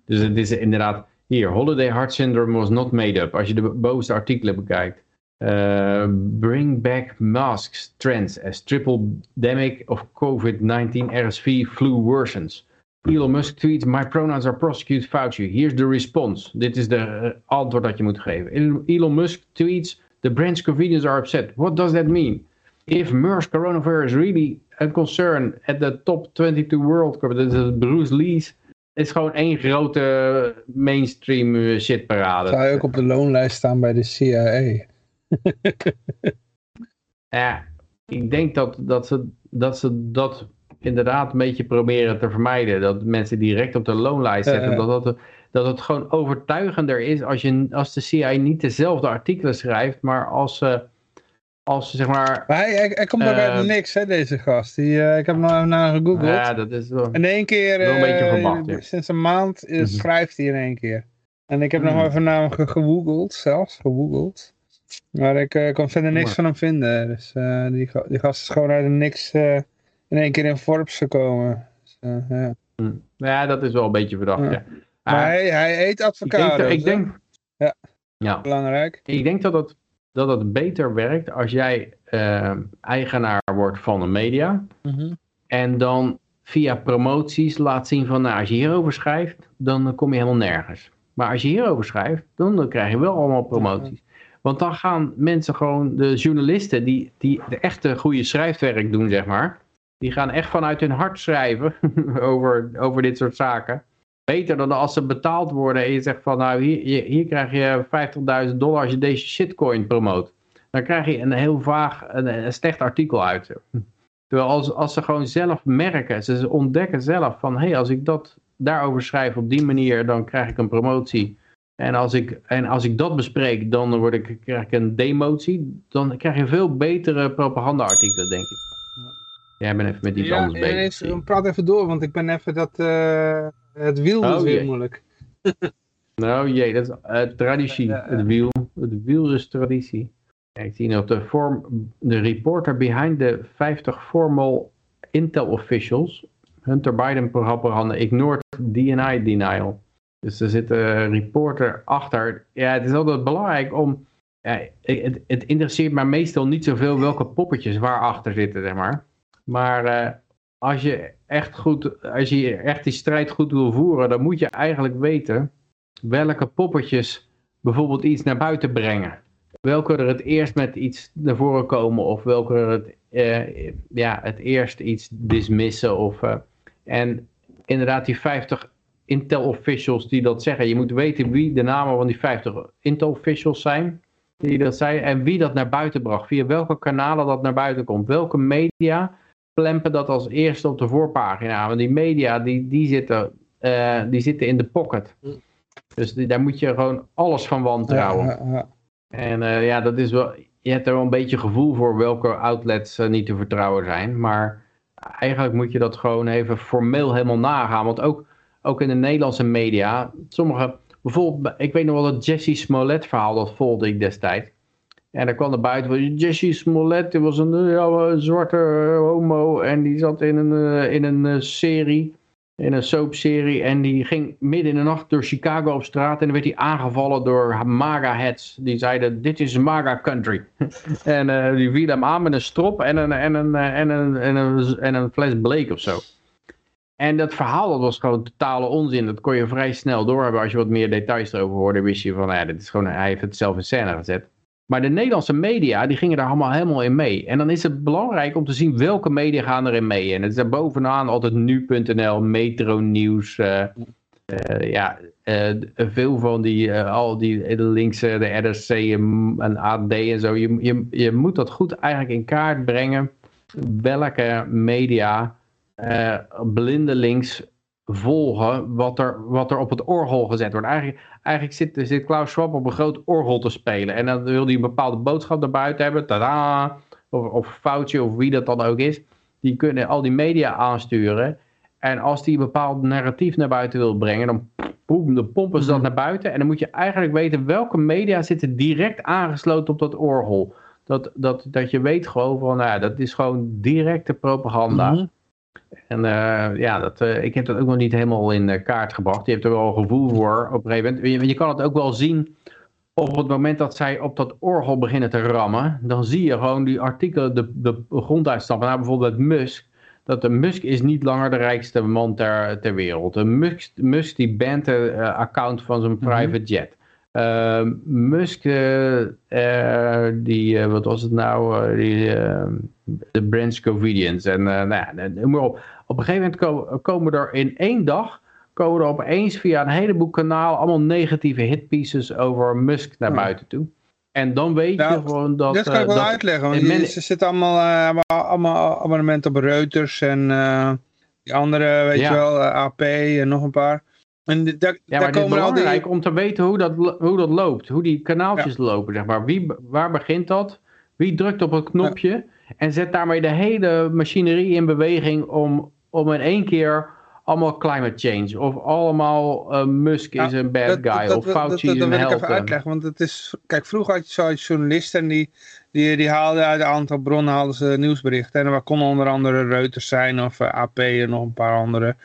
Dus het is inderdaad... Hier, Holiday Heart Syndrome was not made up. Als je de bovenste artikelen bekijkt. Uh, bring back masks trends as triple demic of COVID-19 RSV flu worsens. Elon Musk tweets, my pronouns are prosecute Fauci. Here's the response. Dit is de uh, antwoord dat je moet geven. Elon Musk tweets, the branch convenience are upset. What does that mean? If MERS coronavirus really a concern at the top 22 world cup, dat is Bruce Lee's, is gewoon één grote mainstream uh, shitparade. Zou je ook op de loonlijst staan bij de CIA? ja, ik denk dat, dat, ze, dat ze dat inderdaad een beetje proberen te vermijden. Dat mensen direct op de loonlijst zetten. dat, dat, dat het gewoon overtuigender is als, je, als de CIA niet dezelfde artikelen schrijft, maar als ze... Als, zeg maar, maar hij, hij, komt ook uit ehm, niks, hè, deze gast. Die, uh, ik heb hem naar gegoogeld. Ja, dat is wel, in één keer, wel een beetje eh, verwacht, sinds een maand uh, schrijft hij in één keer. En ik heb nog mhm. even naar hem gegoogeld, zelfs gegoogeld. Maar ik uh, kon verder niks van hem vinden. Dus uh, die, die gast is gewoon uit niks uh, in één keer in Forbes gekomen. Dus, ja. Hm. ja, dat is wel een beetje verdacht, ja. ja. Maar hij, hij eet advocaat. Ik denk, ik denk ja. ja. belangrijk. Ik denk dat het, dat het beter werkt als jij eigenaar wordt van een media. Mm -hmm. En dan via promoties laat zien van, nou, als je hierover schrijft, dan kom je helemaal nergens. Maar als je hierover schrijft, dan, dan krijg je wel allemaal promoties. Want dan gaan mensen gewoon, de journalisten die, die de echte goede schrijfwerk doen, zeg maar. Die gaan echt vanuit hun hart schrijven over, over dit soort zaken. Beter dan als ze betaald worden en je zegt van nou hier, hier krijg je 50.000 dollar als je deze shitcoin promoot. Dan krijg je een heel vaag, een, een slecht artikel uit. Terwijl als, als ze gewoon zelf merken, ze ontdekken zelf van hé hey, als ik dat daarover schrijf op die manier dan krijg ik een promotie. En als ik, en als ik dat bespreek, dan word ik, krijg ik een demotie. Dan krijg je veel betere propaganda-artikelen, denk ik. Jij bent even met iets ja, anders bezig. Ja, praat even door, want ik ben even dat... Uh, het wiel Oh, is weer jee. moeilijk. Nou jee, dat is eh, traditie. Het wiel. Het wiel is traditie. Ja, ik zie nog de, form, de reporter behind the 50 formal Intel officials. Hunter Biden propaganda ignored DNI denial. Dus er zit een reporter achter. Ja, het is altijd belangrijk om... Ja, het, het interesseert mij meestal niet zoveel welke poppetjes waarachter zitten, zeg maar. Maar eh, als je echt goed, als je echt die strijd goed wil voeren, dan moet je eigenlijk weten welke poppetjes bijvoorbeeld iets naar buiten brengen. Welke er het eerst met iets naar voren komen of welke er het, eh, ja, het eerst iets dismissen. Of, eh, en inderdaad die 50 Intel officials die dat zeggen. Je moet weten wie de namen van die 50 Intel officials zijn. Die dat zijn en wie dat naar buiten bracht. Via welke kanalen dat naar buiten komt. Welke media plempen dat als eerste op de voorpagina. Want die media die, die, zitten, eh, die zitten in de pocket. Dus die, daar moet je gewoon alles van wantrouwen. Ja, ja, ja. En eh, ja, dat is wel, je hebt er wel een beetje gevoel voor welke outlets eh, niet te vertrouwen zijn. Maar eigenlijk moet je dat gewoon even formeel helemaal nagaan. Want ook, ook in de Nederlandse media, sommige, bijvoorbeeld, ik weet nog wel dat Jesse Smollett verhaal, dat volgde ik destijds. En daar kwam er buiten Jesse Smollett, die was een, ja, een zwarte eh, homo en die zat in een, eh, in een eh, serie, in een soapserie. En die ging midden in de nacht door Chicago op straat en dan werd hij aangevallen door MAGA-heads. Die zeiden, dit is MAGA country. en eh, die viel hem aan met een strop en een, en een, eh, en een, en een, en een fles bleek of zo. En dat verhaal dat was gewoon totale onzin. Dat kon je vrij snel doorhebben. Als je wat meer details erover hoorde, wist je van, nou ja, dit is gewoon, hij heeft het zelf in scène gezet. Maar de Nederlandse media, die gingen daar allemaal helemaal in mee. En dan is het belangrijk om te zien welke media gaan erin mee. En het is daar bovenaan altijd nu.nl, Metro Nieuws. eh, eh, ja, eh, veel van die, al die de linkse, de RSC en en AD en zo. Je, je, je moet dat goed eigenlijk in kaart brengen. Welke media eh blindelings volgen wat er, wat er op het orgel gezet wordt. Eigenlijk, eigenlijk zit, zit Klaus Schwab op een groot orgel te spelen. En dan wil hij een bepaalde boodschap naar buiten hebben. Tada! Of, of foutje, of wie dat dan ook is. Die kunnen al die media aansturen. En als die een bepaald narratief naar buiten wil brengen, dan, poem, dan pompen ze dat naar buiten. En dan moet je eigenlijk weten welke media zitten direct aangesloten op dat orgel. Dat, dat, dat je weet gewoon van, nou, ja, dat is gewoon directe propaganda. Mhm. En eh, ja, dat, eh, ik heb dat ook nog niet helemaal in kaart gebracht. Je hebt er wel een gevoel voor op een gegeven moment. Je, je kan het ook wel zien op het moment dat zij op dat orgel beginnen te rammen. Dan zie je gewoon die artikelen de, de grond uitstappen. Nou, bijvoorbeeld Musk. Dat de Musk is niet langer de rijkste man ter, ter wereld. De Musk, Musk die bant de eh, account van zijn private jet. Eh, Musk, eh, eh, die, eh, wat was het nou, die, de Branch Covidians en nou ja, noem maar op. Op een gegeven moment ko- komen er in één dag, komen er opeens via een heleboel kanalen allemaal negatieve hitpieces over Musk naar buiten toe. En dan weet Nou, je gewoon dat... Dat kan ik wel dat- uitleggen, want en die- men- ze zitten allemaal, allemaal abonnement op Reuters en die andere, weet Ja. je wel, AP en nog een paar. En daar, Ja, daar maar het is komen al die... belangrijk om te weten hoe dat, hoe dat loopt. Hoe die kanaaltjes lopen, zeg maar. Wie, waar begint dat? Wie drukt op het knopje? En zet daarmee de hele machinerie in beweging om, om in één keer allemaal climate change. Of allemaal eh, Musk Nou, is een bad dat- guy. dat- of dat- Fauci dat, is dat, een wil ik even uitleggen, want het is... Kijk, vroeger had je zo'n journalisten en die, die, die haalden uit een aantal bronnen haalden ze nieuwsberichten. En dat kon onder andere Reuters zijn of eh, AP en nog een paar andere.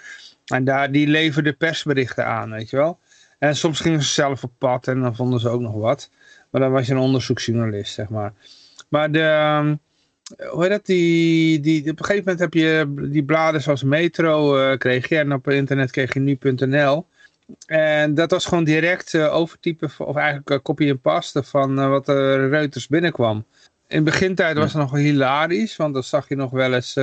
En daar, die leverden persberichten aan, weet je wel. En soms gingen ze zelf op pad en dan vonden ze ook nog wat. Maar dan was je een onderzoeksjournalist, zeg maar. Maar de... ehm, Hoe heet dat? Die, die, op een gegeven moment heb je die bladen zoals Metro eh, kreeg je. En op internet kreeg je nu.nl. En dat was gewoon direct uh, overtypen, of eigenlijk uh, copy en paste van wat er Reuters binnenkwam. In de begintijd was het nog hilarisch, want dan zag je nog wel eens,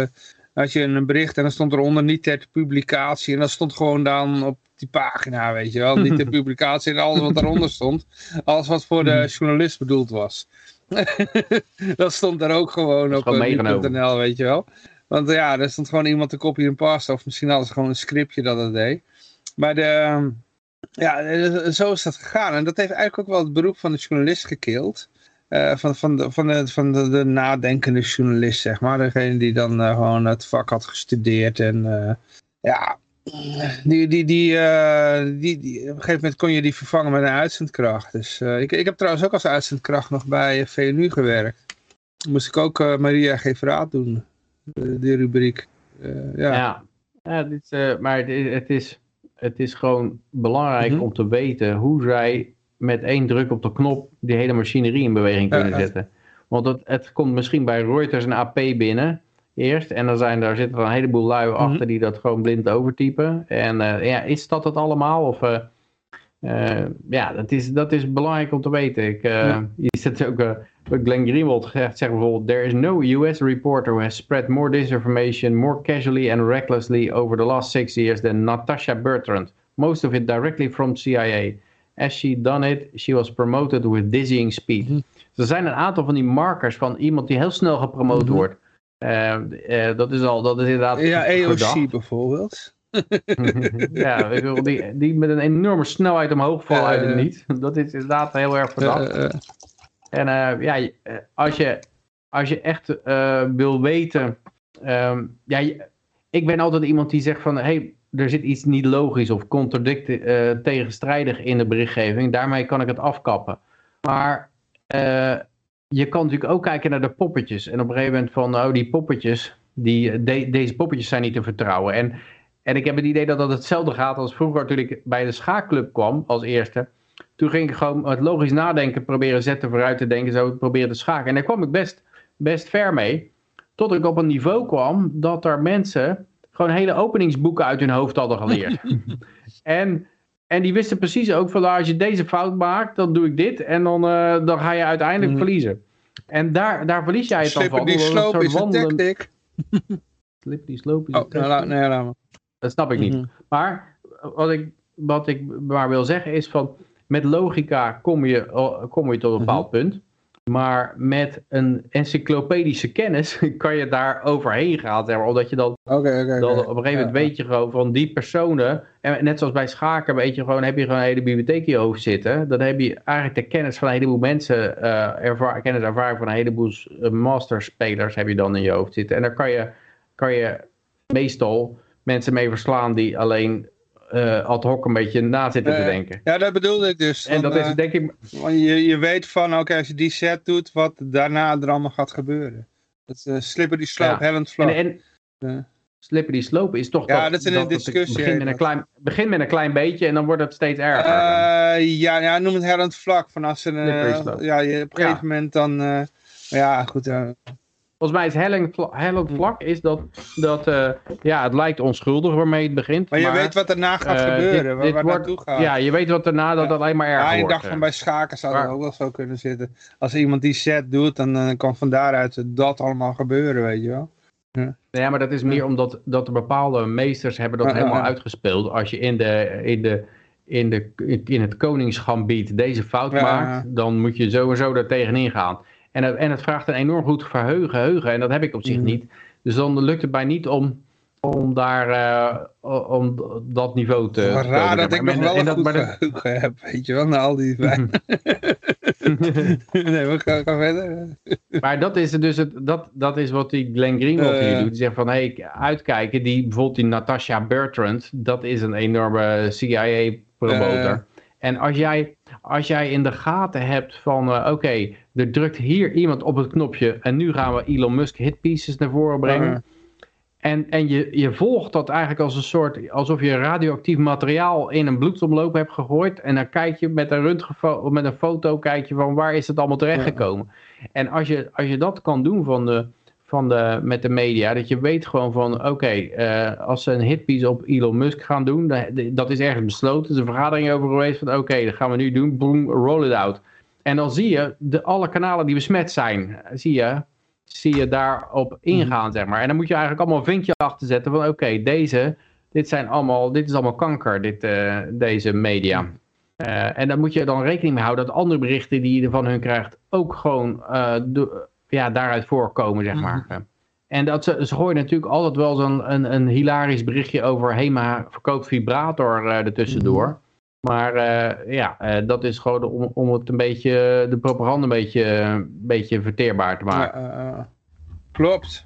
als je een bericht en dan stond eronder niet ter publicatie. En dat stond gewoon dan op die pagina, weet je wel. Niet ter publicatie en alles wat daaronder stond. Alles wat voor de journalist bedoeld was. dat stond daar ook gewoon op nu.nl, weet je wel. Want ja, er stond gewoon iemand te copy en paste. Of misschien hadden ze gewoon een scriptje dat het deed. Maar de, ja, zo is dat gegaan. En dat heeft eigenlijk ook wel het beroep van de journalist gekild. Uh, van, van, de, van, de, van de, de, nadenkende journalist, zeg maar. Degene die dan uh, gewoon het vak had gestudeerd. En uh, ja, die, die, die, die, die, op een gegeven moment kon je die vervangen met een uitzendkracht. Dus ik, ik heb trouwens ook als uitzendkracht nog bij VNU gewerkt. Moest ik ook Maria G. Verraad doen. die rubriek. ja. ja. ja dit, maar het is het is gewoon belangrijk mhm. om te weten hoe zij met één druk op de knop die hele machinerie in beweging kunnen zetten. Want het, het komt misschien bij Reuters en AP binnen eerst. En dan zijn, daar zitten er een heleboel lui mhm. achter die dat gewoon blind overtypen. En uh, ja, is dat het allemaal? Of uh, uh, ja, dat is, dat is belangrijk om te weten. Ik, ja. Je zit ook Glenn Greenwald zegt, zegt bijvoorbeeld... There is no US reporter who has spread more disinformation... more casually and recklessly over the last six years... than Natasha Bertrand. Most of it directly from CIA. As she done it, she was promoted with dizzying speed. Mm Er zijn een aantal van die markers van iemand die heel snel gepromoot mm -hmm. wordt. Uh, uh, dat is al, dat is inderdaad Ja, EOC bijvoorbeeld. ja, die, die met een enorme snelheid omhoog vallen uit het niet. Dat is inderdaad heel erg verdacht. En uh, ja, eh, als je, als je echt uh, wil weten... Um, ja, ik ben altijd iemand die zegt van... Hey, er zit iets niet logisch of contradict, uh, tegenstrijdig in de berichtgeving. Daarmee kan ik het afkappen. Maar je kan natuurlijk ook kijken naar de poppetjes. En op een gegeven moment van... Oh, die poppetjes... Die, de, deze poppetjes zijn niet te vertrouwen. En, en ik heb het idee dat dat hetzelfde gaat als vroeger toen ik bij de schaakclub kwam als eerste toen ging ik gewoon het logisch nadenken proberen zetten vooruit te denken, zo proberen te schaken. En daar kwam ik best, best ver mee. Tot ik op een niveau kwam dat er mensen gewoon hele openingsboeken uit hun hoofd hadden geleerd. en, en die wisten precies ook van nou, als je deze fout maakt, dan doe ik dit. En dan, uh, dan ga je uiteindelijk mm. verliezen. En daar, daar verlies jij het dan van. die sloop is een tactic. Slip die sloop is oh, een nou, nee, laat maar. Dat snap ik niet. Mm -hmm. Maar wat ik, wat ik maar wil zeggen is van met logica kom je, kom je tot een bepaald mhm. punt. Maar met een encyclopedische kennis kan je daar overheen gaan. Zeg maar, omdat je dan, okay, okay, dan op een gegeven moment weet je gewoon van die personen. En net zoals bij schaken weet je gewoon, heb je gewoon een hele bibliotheek in je hoofd zitten. Dan heb je eigenlijk de kennis van een heleboel mensen, uh, ervaar, kennis ervaring van een heleboel uh, masterspelers heb je dan in je hoofd zitten. En daar kan je, kan je meestal mensen mee verslaan die alleen uh, ad hoc een beetje na zitten te denken. Ja, dat bedoelde ik dus. En dat is denk ik... Je, je weet van, oké, als je die set doet, wat daarna er allemaal gaat gebeuren. Dat is uh, slippery slope, ja. hellend flow. En, en slippery slope is toch ja, dat, dat is in een discussie. Begin met een, klein, begin met een klein beetje en dan wordt het steeds erger. Ja, ja, noem het hellend vlak. Van als een, ja, je, op een gegeven moment dan... ja, goed, Volgens mij is hellend, vlak is dat, dat uh, ja, het lijkt onschuldig waarmee het begint. Maar je weet wat daarna gaat uh, gebeuren, dit, waar, dit gaat. Ja, je weet wat daarna, dat dat alleen maar erger ja, wordt. ik dacht van bij schaken zou dat ook wel zo kunnen zitten. Als iemand die set doet, dan uh, kan van daaruit dat allemaal gebeuren, weet je wel. Ja. ja, maar dat is meer omdat dat er bepaalde meesters hebben dat helemaal uitgespeeld. Als je in, de, in, de, in, de, in het koningsgambiet deze fout maakt, dan moet je sowieso er tegenin gaan. En het, en het vraagt een enorm goed verheugen, geheugen. En dat heb ik op zich mm. niet. Dus dan lukt het mij niet om, om daar uh, om dat niveau te... Maar raar dat ik nog wel een goed geheugen heb, weet je wel, na al die... nee, we gaan, gaan, verder. maar dat is, dus het, dat, dat is wat die Glenn Greenwald uh, hier doet. Die zegt van, hé, hey, uitkijken. Die, bijvoorbeeld die Natasha Bertrand, dat is een enorme CIA-promotor. En als jij, als jij in de gaten hebt van, uh, oké, er drukt hier iemand op het knopje en nu gaan we Elon Musk hitpieces naar voren brengen. En, en je, je volgt dat eigenlijk als een soort, alsof je radioactief materiaal in een bloedsomloop hebt gegooid. En dan kijk je met een, röntgen, met een foto kijk je van waar is het allemaal terechtgekomen. Ja. En als je, als je dat kan doen van de, van de, met de media. Dat je weet gewoon van, oké, eh, als ze een hitpiece op Elon Musk gaan doen, dat, dat is ergens besloten. Er is een vergadering over geweest van, oké, dat gaan we nu doen. Boom, roll it out. En dan zie je de, alle kanalen die besmet zijn, zie je, zie je daarop ingaan, zeg maar. En dan moet je eigenlijk allemaal een vinkje achter zetten van, oké, deze, dit zijn allemaal, dit is allemaal kanker, dit, eh, deze media. Eh, en dan moet je dan rekening mee houden dat andere berichten die je van hun krijgt ook gewoon uh, ja, daaruit voorkomen, zeg maar. Mhm. En dat ze, ze gooien natuurlijk altijd wel zo'n een, een hilarisch berichtje over HEMA verkoopt vibrator ertussendoor. Mm Maar ja, dat is gewoon om, om het een beetje, de propaganda een beetje, een beetje verteerbaar te maken. klopt.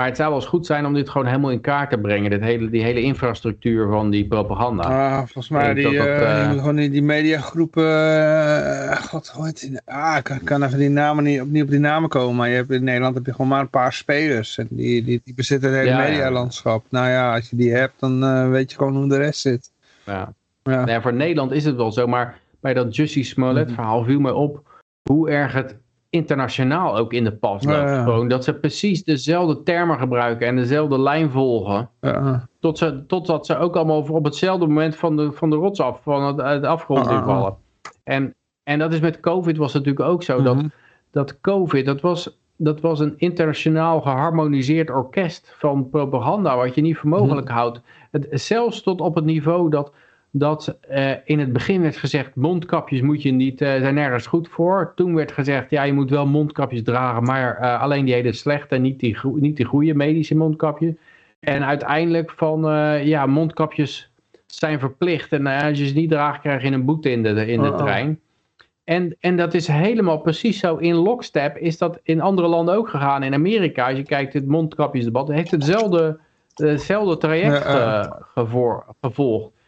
Maar het zou wel eens goed zijn om dit gewoon helemaal in kaart te brengen. Dit hele, die hele infrastructuur van die propaganda. Ah, volgens mij die, dat, uh, uh, gewoon die, die mediagroepen. Uh, God, hoe heet die? Ah, ik kan, kan even die namen niet opnieuw op die namen komen. Maar je hebt, in Nederland heb je gewoon maar een paar spelers. En die, die, die bezitten het hele ja, medialandschap. Ja. Nou ja, als je die hebt, dan weet je gewoon hoe de rest zit. Ja. Ja. Nee, voor Nederland is het wel zo. Maar bij dat Jussie Smollett mhm. verhaal viel me op hoe erg het internationaal ook in de pas loopt. Ja, ja. Gewoon dat ze precies dezelfde termen gebruiken en dezelfde lijn volgen. Ja. Tot ze, totdat ze ook allemaal op hetzelfde moment van de, van de rots af, van het, het afgrond invallen. En, en dat is met COVID was het natuurlijk ook zo. Mm -hmm. dat, dat COVID, dat was, dat was een internationaal geharmoniseerd orkest van propaganda, wat je niet voor mogelijk -hmm. houdt. Het, zelfs tot op het niveau dat dat uh, in het begin werd gezegd, mondkapjes moet je niet, uh, zijn nergens goed voor. Toen werd gezegd, ja, je moet wel mondkapjes dragen, maar uh, alleen die hele slechte, niet die, niet die goede medische mondkapjes. En uiteindelijk van, ja, mondkapjes zijn verplicht en als je ze niet draagt, krijg je een boete in de, in de oh, trein. En, en dat is helemaal precies zo. In lockstep is dat in andere landen ook gegaan. In Amerika, als je kijkt, het mondkapjesdebat, heeft hetzelfde, hetzelfde traject gevolgd.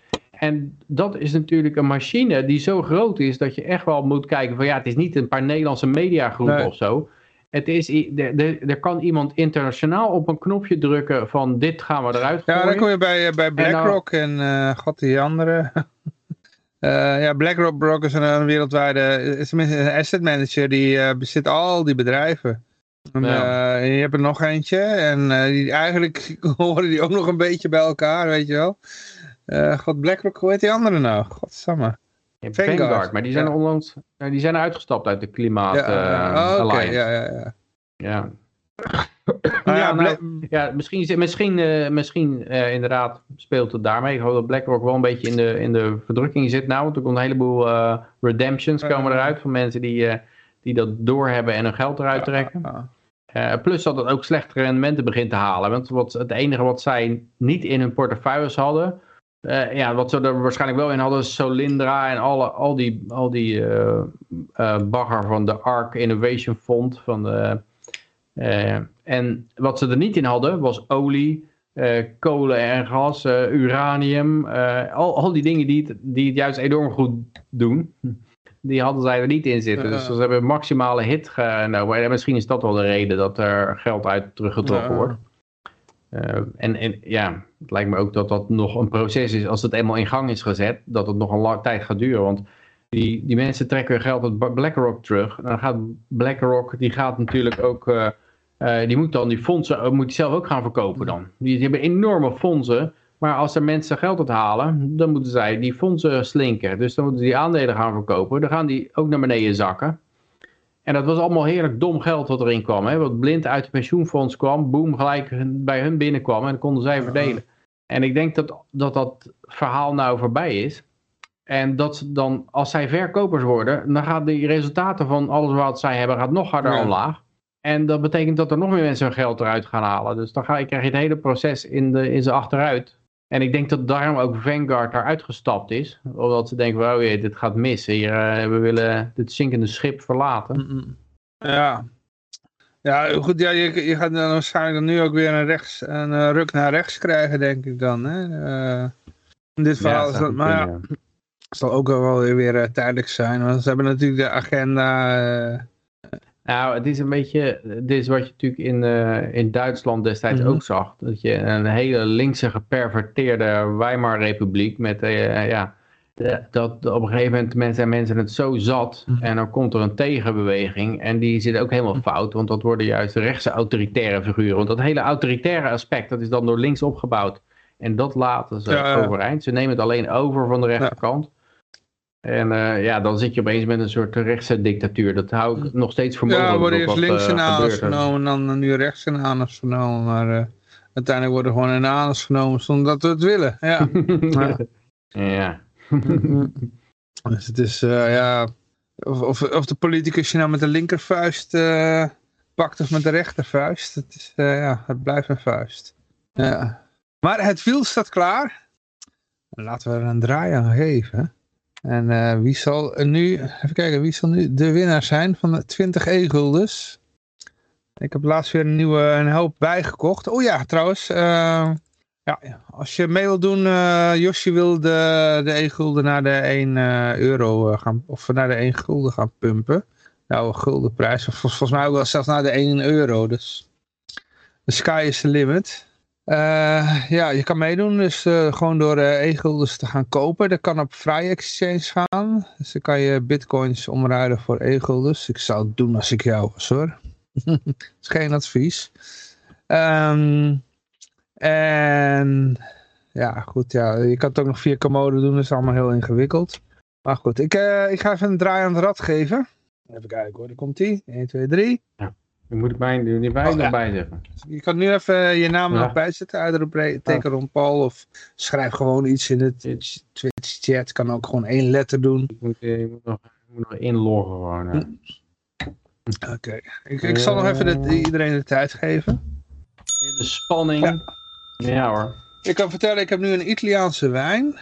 En dat is natuurlijk een machine die zo groot is dat je echt wel moet kijken van ja, het is niet een paar Nederlandse mediagroepen nee. of zo. Het is, er, er kan iemand internationaal op een knopje drukken van dit gaan we eruit gooien. Ja, dan kom je bij, bij BlackRock en, en uh, god die andere. uh, ja, BlackRock is een, wereldwijde, is een asset manager die uh, bezit al die bedrijven. En, ja. je hebt er nog eentje en die, eigenlijk horen die ook nog een beetje bij elkaar, weet je wel. Uh, God, BlackRock, hoe heet die andere nou? Godsamme. Ja, Vanguard. Vanguard, maar die zijn, ja. onlangs, die zijn uitgestapt uit de klimaat ja, oh, okay. ja, ja, ja. Ja. nou, ja, nou, ja, misschien, misschien, uh, misschien uh, inderdaad speelt het daarmee. Ik hoop dat BlackRock wel een beetje in de, in de verdrukking zit nou. Want er komt een heleboel uh, redemptions komen eruit van mensen die, die dat doorhebben en hun geld eruit trekken. plus dat het ook slechtere rendementen begint te halen. Want wat, het enige wat zij niet in hun portefeuilles hadden uh, ja, wat ze er waarschijnlijk wel in hadden, Solindra en alle, al die, al die uh, uh, bagger van de ARC Innovation Fund. Van de, en wat ze er niet in hadden, was olie, kolen en gas, uranium. al, al die dingen die het, die het juist enorm goed doen. Die hadden zij er niet in zitten. Dus ze hebben maximale hit genomen. En misschien is dat wel de reden dat er geld uit teruggetrokken wordt. Uh, en, en ja, het lijkt me ook dat dat nog een proces is. Als het eenmaal in gang is gezet, dat het nog een lange tijd gaat duren. Want die, die mensen trekken hun geld uit BlackRock terug. Dan gaat BlackRock, die gaat natuurlijk ook... Uh, uh, die moet dan die fondsen, moet die zelf ook gaan verkopen dan. Die, die hebben enorme fondsen. Maar als er mensen geld uithalen, dan moeten zij die fondsen slinken. Dus dan moeten die aandelen gaan verkopen. Dan gaan die ook naar beneden zakken. En dat was allemaal heerlijk dom geld wat erin kwam. Hè? Wat blind uit het pensioenfonds kwam, boem, gelijk bij hun binnenkwam en dan konden zij verdelen. En ik denk dat, dat dat verhaal nou voorbij is. En dat dan, als zij verkopers worden, dan gaan die resultaten van alles wat zij hebben, gaat nog harder ja. omlaag. En dat betekent dat er nog meer mensen hun geld eruit gaan halen. Dus dan ga, krijg je het hele proces in, de, in ze achteruit. En ik denk dat daarom ook Vanguard daar uitgestapt is. Omdat ze denken, oh jee, dit gaat mis. Hier, uh, we willen dit zinkende schip verlaten. Mm -mm. Ja. Ja, goed, ja, je, je gaat dan waarschijnlijk dan nu ook weer een, rechts, een uh, ruk naar rechts krijgen, denk ik dan. Hè? Uh, in dit verhaal ja, is dat, maar ja, zal ook wel weer, weer tijdelijk zijn. Want ze hebben natuurlijk de agenda nou, het is een beetje, dit is wat je natuurlijk in, uh, in Duitsland destijds mm -hmm. ook zag. Dat je een hele linkse geperverteerde Weimar-republiek met uh, ja, dat op een gegeven moment men- zijn mensen het zo zat Mhm. en dan komt er een tegenbeweging en die zit ook helemaal fout, want dat worden juist de rechtse autoritaire figuren. Want dat hele autoritaire aspect, dat is dan door links opgebouwd en dat laten ze Ja, overeind. Ze nemen het alleen over van de rechterkant. En eh, ja, dan zit je opeens met een soort rechtse dictatuur. Dat hou ik nog steeds voor Ja, mogelijk. worden dat eerst links eh, in anus genomen en dan nu rechts in anus genomen. Maar eh, uiteindelijk worden gewoon in anus genomen zonder dat we het willen. Ja. Ja. ja. Dus het is, eh, ja, of, of, of de politicus je nou met de linkervuist eh, pakt of met de rechtervuist. Het, is, eh, ja, het blijft een vuist. Ja. Maar het wiel staat klaar. Laten we er een draai aan geven. En eh, wie zal nu, even kijken, wie zal nu de winnaar zijn van de 20 e-guldens? Ik heb laatst weer een nieuwe een hoop bijgekocht. Oh ja, trouwens, eh, ja, als je mee wil doen, eh Josje wil de, de 1 gulden naar de 1 eh, euro gaan, of naar de 1 gulden gaan pumpen. Nou, een gulden prijs, of vol- volgens mij ook wel zelfs naar de 1 euro. Dus the sky is the limit. Eh, ja, je kan meedoen, dus eh, gewoon door eh e-guldens te gaan kopen. Dat kan op Vrij Exchange gaan. Dus dan kan je bitcoins omruilen voor e-guldens. Ik zou het doen als ik jou was hoor. Dat is geen advies. Ehm en ja, goed, ja, je kan het ook nog via Commode doen, dat is allemaal heel ingewikkeld. Maar goed, ik, ik ga even een draai aan het rad geven. Even kijken hoor, daar komt ie. 1, 2, 3. Dan moet ik mijn, die mij Oh, nog ja. Je kan nu even je naam Ja. nog bijzetten, uitroepteken Ron Paul. Of schrijf gewoon iets in de Twitch chat. Kan ook gewoon één letter doen. Ik moet, eh, ik moet, nog, ik moet nog inloggen gewoon. Oké, ik, ik zal nog even de, iedereen de tijd geven. In de spanning. Ja. Ja, hoor. Ik kan vertellen, ik heb nu een Italiaanse wijn.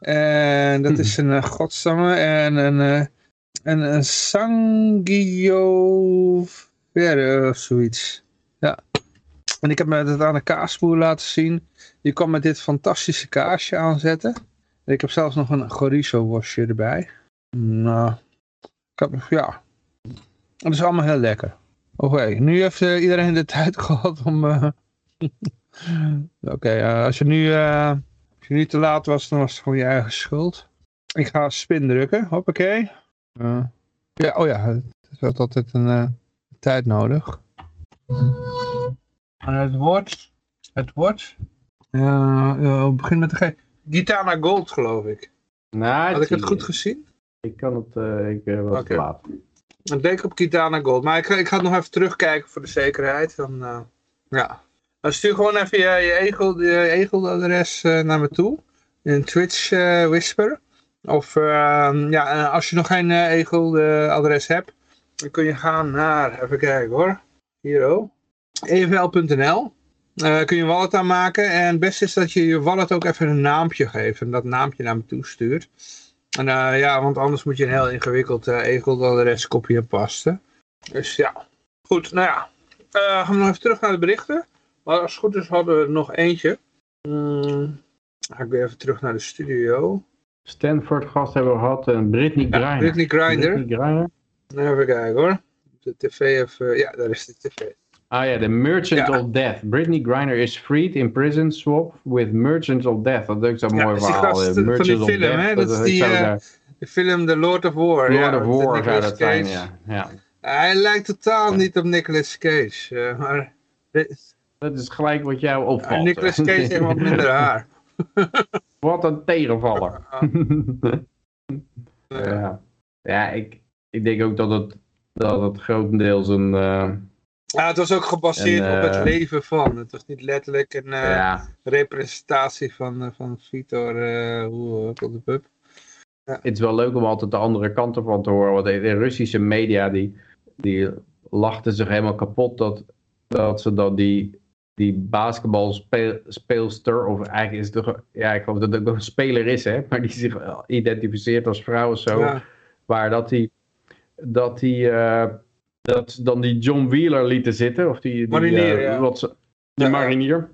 En dat is een uh, godsamme en een, eh, een, een Sangiovese of zoiets. Ja. En ik heb me aan de kaasboer laten zien. Je kan met dit fantastische kaasje aanzetten. En ik heb zelfs nog een chorizo worstje erbij. Nou, ik heb, ja. Het is allemaal heel lekker. Oké, nu heeft eh, iedereen de tijd gehad om... eh, Oké, eh, als, je nu, eh, als je nu te laat was, dan was het gewoon je eigen schuld. Ik ga spin drukken, hoppakee. Eh, ja, oh ja, het is altijd een eh, tijd nodig. En het wordt, het ja, we beginnen met de G. Gitana Gold, geloof ik. Nou, Had ik het goed gezien? Ik kan het, eh, ik was Oké. te laat. Het leek op Gitana Gold, maar ik, ga- ik ga het nog even terugkijken voor de zekerheid. Dan, eh, ja. Dan stuur gewoon even je, je e-guld- je e-guldadres eh, naar me toe. In Twitch eh, Whisper. Of ehm, ja, als je nog geen eh, e-guldadres hebt, dan kun je gaan naar, even kijken hoor. Hier ook. evl.nl. Eh, kun je een wallet aanmaken. En het beste is dat je je wallet ook even een naampje geeft. En dat naampje naar me toe stuurt. En eh, ja, want anders moet je een heel ingewikkeld uh, e-guldadres kopie en pasten. Dus ja. Goed, nou ja. Eh, gaan we nog even terug naar de berichten. Maar als het goed is hadden we er nog eentje. Hmm, ga ik weer even terug naar de studio. Stanford gast hebben we gehad en Britney Ja. Britney Griner. Britney Griner. Even kijken hoor. De tv even... Ja, daar is de tv. Ah ja, The Merchant Ja. of Death. Britney Griner is freed in prison swap with Merchants of Death. Dat is zo'n Ja, mooi verhaal. gast eh, van die of film, hè? Dat is die, eh, De film The Lord of War. Lord ja, of War zou dat zijn, ja. ja. Hij lijkt totaal niet op Nicolas Cage. eh, maar Dat is gelijk wat jou opvalt. Nicolas Cage heeft wat minder haar. Wat een tegenvaller. Ja, ja ik, ik denk ook dat het, dat het grotendeels een... eh, Ja, het was ook gebaseerd En, op het eh, leven van. Het was niet letterlijk een eh, ja, representatie van, van Vitor uh, hoe de pup. het is wel leuk om altijd de andere kant ervan te horen. Want de, Russische media die, die lachten zich helemaal kapot dat, dat ze dan die, die basketbalspeelster, of eigenlijk is het toch, ja ik geloof dat het ook een speler is, hè, maar die zich identificeert als vrouw of zo. Ja. Maar dat die, dat die, eh, dat dan die John Wheeler lieten zitten, of die, die Marinier, eh, ja. wat ze, Ja. marinier.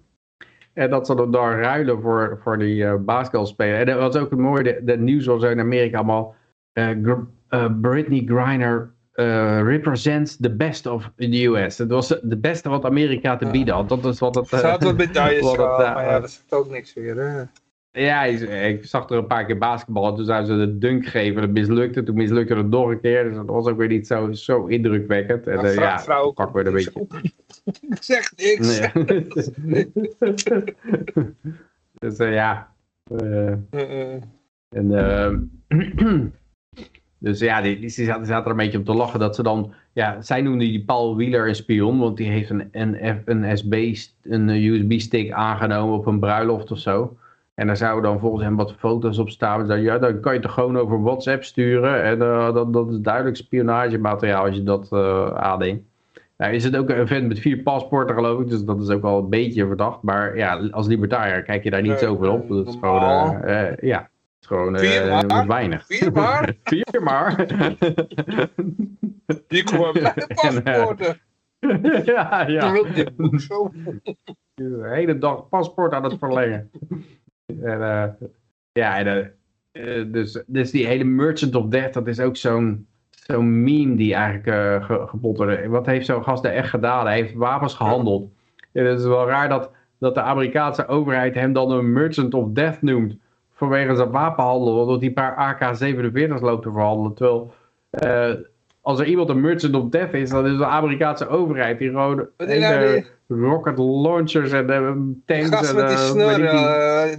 En dat ze dan daar ruilen voor, voor die eh basketbalspeler. En dat was ook het mooie, de, de nieuws was in Amerika allemaal, Gr- eh, Britney Griner represents the best of the US. Het was de beste wat Amerika te bieden had. Dat is wat het... Ze had wat medailles maar ja, dat zegt ook niks weer. Hè? Ja, ik zag er een paar keer basketbal. Toen zouden ze de dunk geven. Dat mislukte. Toen mislukte het nog een keer. Dus dat was ook weer niet zo, zo indrukwekkend. En, uh, ja, vrouw pak weer een beetje. Ik zeg niks. Nee. dus uh, ja. Uh, en, dus ja, die, die zaten, zaten er een beetje om te lachen dat ze dan, ja, zij noemden die Paul Wheeler een spion, want die heeft een, een, een SB, een USB-stick aangenomen op een bruiloft of zo. En daar zouden dan volgens hem wat foto's op staan. Dan, ja, dan kan je toch gewoon over WhatsApp sturen. En uh, dat, dat is duidelijk spionagemateriaal als je dat uh, aanneemt. Nou is het ook een vent met vier paspoorten geloof ik. Dus dat is ook wel een beetje verdacht. Maar ja, als libertariër kijk je daar niet zoveel op. Dat is gewoon, uh, ja, het is gewoon Vier weinig. Vier maar? Vier maar. Die komen bij paspoorten. ja, ja. Zo. De hele dag paspoort aan het verlengen. En, uh, ja, en, uh, dus, dus die hele Merchant of Death, dat is ook zo'n zo'n meme die eigenlijk ge gebotterde. Wat heeft zo'n gast daar echt gedaan? Hij heeft wapens gehandeld. En het is wel raar dat, dat de Amerikaanse overheid hem dan een Merchant of Death noemt. Vanwege zijn wapenhandel, omdat hij een paar AK-47's loopt te verhandelen. Terwijl als er iemand een merchant of death is, dan is de Amerikaanse overheid die gewoon hele rocket launchers en uh, tanks. Gast en, met die snor,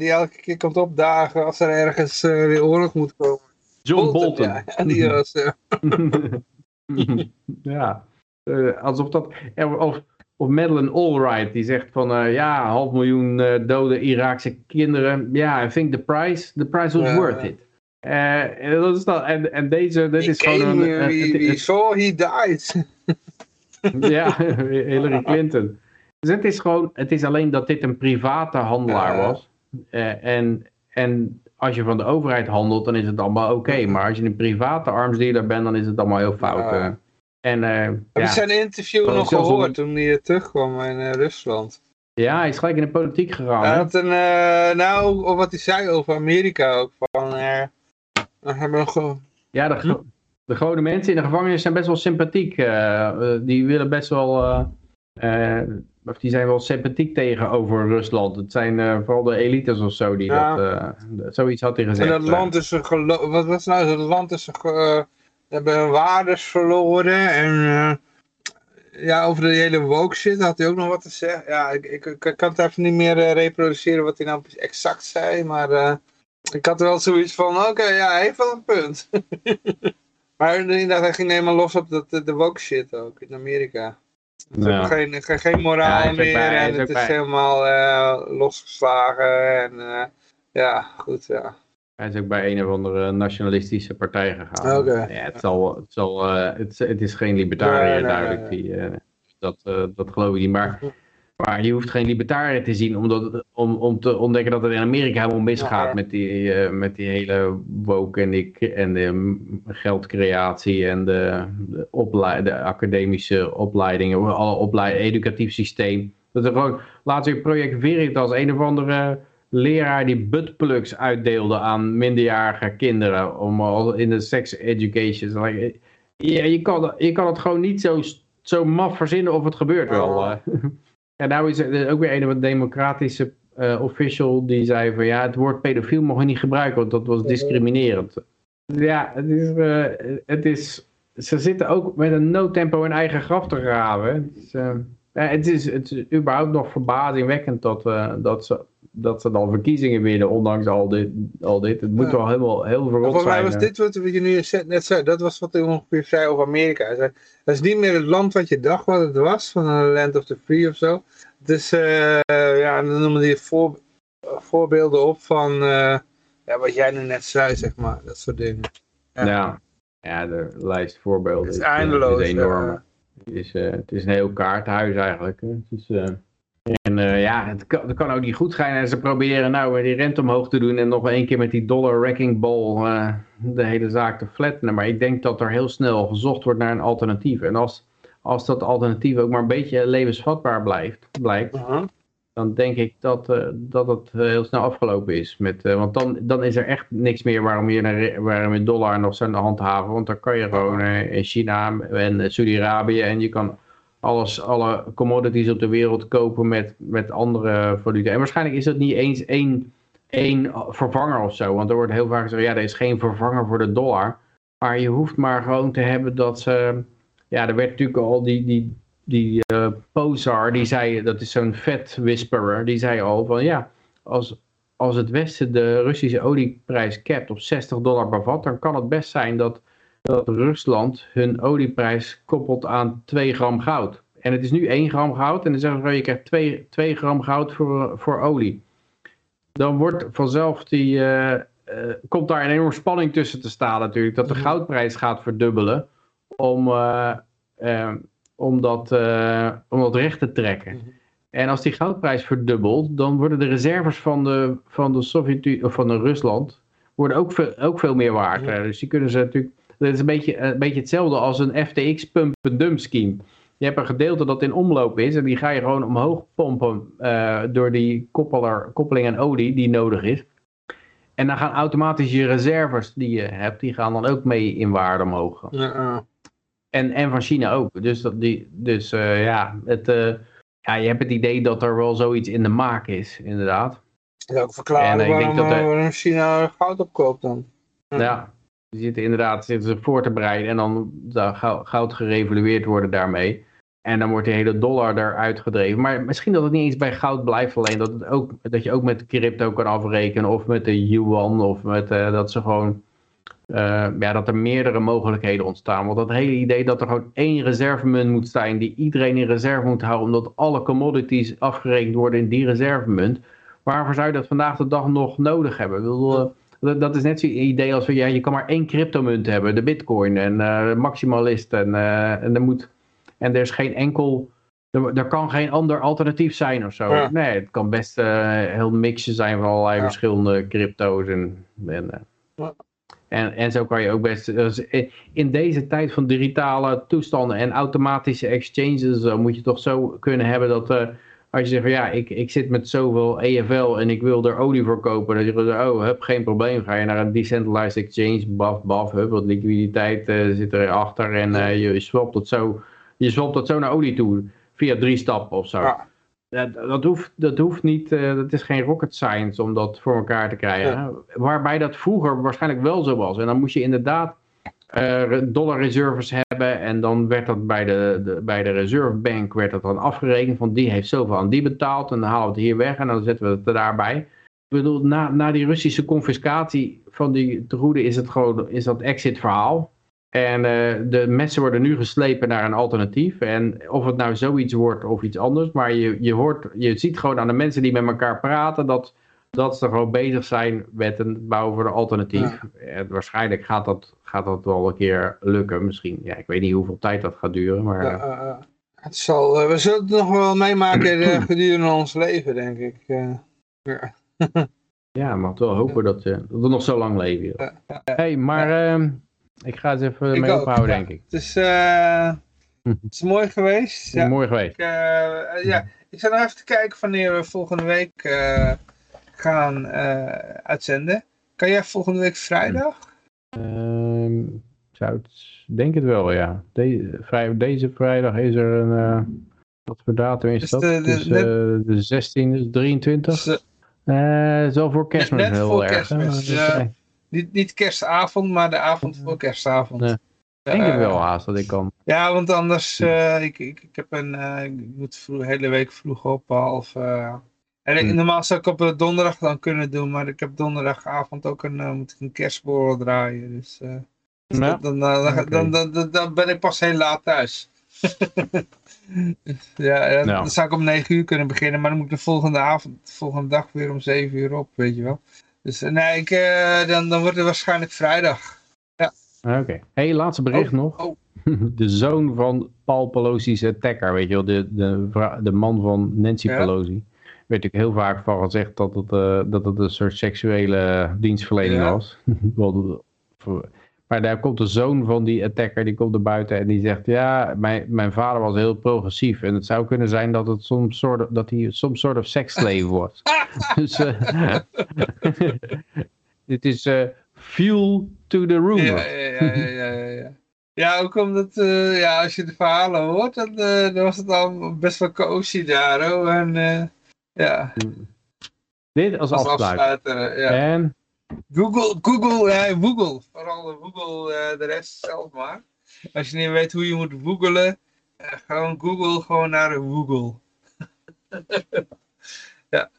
elke keer komt opdagen als er ergens uh, weer oorlog moet komen. John Bolton. Ja, die was, uh, ja, uh, alsof dat... Of, of Madeleine Albright, die zegt van... Ja, half miljoen dode Iraakse kinderen. Ja, yeah, I think the price, the price was worth it. Uh, en, dat is dan, en, en deze, dit is gewoon een... saw he died. ja, Hillary Clinton. Dus het is gewoon, het is alleen dat dit een private handelaar was. Uh, en, en als je van de overheid handelt, dan is het allemaal oké. Maar als je een private armsdealer bent, dan is het allemaal heel fout. Ja. En uh, Heb je ja. zijn interview nog gehoord toen hij terugkwam in eh, Rusland? ja, hij is gelijk in de politiek gegaan. Hij had een, eh, nou, wat hij zei over Amerika ook. Van, eh, hebben Ja, de, gro- de gewone mensen in de gevangenis zijn best wel sympathiek. eh, eh, die willen best wel... eh, of die zijn wel sympathiek tegenover Rusland. Het zijn vooral de elites of zo die Ja. dat... zoiets had hij gezegd. En dat land is een gelo- wat was nou, dat land is een hebben hun waardes verloren en ja, over de hele woke shit had hij ook nog wat te zeggen. Ja, ik, ik, ik kan het even niet meer reproduceren wat hij nou exact zei, maar ik had wel zoiets van, oké, ja, hij heeft wel een punt. maar inderdaad, hij ging helemaal los op dat, de, woke shit ook in Amerika. Er is Ja. geen, geen, geen moraal meer bij- en is het is bij- helemaal eh, losgeslagen en eh, ja, goed, ja. Hij is ook bij een of andere nationalistische partij gegaan. Oké. Ja, het, zal, het, zal, eh, het, het is geen libertariër duidelijk. Die, dat, dat geloof ik niet. Maar, maar je hoeft geen libertariër te zien omdat, om, om te ontdekken dat het in Amerika helemaal misgaat Ja. met, die, eh, met die hele woke en, die, en de geldcreatie en de, de, de academische opleidingen, alle opleid, educatief systeem. Dat er gewoon, laatst weer project Veritas, een of andere leraar die buttplugs uitdeelde aan minderjarige kinderen om al in de sex education. Like, ja, je, kan, je kan het gewoon niet zo, zo maf verzinnen of het gebeurt wel. eh. En nou is er ook weer een of democratische eh, official die zei van ja, het woord pedofiel mogen niet gebruiken, want dat was discriminerend. Ja, het is, eh, het is, ze zitten ook met een noodtempo hun eigen graf te graven. Het is, eh, ja, het, is, het is überhaupt nog verbazingwekkend dat, dat, ze, dat ze dan verkiezingen winnen, ondanks al dit. Al dit. Het moet Ja. wel helemaal heel verrot Volgens mij zijn. was dit wat je nu net zei, dat was wat hij ongeveer zei over Amerika. Dat is niet meer het land wat je dacht wat het was, van een land of the free of zo. Dus eh, ja, dan noemen die voor, voorbeelden op van eh, ja, wat jij nu net zei, zeg maar, dat soort dingen. Ja. Ja. Ja. de lijst voorbeelden Het is eh, eindeloos. is enorm. Het is, het is een heel kaarthuis eigenlijk. hè. Het is, en eh, ja, het kan, het kan ook niet goed gaan. En ze proberen nou weer die rente omhoog te doen en nog één keer met die dollar wrecking ball eh, de hele zaak te flattenen. Maar ik denk dat er heel snel gezocht wordt naar een alternatief. En als, als dat alternatief ook maar een beetje levensvatbaar blijft, blijkt, Uh-huh. dan denk ik dat, eh, dat het eh, heel snel afgelopen is. Met, eh, want dan, dan is er echt niks meer waarom je, naar, waarom je dollar nog zou handhaven. Want dan kan je gewoon eh, in China en eh, Saudi-Arabië en je kan alles, alle commodities op de wereld kopen met, met andere valuta. En waarschijnlijk is dat niet eens één één vervanger of zo. Want er wordt heel vaak gezegd, ja, er is geen vervanger voor de dollar. Maar je hoeft maar gewoon te hebben dat ze... Ja, er werd natuurlijk al die, die, die uh, Pozar, die zei, dat is zo'n vet whisperer, die zei al van ja, als, als het Westen de Russische olieprijs capt op 60 dollar per vat, dan kan het best zijn dat, dat Rusland hun olieprijs koppelt aan 2 gram goud. En het is nu 1 gram goud en dan zeggen ze, je krijgt 2, 2 gram goud voor, voor olie. Dan wordt vanzelf die, uh, uh, komt daar een enorme spanning tussen te staan natuurlijk, dat de goudprijs gaat verdubbelen om, uh, om, dat, om dat recht te trekken. -hmm. En als die goudprijs verdubbelt, dan worden de reserves van de, van de Sovjet of van de Rusland worden ook veel, ook veel meer waard. Ja. Dus die kunnen ze natuurlijk. Dat is een beetje, een beetje hetzelfde als een FTX pump-and-dump scheme. Je hebt een gedeelte dat in omloop is en die ga je gewoon omhoog pompen uh, door die koppeler, koppeling aan olie die nodig is. En dan gaan automatisch je reserves die je hebt, die gaan dan ook mee in waarde omhoog. Ja, en, en van China ook. Dus, dat die, dus uh, ja, het, uh, ja, je hebt het idee dat er wel zoiets in de maak is, inderdaad. Ja, ook verklaren En, ik denk waarom, dat er- waarom China goud opkoopt dan. Ja, die zitten inderdaad zitten ze voor te bereiden en dan zou gou- goud gerevalueerd worden daarmee. En dan wordt die hele dollar eruit gedreven. Maar misschien dat het niet eens bij goud blijft alleen. Dat, het ook, dat je ook met crypto kan afrekenen. Of met de yuan. Of met eh, dat ze gewoon... eh, ja, dat er meerdere mogelijkheden ontstaan. Want dat hele idee dat er gewoon één reservemunt moet zijn. Die iedereen in reserve moet houden. Omdat alle commodities afgerekend worden in die reservemunt. Waarvoor zou je dat vandaag de dag nog nodig hebben? Ik eh, dat, dat is net zo'n idee als van, ja, je kan maar één cryptomunt hebben, de bitcoin en eh, maximalist en, eh, en er moet en er is geen enkel, er, er kan geen ander alternatief zijn of zo. Ja. Nee, het kan best eh, heel mixje zijn van allerlei Ja. verschillende crypto's en en, Ja. en en zo kan je ook best, dus in- deze tijd van digitale toestanden en automatische exchanges, moet je toch zo kunnen hebben dat eh, als je zegt van ja, ik, ik zit met zoveel EFL en ik wil er olie voor kopen. Dan zeggen ze, oh, heb geen probleem. Ga je naar een decentralized exchange, baf, baf, hup, wat liquiditeit eh, zit erachter. En eh, je swapt dat zo, je swapt dat zo naar olie toe. Via drie stappen of zo. Ja. Ja, dat, hoeft, dat hoeft niet, eh, dat is geen rocket science om dat voor elkaar te krijgen. Waarbij dat vroeger waarschijnlijk wel zo was. En dan moest je inderdaad eh, dollar reserves hebben. En dan werd dat bij de, de, bij de reserve bank werd dat dan afgerekend. Van die heeft zoveel aan die betaald. En dan halen we het hier weg en dan zetten we het er daarbij. Ik bedoel, na, na die Russische confiscatie van die tegoeden is het gewoon is dat exit verhaal. En eh, de mensen worden nu geslepen naar een alternatief. En of het nou zoiets wordt of iets anders. Maar je, je, hoort, je ziet gewoon aan de mensen die met elkaar praten dat, dat ze gewoon bezig zijn met het bouwen voor een alternatief. En waarschijnlijk gaat dat, gaat dat wel een keer lukken. Misschien. Ja, ik weet niet hoeveel tijd dat gaat duren. Maar Ja, eh, eh, het zal, eh, we zullen het nog wel meemaken gedurende ons leven, denk ik. ja. ja, maar wel hopen dat, dat we nog zo lang leven. hey, maar ehm, ik ga eens even Ik mee ook, ophouden, denk ik. Het, is, het is mooi geweest. Ja. Mooi geweest. Ik, ja, ik zat nog even kijken wanneer we volgende week gaan eh, uitzenden. Kan jij volgende week vrijdag? Ehm, zou het, denk het wel, ja. De, vrij, deze vrijdag is er een... eh, wat voor datum is Is dat? de- Het de- is, eh, de 16, dus 23. Dus, is wel voor kerstmis net heel voor erg. kerstmis, ja. niet, niet kerstavond, maar de avond voor kerstavond. Nee. Ik denk het wel haast dat ik kan. Ja, want anders, ik, ik, ik heb een, ik moet vroeg, hele week vroeg op, half... en ik- Hm. normaal zou ik op eh, donderdag dan kunnen doen, maar ik heb donderdagavond ook een, eh, moet ik een kerstborrel draaien. Dus, eh, dus Ja. dan, dan, dan, dan, dan, dan- dan ben ik pas heel laat thuis. ja, Ja. dan zou ik om 9 uur kunnen beginnen, maar dan moet ik de volgende avond, de volgende dag weer om 7 uur op, weet je wel. Dus nee, ik, dan, dan wordt het waarschijnlijk vrijdag. Oké. hey, laatste bericht nog. oh. De zoon van Paul Pelosi's attacker, weet je wel, de, de, de man van Nancy Ja. Pelosi. Werd natuurlijk heel vaak van gezegd dat het, eh, dat het een soort seksuele dienstverlening Ja. was. Maar daar komt de zoon van die attacker, die komt er buiten en die zegt, ja, mijn, mijn vader was heel progressief. En het zou kunnen zijn dat, het soms soort, dat hij soms soort of seksslave was. dus eh, dit is eh, fuel to the rumor. Ja, ja, ja, ja, ja, ja. Ook omdat, ja, als je de verhalen hoort, dan, dan was het al best wel cozy daar, hoor. En, ja. Dit als, als afsluiter. afsluiter. Ja. En Google, Google, ja, Google. Vooral Google eh, de rest zelf maar. Als je niet weet hoe je moet googelen, eh, gewoon Google gewoon naar Google. ja.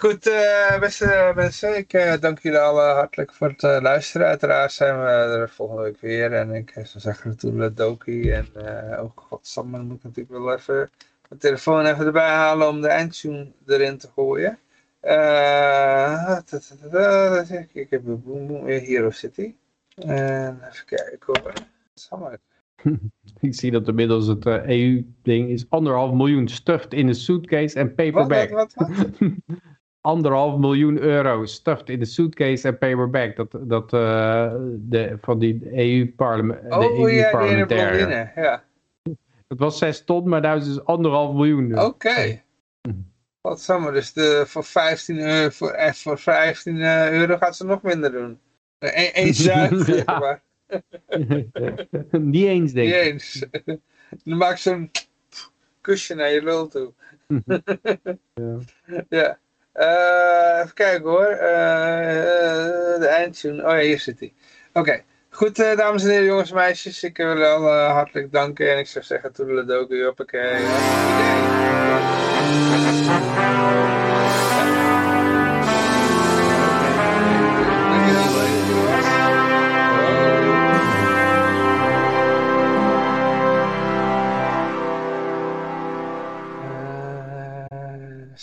Goed, eh, beste mensen, ik eh, dank jullie allen hartelijk voor het eh, luisteren. Uiteraard zijn we er volgende week weer. En ik zou zeggen Doki. En eh ook dan moet ik natuurlijk wel even mijn telefoon even erbij halen om de eindtune erin te gooien. Eh, ik heb een boom boom Hero City. En even kijken hoor. Samen. ik zie dat inmiddels het EU-ding is anderhalf miljoen stuffed in de suitcase en paperback. wat, wat, wat? anderhalf miljoen euro stuffed in de suitcase en paperback. Dat, dat eh, de, van die. Oh ja, ene EU-parlementaire. blondine. Ja. Het was 6 ton, maar daar is dus anderhalf miljoen. nu. Oké. Wat samen, dus de, voor 15 euro, voor, eh, voor 15 eh, euro gaat ze nog minder doen. Eén zuig, Ja. zeg maar. Niet eens, denk Niet ik. eens. Dan maak je zo'n kusje naar je lul toe. Ja. Ja. Eh, even kijken hoor. Eh, eh, de eindtune. Oh ja, hier zit hij. Oké. Goed, eh, dames en heren, jongens en meisjes. Ik wil jullie al eh, hartelijk danken. En ik zou zeggen, toedeledokie, hoppakee.